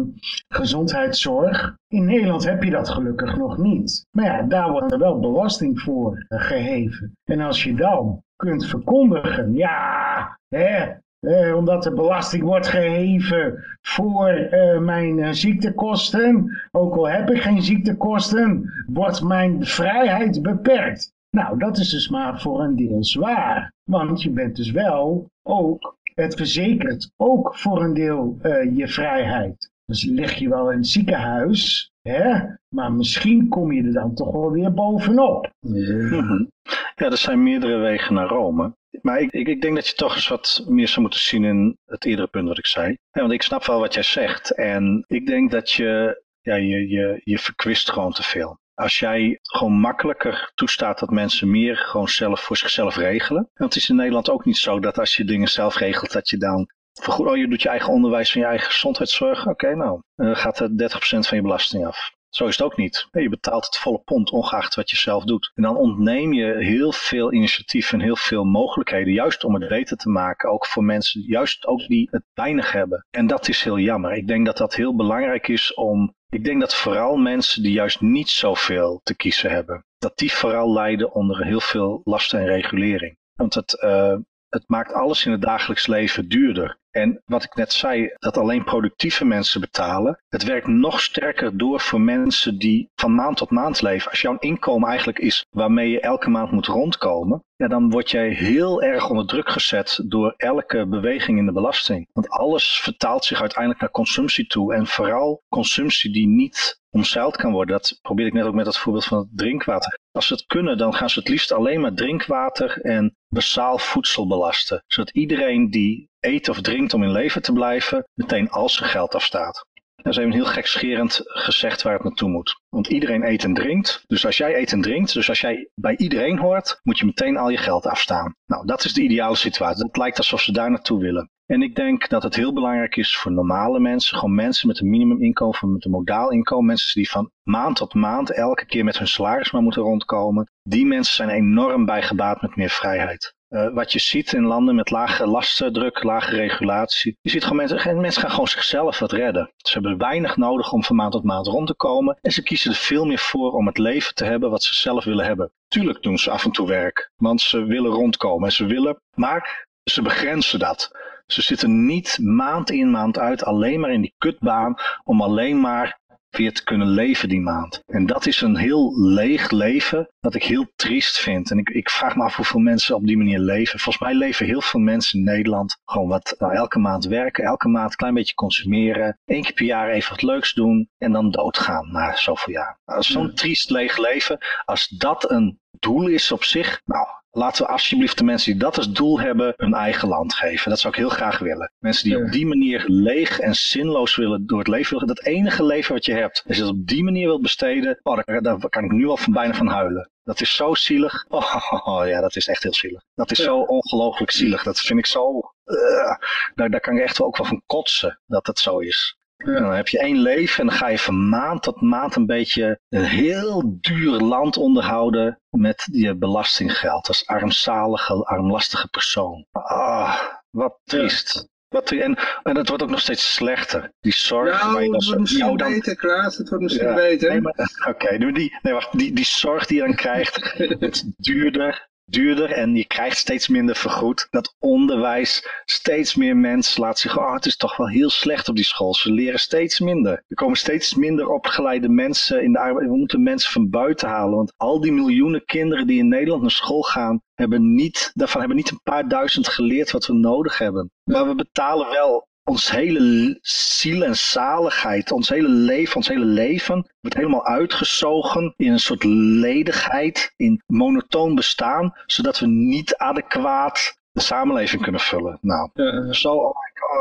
E: gezondheidszorg. In Nederland heb je dat gelukkig nog niet. Maar ja, daar wordt er wel belasting voor uh, geheven. En als je dan kunt verkondigen, ja, hè, eh, omdat er belasting wordt geheven voor mijn ziektekosten. Ook al heb ik geen ziektekosten, wordt mijn vrijheid beperkt. Nou, dat is dus maar voor een deel zwaar. Want je bent dus wel ook het verzekert ook voor een deel uh, je vrijheid. Dus lig je wel in het ziekenhuis, hè? maar misschien kom je er dan toch wel weer bovenop.
D: Ja, ja er zijn meerdere wegen naar Rome. Maar ik, ik, ik, denk dat je toch eens wat meer zou moeten zien in het eerdere punt wat ik zei. Ja, want ik snap wel wat jij zegt. En ik denk dat je, ja, je, je, je verkwist gewoon te veel. Als jij gewoon makkelijker toestaat dat mensen meer gewoon zelf voor zichzelf regelen. Want het is in Nederland ook niet zo dat als je dingen zelf regelt, dat je dan vergoed, oh je doet je eigen onderwijs van je eigen gezondheidszorg. Oké, nou, dan gaat er 30% van je belasting af. Zo is het ook niet. Je betaalt het volle pond, ongeacht wat je zelf doet. En dan ontneem je heel veel initiatief en heel veel mogelijkheden, juist om het beter te maken, ook voor mensen, juist ook die het weinig hebben. En dat is heel jammer. Ik denk dat dat heel belangrijk is om ik denk dat vooral mensen die juist niet zoveel te kiezen hebben, dat die vooral lijden onder heel veel lasten en regulering. Want het, uh, het maakt alles in het dagelijks leven duurder. En wat ik net zei, dat alleen productieve mensen betalen. Het werkt nog sterker door voor mensen die van maand tot maand leven. Als jouw inkomen eigenlijk is waarmee je elke maand moet rondkomen, ja, dan word jij heel erg onder druk gezet door elke beweging in de belasting. Want alles vertaalt zich uiteindelijk naar consumptie toe. En vooral consumptie die niet omzeild kan worden. Dat probeer ik net ook met het voorbeeld van het drinkwater. Als ze het kunnen, dan gaan ze het liefst alleen maar drinkwater en basaal voedsel belasten. Zodat iedereen die eet of drinkt om in leven te blijven, meteen al zijn geld afstaat. Dat is even heel gekscherend gezegd waar het naartoe moet. Want iedereen eet en drinkt. Dus als jij eet en drinkt, dus als jij bij iedereen hoort, moet je meteen al je geld afstaan. Nou, dat is de ideale situatie. Het lijkt alsof ze daar naartoe willen. En ik denk dat het heel belangrijk is voor normale mensen, gewoon mensen met een minimuminkomen, met een modaal inkomen, mensen die van maand tot maand elke keer met hun salaris maar moeten rondkomen. Die mensen zijn enorm bijgebaat met meer vrijheid. Uh, wat je ziet in landen met lage lastendruk, lage regulatie. Je ziet gewoon mensen, mensen gaan gewoon zichzelf wat redden. Ze hebben weinig nodig om van maand tot maand rond te komen. En ze kiezen er veel meer voor om het leven te hebben wat ze zelf willen hebben. Tuurlijk doen ze af en toe werk, want ze willen rondkomen en ze willen, maar ze begrenzen dat. Ze zitten niet maand in maand uit alleen maar in die kutbaan om alleen maar weer te kunnen leven die maand. En dat is een heel leeg leven dat ik heel triest vind. En ik, ik vraag me af hoeveel mensen op die manier leven. Volgens mij leven heel veel mensen in Nederland gewoon wat nou, elke maand werken, elke maand een klein beetje consumeren, één keer per jaar even wat leuks doen en dan doodgaan na zoveel jaar. Als zo'n triest leeg leven, als dat een doel is op zich, nou, Laten we alsjeblieft de mensen die dat als doel hebben hun eigen land geven. Dat zou ik heel graag willen. Mensen die op die manier leeg en zinloos willen door het leven willen. Dat enige leven wat je hebt. Als je dat op die manier wilt besteden. Oh, daar, kan ik nu al van bijna van huilen. Dat is zo zielig. Oh, ja, dat is echt heel zielig. Dat is zo ongelooflijk zielig. Dat vind ik zo... Uh, daar, daar kan ik echt wel ook wel van kotsen dat het zo is. Dan heb je één leven en dan ga je van maand tot maand een beetje een heel duur land onderhouden met je belastinggeld. Als armzalige, armlastige persoon. Ah, wat triest. Wat, en, en het wordt ook nog steeds slechter. Die zorg.
B: Nou,
D: je
B: dan, het wordt misschien dan, beter, Klaas. Het wordt misschien ja, beter.
D: Nee, Oké, okay, die, nee, wacht, die, die zorg die je dan krijgt, het duurder, duurder en je krijgt steeds minder vergoed. Dat onderwijs, steeds meer mensen laten zich, oh het is toch wel heel slecht op die school. Ze leren steeds minder. Er komen steeds minder opgeleide mensen in de arbeid. We moeten mensen van buiten halen, want al die miljoenen kinderen die in Nederland naar school gaan, hebben niet, daarvan hebben niet een paar duizend geleerd wat we nodig hebben. Maar we betalen wel ons hele ziel en zaligheid, ons hele leven, ons hele leven wordt helemaal uitgezogen in een soort ledigheid, in monotoon bestaan, zodat we niet adequaat de samenleving kunnen vullen. Nou, zo, oh,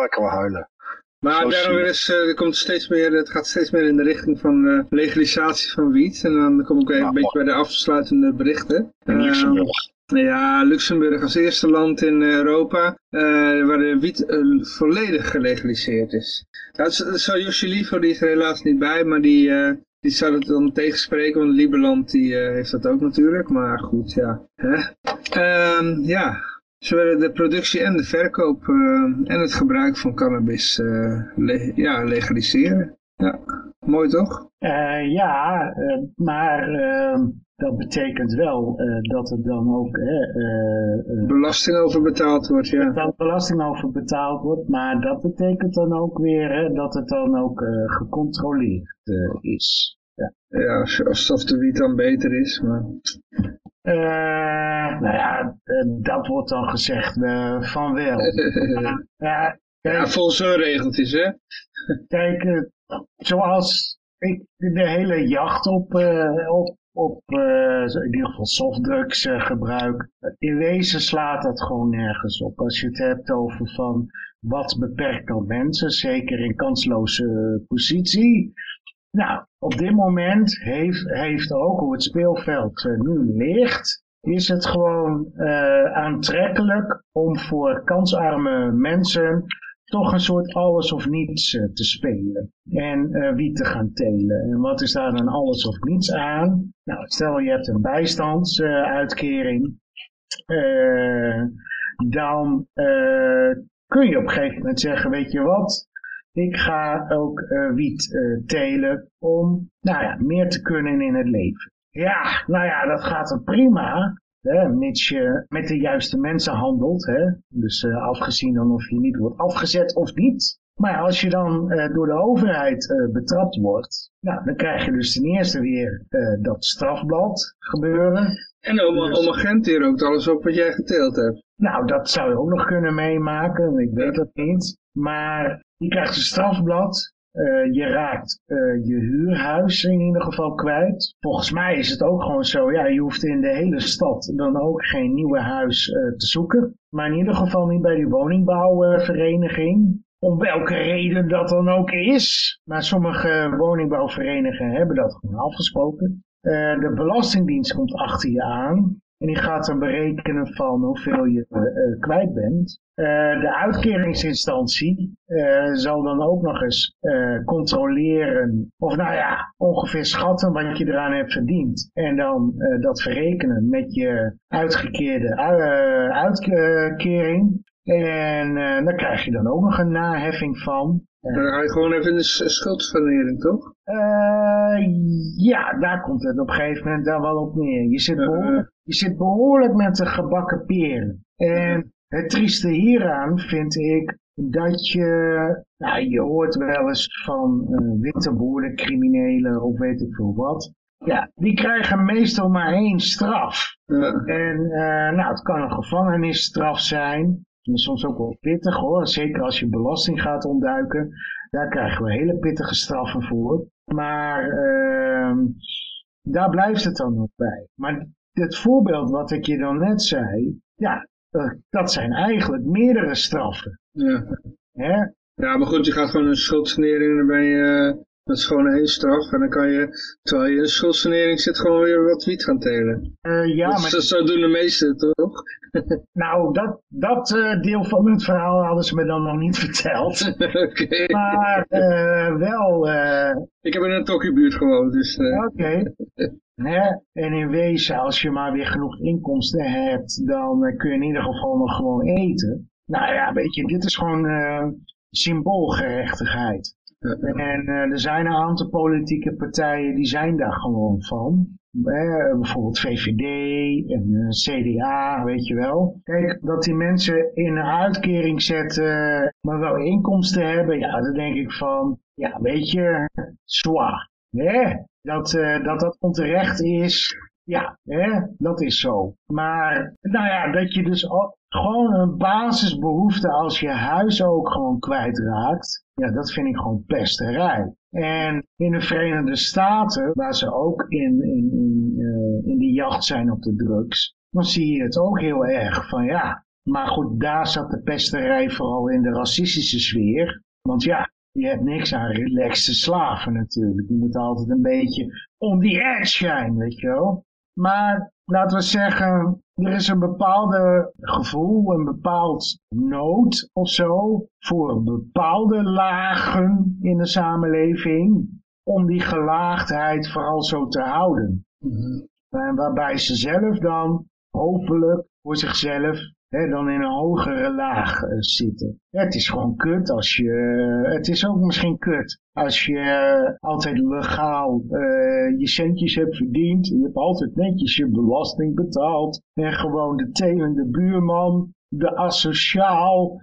D: ik kan wel huilen.
B: Maar daarom is, uh, er komt steeds meer, het gaat steeds meer in de richting van uh, legalisatie van wiet. En dan kom ik weer een beetje bij de afsluitende berichten.
D: In Luxemburg.
B: Ja, Luxemburg als eerste land in Europa uh, waar de wiet uh, volledig gelegaliseerd is. Dat zou Josje Livo, die is er helaas niet bij, maar die, uh, die zou het dan tegenspreken, want Lieberland die, heeft dat ook natuurlijk. Maar goed, ja. Hè? Um, ja, ze willen de productie en de verkoop en het gebruik van cannabis ja, legaliseren. Ja, mooi toch?
E: ja, maar ehm, dat betekent wel dat er dan ook...
B: Belasting over betaald wordt, ja.
E: Dat belasting over betaald wordt, maar dat betekent dan ook weer dat het dan ook gecontroleerd is.
B: Ja, ja als, alsof de wiet dan beter is, maar...
E: nou ja, dat wordt dan gezegd van wel.
B: ja, ja, volgens hun regeltjes, hè?
E: Kijk, zoals ik, de hele jacht op, op op uh, in ieder geval softdrugs uh, gebruik. In wezen slaat dat gewoon nergens op. Als je het hebt over van wat beperkt dan mensen, zeker in kansloze positie. Nou, op dit moment heeft, heeft ook hoe het speelveld nu ligt, is het gewoon aantrekkelijk om voor kansarme mensen toch een soort alles of niets uh, te spelen. En uh, wie te gaan telen. En wat is daar dan alles of niets aan? Nou, stel je hebt een bijstandsuitkering. Uh, dan kun je op een gegeven moment zeggen, weet je wat? Ik ga ook wiet telen om nou ja, meer te kunnen in het leven. Ja, nou ja, dat gaat dan prima. Hè, mits je met de juiste mensen handelt. Hè? Dus uh, afgezien dan of je niet wordt afgezet of niet. Maar als je dan uh, door de overheid uh, betrapt wordt, nou, dan krijg je dus ten eerste weer dat strafblad gebeuren.
B: En om, dus, om agent hier ook alles op wat jij geteeld hebt.
E: Nou, dat zou je ook nog kunnen meemaken, ik weet dat niet. Maar je krijgt een strafblad uh, je raakt uh, je huurhuis in ieder geval kwijt. Volgens mij is het ook gewoon zo, ja, je hoeft in de hele stad dan ook geen nieuwe huis uh, te zoeken. Maar in ieder geval niet bij die woningbouwvereniging. Om welke reden dat dan ook is. Maar sommige woningbouwverenigingen hebben dat gewoon afgesproken. de Belastingdienst komt achter je aan. En die gaat dan berekenen van hoeveel je uh, kwijt bent. Uh, de uitkeringsinstantie uh, zal dan ook nog eens controleren, of nou ja, ongeveer schatten wat je eraan hebt verdiend. En dan dat verrekenen met je uitgekeerde uitkering. En dan krijg je dan ook nog een naheffing van.
B: Dan ga je gewoon even in de schuldsanering, toch?
E: ja, daar komt het op een gegeven moment dan wel op neer. Je zit behoorlijk je zit behoorlijk met de gebakken peren. En het trieste hieraan vind ik dat je, nou je hoort wel eens van uh, witte boerencriminelen of weet ik veel wat. Ja, die krijgen meestal maar één straf. En uh, nou, het kan een gevangenisstraf zijn. En soms ook wel pittig hoor, zeker als je belasting gaat ontduiken. Daar krijgen we hele pittige straffen voor. Maar uh, daar blijft het dan nog bij. Maar het voorbeeld wat ik je dan net zei, ja, dat zijn eigenlijk meerdere straffen.
B: Ja. Hè? Ja, maar goed, je gaat gewoon een schuldsanering en dan ben je, dat is gewoon één straf. En dan kan je, terwijl je in een schuldsanering zit, gewoon weer wat wiet gaan telen.
E: Uh, ja,
B: maar... Zo doen de meesten, toch?
E: nou, dat, dat uh, deel van het verhaal hadden ze me dan nog niet verteld.
B: Oké.
E: Maar uh, wel...
B: Ik heb in een Tokio-buurt gewoond, dus...
E: Oké. En in wezen, als je maar weer genoeg inkomsten hebt, dan kun je in ieder geval nog gewoon eten. Nou ja, weet je, dit is gewoon symboolgerechtigheid. En uh, er zijn een aantal politieke partijen die zijn daar gewoon van. bijvoorbeeld VVD en CDA, weet je wel. Kijk, dat die mensen in een uitkering zetten, maar wel inkomsten hebben, ja, dan denk ik van, ja, weet je, zwaar. Ja, dat, dat dat onterecht is, ja, hè, dat is zo. Maar, nou ja, dat je dus gewoon een basisbehoefte als je huis ook gewoon kwijtraakt, ja, dat vind ik gewoon pesterij. En in de Verenigde Staten, waar ze ook in, in, in, uh, in die jacht zijn op de drugs, dan zie je het ook heel erg van ja. Maar goed, daar zat de pesterij vooral in de racistische sfeer. Want ja, je hebt niks aan relaxte slaven natuurlijk. Je moet altijd een beetje on the edge zijn, weet je wel. Maar laten we zeggen, er is een bepaalde gevoel, een bepaald nood of zo voor bepaalde lagen in de samenleving om die gelaagdheid vooral zo te houden. Mm En waarbij ze zelf dan hopelijk voor zichzelf dan in een hogere laag uh, zitten. het is gewoon kut als je, het is ook misschien kut als je uh, altijd legaal uh, je centjes hebt verdiend. Je hebt altijd netjes je belasting betaald. En gewoon de telende buurman, de asociaal,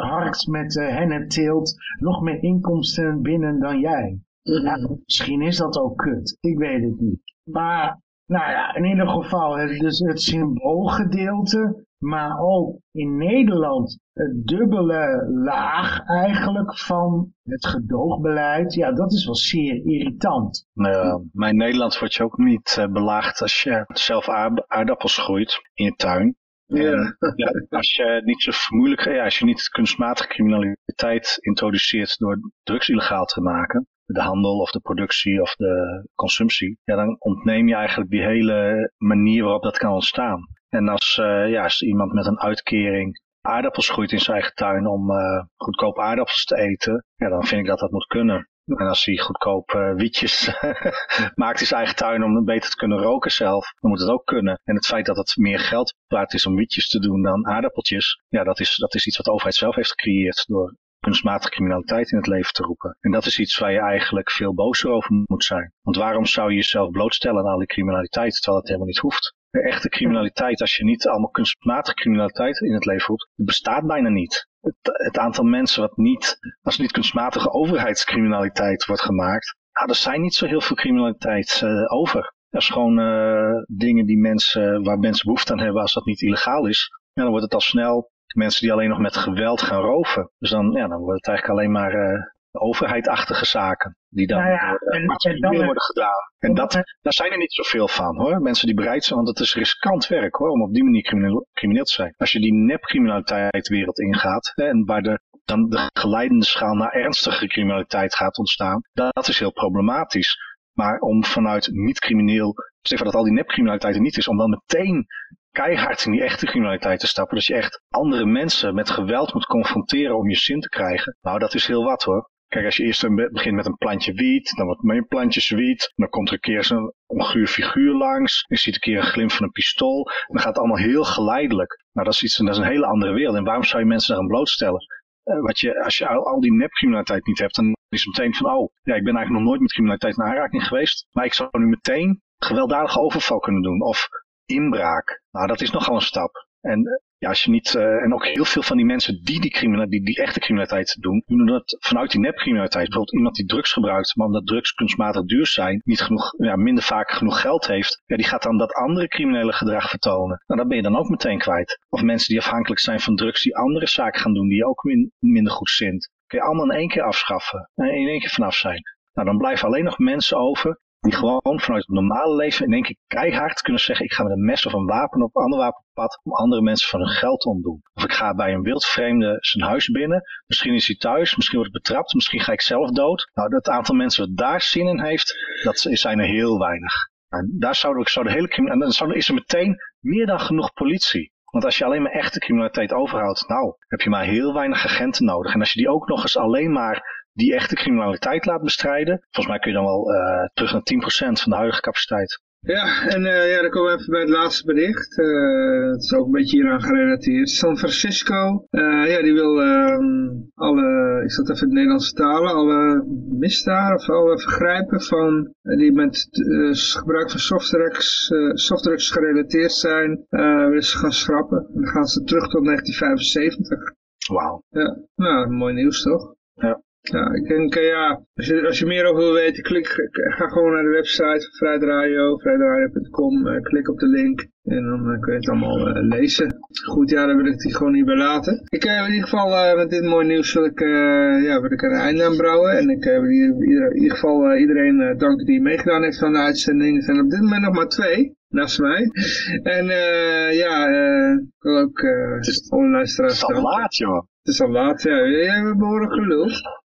E: hard met uh, teelt, nog meer inkomsten binnen dan jij. Mhm. ja, misschien is dat ook kut, ik weet het niet. Maar nou ja, in ieder geval het, dus het symboolgedeelte maar ook in Nederland het dubbele laag eigenlijk van het gedoogbeleid. Ja, dat is wel zeer irritant.
D: Uh, maar in Nederland word je ook niet uh, belaagd als je zelf aardappels groeit in je tuin.
B: Ja.
D: ja, als je niet zo moeilijk, ja, als je niet kunstmatige criminaliteit introduceert door drugs illegaal te maken, de handel of de productie of de consumptie, ja, dan ontneem je eigenlijk die hele manier waarop dat kan ontstaan. En als, uh, ja, iemand met een uitkering aardappels groeit in zijn eigen tuin om uh, goedkoop aardappels te eten, ja, dan vind ik dat dat moet kunnen. En als hij goedkoop uh, wietjes maakt in zijn eigen tuin om beter te kunnen roken zelf, dan moet het ook kunnen. En het feit dat het meer geld waard is om wietjes te doen dan aardappeltjes, ja, dat is, dat is iets wat de overheid zelf heeft gecreëerd door kunstmatige criminaliteit in het leven te roepen. En dat is iets waar je eigenlijk veel bozer over moet zijn. Want waarom zou je jezelf blootstellen aan al die criminaliteit, terwijl het helemaal niet hoeft? De echte criminaliteit, als je niet allemaal kunstmatige criminaliteit in het leven roept, bestaat bijna niet. Het, het aantal mensen wat niet, als niet kunstmatige overheidscriminaliteit wordt gemaakt, nou, er zijn niet zo heel veel criminaliteit uh, over. Dat is gewoon uh, dingen die mensen, waar mensen behoefte aan hebben als dat niet illegaal is. Ja, dan wordt het al snel mensen die alleen nog met geweld gaan roven. Dus dan, ja, dan wordt het eigenlijk alleen maar uh, overheidachtige zaken die dan
E: Nou ja,
D: door,
E: en-
D: uh,
E: en dan-
D: worden gedaan. En dat, daar zijn er niet zoveel van hoor. Mensen die bereid zijn, want het is riskant werk hoor, om op die manier crimineel, crimineel te zijn. Als je die nepcriminaliteitswereld ingaat, hè, en waar de, dan de geleidende schaal naar ernstige criminaliteit gaat ontstaan, dat is heel problematisch. Maar om vanuit niet-crimineel, zeg maar dat al die nepcriminaliteit er niet is, om dan meteen keihard in die echte criminaliteit te stappen. Dat je echt andere mensen met geweld moet confronteren om je zin te krijgen. Nou, dat is heel wat hoor. Kijk, als je eerst begint met een plantje wiet, dan wordt meer plantjes wiet. Dan komt er een keer zo'n onguur figuur langs. Je ziet een keer een glimp van een pistool. Dan gaat het allemaal heel geleidelijk. Nou, dat is, iets, dat is een hele andere wereld. En waarom zou je mensen daaraan blootstellen? Eh, wat je, als je al, al die nepcriminaliteit niet hebt, dan is het meteen van, oh, ja, ik ben eigenlijk nog nooit met criminaliteit in aanraking geweest. Maar ik zou nu meteen gewelddadige overval kunnen doen. Of inbraak. Nou, dat is nogal een stap. En eh, als je niet, eh, en ook heel veel van die mensen die die, die, die echte criminaliteit doen, doen dat vanuit die nepcriminaliteit. Bijvoorbeeld iemand die drugs gebruikt, maar omdat drugs kunstmatig duur zijn, niet genoeg, ja, minder vaak genoeg geld heeft, ja, die gaat dan dat andere criminele gedrag vertonen. Nou, dat ben je dan ook meteen kwijt. Of mensen die afhankelijk zijn van drugs, die andere zaken gaan doen, die je ook min- minder goed zint. Kun je allemaal in één keer afschaffen. En in één keer vanaf zijn. Nou, dan blijven alleen nog mensen over die gewoon vanuit het normale leven in één keer keihard kunnen zeggen, ik ga met een mes of een wapen op een ander wapen op pad om andere mensen van hun geld te ontdoen. Of ik ga bij een wildvreemde zijn huis binnen, misschien is hij thuis, misschien wordt hij betrapt, misschien ga ik zelf dood. Nou, dat aantal mensen wat daar zin in heeft, dat zijn er heel weinig. Nou, daar zou, ik- zou de hele en dan is er meteen meer dan genoeg politie. Want als je alleen maar echte criminaliteit overhoudt, nou, heb je maar heel weinig agenten nodig. En als je die ook nog eens alleen maar die echte criminaliteit laat bestrijden, volgens mij kun je dan wel eh, terug naar 10% van de huidige capaciteit.
B: Ja, en eh, ja, dan komen we even bij het laatste bericht. Eh, het is ook een beetje hieraan gerelateerd. San Francisco, ja, die wil ehm, alle, ik zal het even in het Nederlands vertalen, alle misdaden of alle vergrijpen van, die met gebruik van softdrugs, softdrugs gerelateerd zijn, willen ze gaan schrappen. Dan gaan ze terug tot 1975.
D: Wauw.
B: Ja, nou, mooi nieuws toch?
D: Ja.
B: Ja, ik denk, eh, ja, als je, als je meer over wil weten, klik, ga gewoon naar de website van Vrijheid Radio, vrijheidradio.com, eh, klik op de link en dan eh, kun je het allemaal lezen. Goed, ja, dan wil ik het gewoon hierbij laten. Ik heb in ieder geval met dit mooie nieuws wil ik, ja, wil ik er een einde aan brouwen en ik wil in ieder, in ieder geval iedereen danken die meegedaan heeft aan de uitzending. Er zijn op dit moment nog maar twee. Naast mij. En ja, eh, ik wil ook eh
D: is-
B: alle
D: Het is al laat, joh.
B: Het is al laat, ja. Jij hebt behoorlijk geluld.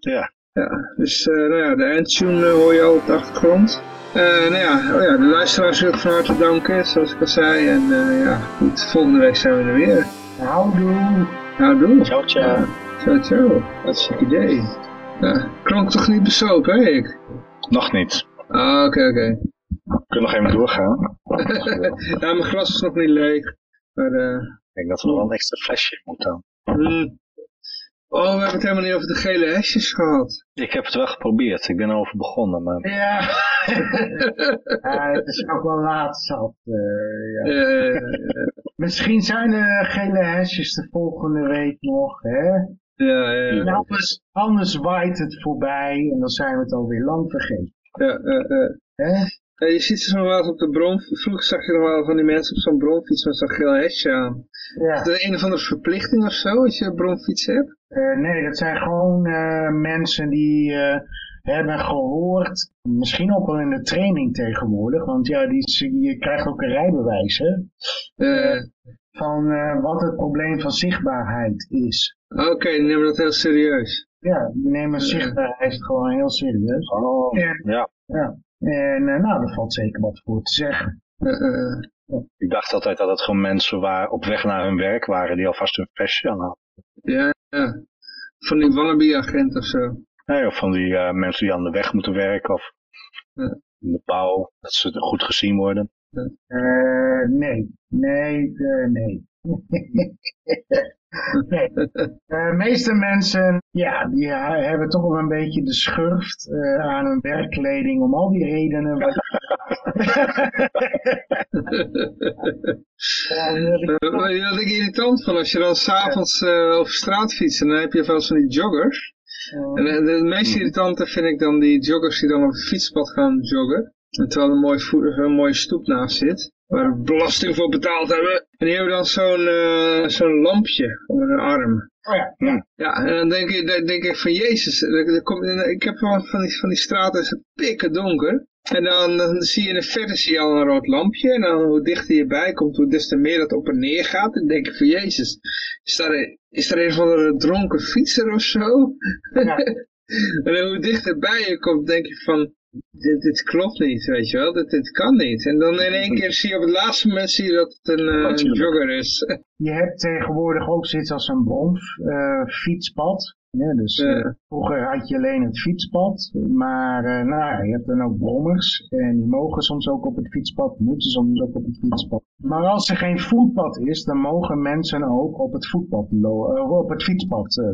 D: Ja.
B: Ja, dus eh, nou ja, de endtune eh, hoor je al op de achtergrond. Eh, nou ja, oh ja, de luisteraars wil ik van harte danken, zoals ik al zei. En ja, goed, volgende week zijn we er weer.
E: Houdoe.
B: Nou, doe.
D: Ciao, ciao.
B: Ciao, ciao. Hartstikke idee. Ja, klonk toch niet besopen, hè, ik?
D: Nog niet.
B: Ah, oké, oké.
D: We kunnen nog even doorgaan.
B: ja, mijn glas is nog niet leeg. Maar, eh,
D: Ik denk dat we nog wel een extra flesje in moeten.
B: hmm. Oh, we hebben het helemaal niet over de gele hesjes gehad.
D: Ik heb het wel geprobeerd. Ik ben erover begonnen, maar
E: Ja. ja, het is ook wel laat zat. eh, ja. Misschien zijn er gele hesjes de volgende week nog, hè?
B: ja, ja, ja.
E: anders, anders waait het voorbij en dan zijn we het alweer lang vergeten.
B: ja, eh, eh.
E: Hè?
B: Ja, je ziet ze nog wel eens op de bron. Vroeger zag je nog wel van die mensen op zo'n bronfiets met zo'n geel hesje aan.
E: Ja.
B: Is dat een of andere verplichting of zo als je een bronfiets hebt?
E: Eh, nee, dat zijn gewoon eh, mensen die eh, hebben gehoord, misschien ook wel in de training tegenwoordig, want ja, die, je krijgt ook een rijbewijs, hè?
B: Eh,
E: Van eh, wat het probleem van zichtbaarheid is.
B: Oké, die nemen dat heel serieus.
E: Ja, die nemen zichtbaarheid gewoon heel serieus.
D: Oh,
E: Ja.
D: ja.
E: Ja. En eh, nou, daar valt zeker wat voor te zeggen.
B: Eh, eh,
D: Ik dacht altijd dat het gewoon mensen waren op weg naar hun werk waren die alvast hun flesje aan hadden.
B: ja, ja. Van die wannabe-agent of zo.
D: Nee, of van die eh, mensen die aan de weg moeten werken of
B: Ja.
D: in de bouw, dat ze goed gezien worden.
E: Eh, nee, nee, eh, nee. Nee. De meeste mensen, ja, die ha- hebben toch wel een beetje de schurft eh, aan hun werkkleding om al die redenen. wat- Ja,
B: Eh, wat ik irritant van als je dan s'avonds uh, over straat fietst en dan heb je wel eens van die joggers. En eh, het meest irritante vind ik dan die joggers die dan op het fietspad gaan joggen. En terwijl er een, mooi voet, een mooie stoep naast zit. Waar we belasting voor betaald hebben. En die hebben dan zo'n eh, zo'n lampje op hun arm.
E: Oh ja, ja.
B: Ja, en dan denk ik, dan denk ik van Jezus, ik heb van, van, die, van die straten is het pikken donker. En dan, dan zie je in de verte zie je al een rood lampje. En dan hoe dichter je bij komt, hoe des te meer dat op en neer gaat. Dan denk ik van Jezus, is daar, een- is er een van de dronken fietser of zo?
E: Ja.
B: en dan hoe dichterbij je komt, denk je van, dit, dit klopt niet, weet je wel. Dit, dit kan niet. En dan in één keer zie je op het laatste moment zie je dat het een, eh, een jogger is.
E: Je hebt tegenwoordig ook zoiets als een bronfietspad. Ja, dus
B: Ja.
E: eh, vroeger had je alleen het fietspad, maar eh, nou, ja, je hebt dan ook brommers en die mogen soms ook op het fietspad, moeten soms ook op het fietspad. Maar als er geen voetpad is, dan mogen mensen ook op het, voetpad lo- op het fietspad eh,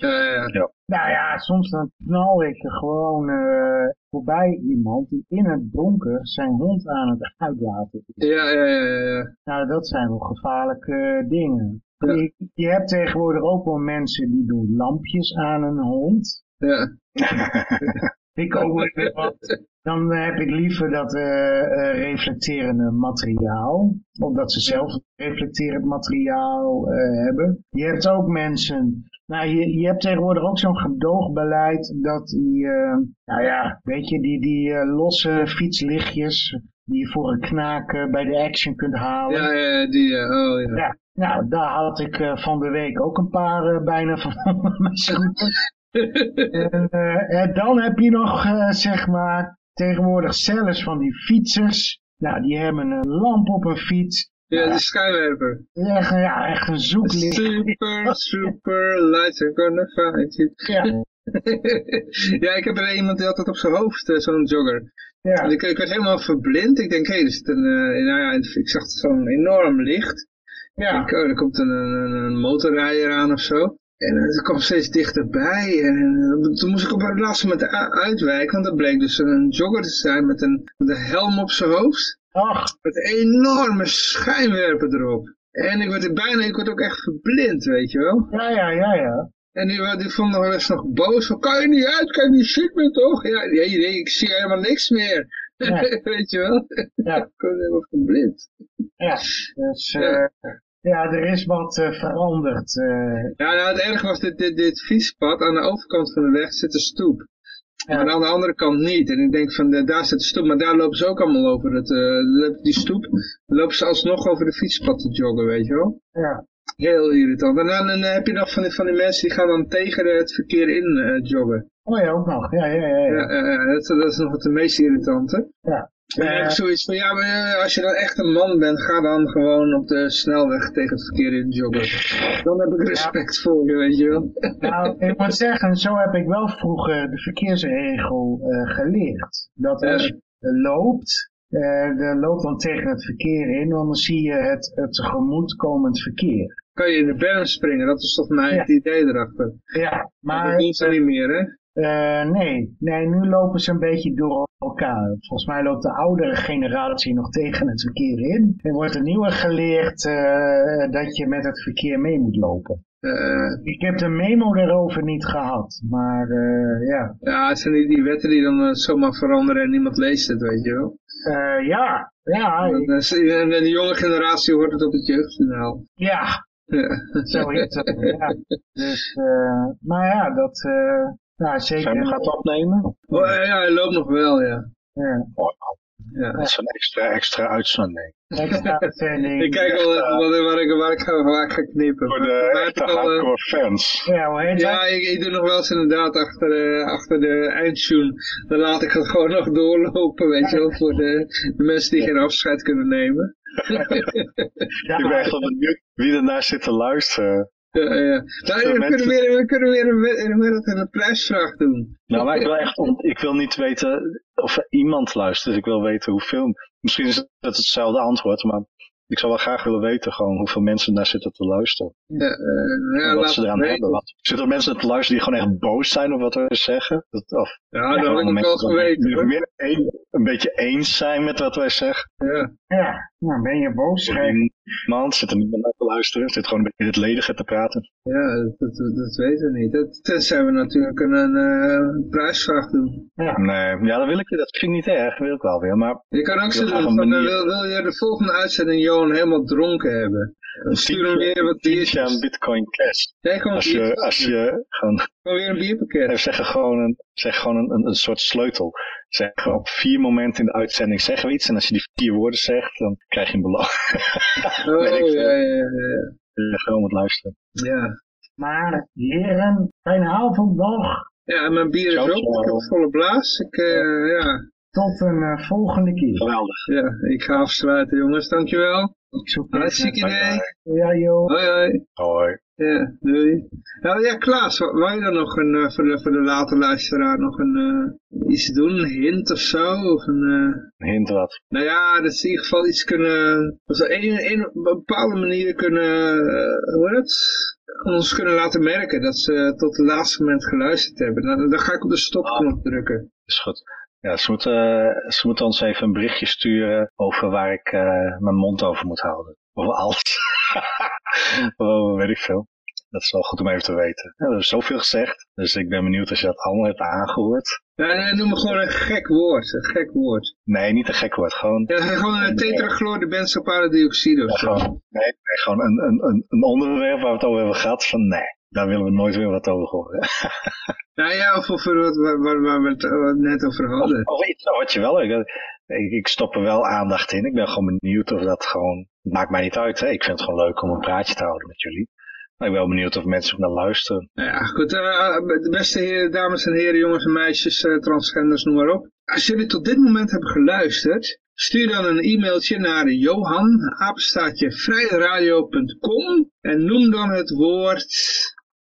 E: lopen.
B: Eh,
E: Nou ja, soms dan knal ik er gewoon eh, voorbij iemand die in het donker zijn hond aan het uitlaten is.
B: ja, ja, ja, ja, ja.
E: Nou, dat zijn wel gevaarlijke eh, dingen.
B: Ja.
E: Je, je hebt tegenwoordig ook wel mensen die doen lampjes aan een hond.
B: ja.
E: Ik ook wel weer wat. Dan heb ik liever dat eh, eh, reflecterende materiaal. Omdat ze zelf reflecterend materiaal eh, hebben. Je hebt ook mensen... Nou, je, je hebt tegenwoordig ook zo'n gedoogbeleid dat die... eh, nou ja, weet je, die, die eh, losse fietslichtjes... die je voor een knaak eh, bij de Action kunt halen.
B: Ja, ja, die, eh, oh ja.
E: Ja, nou, daar had ik eh, van de week ook een paar eh, bijna van mijn scooter. en, eh, en dan heb je nog, eh, zeg maar, tegenwoordig zelfs van die fietsers. Nou, die hebben een lamp op een fiets.
B: Ja, die schijnwerper.
E: Echt, ja, echt een zoeklicht.
B: Super, super, lights are gonna find you.
E: Ja,
B: ja, ik heb er iemand die had het op zijn hoofd, eh, zo'n jogger.
E: ja,
B: ik, ik werd helemaal verblind. Ik denk, hé, er zit een, eh, nou ja, ik zag zo'n enorm licht. Ik
E: ja.
B: denk, oh, er komt een, een, een motorrijder aan of zo. En eh, het kwam steeds dichterbij. En eh, toen moest ik op het laatste moment uitwijken. Want dat bleek dus een jogger te zijn met een, met een helm op zijn hoofd.
E: Ach,
B: Met enorme schijnwerper erop. En ik werd er bijna, ik werd ook echt verblind, weet je wel.
E: ja, ja, ja, ja.
B: En die, die vond nog wel eens nog boos. Van, kan je niet uit? Kan je niet zien meer toch? Ja, nee, nee, ik zie helemaal niks meer.
E: Ja.
B: weet je wel.
E: Ja.
B: ik ben helemaal verblind.
E: ja. Dus,
B: Ja.
E: eh, ja, er is wat eh, veranderd. eh.
B: Ja, nou, het erge was dit, dit, dit fietspad. Aan de overkant van de weg zit een stoep.
E: Ja.
B: Maar aan de andere kant niet. En ik denk van, daar zit de stoep. Maar daar lopen ze ook allemaal over het, eh, die stoep. Lopen ze alsnog over de fietspad te joggen, weet je wel.
E: ja.
B: Heel irritant. En dan, dan heb je nog van die, van die mensen die gaan dan tegen het verkeer in joggen.
E: Oh ja, ook nog. Ja, ja, ja. ja.
B: Ja, dat, dat is nog het meest irritante.
E: Ja.
B: Ik zoiets van, ja, maar eh, als je dan echt een man bent, ga dan gewoon op de snelweg tegen het verkeer in joggen. Dan heb ik respect voor je, weet je wel.
E: Nou, ik moet zeggen, zo heb ik wel vroeger de verkeersregel eh, geleerd. Dat als je loopt, eh dan loopt dan tegen het verkeer in, dan zie je het, het tegemoetkomend verkeer.
B: Kan je in de berm springen, dat is toch mij
E: Ja.
B: idee erachter.
E: Ja,
B: Maar dat doen ze niet meer, hè?
E: nee, nee, nu lopen ze een beetje door elkaar. Volgens mij loopt de oudere generatie nog tegen het verkeer in. Er wordt een nieuwe geleerd eh, dat je met het verkeer mee moet lopen.
B: Eh,
E: Ik heb de memo daarover niet gehad, maar eh, ja.
B: ja, het zijn die, die wetten die dan zomaar veranderen en niemand leest het, weet je wel.
E: Ja, ja,
B: En en de jonge generatie hoort het op het jeugdjournaal.
E: ja,
B: Ja.
E: zoiets. eh, ja. Dus, maar ja, dat, nou,
D: Zijn we
E: zeker.
D: gaat opnemen?
B: Oh, eh, ja, hij loopt nog wel, ja.
E: Ja,
B: ja.
D: Dat is een extra, extra uitzending.
E: extra uitzending.
B: Ik kijk al even wat, waar, ik, waar, ik ga, waar ik ga knippen.
D: Voor de echte
B: eh,
D: hardcore fans.
E: Ja, hoe heet
B: Ja, ik, ik doe nog wel eens inderdaad achter, de achter de eindtune. Dan laat ik het gewoon nog doorlopen, weet je wel, voor de, de mensen die geen afscheid kunnen nemen.
E: Ja,
D: Ik ben echt wel benieuwd wie ernaar zit te luisteren.
B: Ja, ja. Nou, we,
D: mensen-
B: kunnen weer, we kunnen weer een, een, prijsvraag doen.
D: Nou, maar ik wil echt, ik wil niet weten of er iemand luistert. Ik wil weten hoeveel. Misschien is het hetzelfde antwoord, maar Ik zou wel graag willen weten gewoon hoeveel mensen naar zitten te luisteren.
B: Ja, uh, ja,
D: En wat ze eraan hebben. Wat, zitten er mensen te luisteren die gewoon echt boos zijn op wat we zeggen? Dat, of
B: Ja, dat had
D: gewoon
B: ik wel
D: die
B: geweten. hoor.
D: meer een, een beetje eens zijn met wat wij zeggen.
B: Ja.
E: Ja, nou ben je boos, schrijf.
D: Niemand zit er niemand naar te luisteren. Zit gewoon een beetje in het ledige te praten.
B: Ja, dat, dat, dat weten we niet. Dat, tenzij we natuurlijk een, een eh, prijsvraag doen.
D: Nee, ja, dat wil ik. Dat vind ik niet erg. Dat wil ik wel weer. Maar
B: Je kan ook van, eh, wil, wil je de volgende uitzending Johan helemaal dronken hebben? Dan stuur hem weer wat
D: tientje aan
B: biertjes.
D: Bitcoin Cash.
B: Nee, gewoon
D: Als je,
B: biertjes.
D: als je gewoon
B: Gewoon weer een bierpakket.
D: Nee, zeg gewoon een, zeg gewoon een, een, een soort sleutel. Zeg op vier momenten in de uitzending zeggen we iets. En als je die vier woorden zegt, dan krijg je een beloning.
B: Oh,
D: weet ik veel.
B: ja, ja, ja.
D: Je gewoon moet luisteren.
B: Ja.
E: Maar heren, fijne avond nog.
B: Ja, en mijn bier is
D: ciao.
B: Ik heb een volle blaas. Ik, eh, ja.
E: Tot een eh, volgende keer.
D: Geweldig.
B: ja, ik ga afsluiten jongens. Dankjewel. Hartstikke idee.
E: Ja joh.
B: Hoi hoi.
D: Hoi.
B: Ja, doei. Nou ja, Klaas, wou je dan nog een, eh, voor, de, voor de late luisteraar nog een, eh, iets doen? Een hint of zo? Of een, eh,
D: Een hint wat.
B: nou ja, dat ze in ieder geval iets kunnen, dat ze een, een, op een bepaalde manier kunnen, eh, hoe heet het? Ons kunnen laten merken dat ze tot het laatste moment geluisterd hebben. Dan, dan ga ik op de stopknop drukken.
D: Is goed. Ja, ze moeten, ze moeten ons even een berichtje sturen over waar ik eh, mijn mond over moet houden. Over alles. oh, weet ik veel. Dat is wel goed om even te weten. Ja, we hebben zoveel gezegd. Dus ik ben benieuwd als je dat allemaal hebt aangehoord.
B: Ja, nee, noem me gewoon een gek woord, een gek woord.
D: Nee, niet een gek woord. Gewoon
B: Ja, gewoon een tetrachloorde of
D: Ja,
B: zo.
D: gewoon, nee, nee, gewoon een, een, een, een onderwerp waar we het over hebben gehad. Van nee, daar willen we nooit weer wat over horen.
B: Nou ja, of over wat waar, we het eh, net over
D: Of,
B: hadden.
D: of iets wat je wel ik, ik stop er wel aandacht in. Ik ben gewoon benieuwd of dat gewoon... Het maakt mij niet uit. Hè. Ik vind het gewoon leuk om een praatje te houden met jullie. Maar ik ben wel benieuwd of mensen ook naar luisteren.
B: Nou ja, goed. de beste heren, dames en heren, jongens en meisjes, transgenders, noem maar op. Als jullie tot dit moment hebben geluisterd, stuur dan een e-mailtje naar Johan, apenstaatje vrijradio.com en noem dan het woord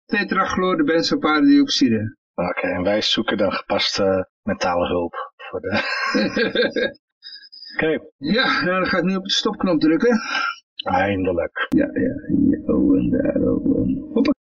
B: tetrachloorde benzopyridioxide.
D: Oké, en wij zoeken dan gepaste mentale hulp. Voor de... Oké,
B: ja, nou, dan ga ik nu op de stopknop drukken.
D: eindelijk.
B: Ja, ja, ja, oh en daar, oh en. Hoppa.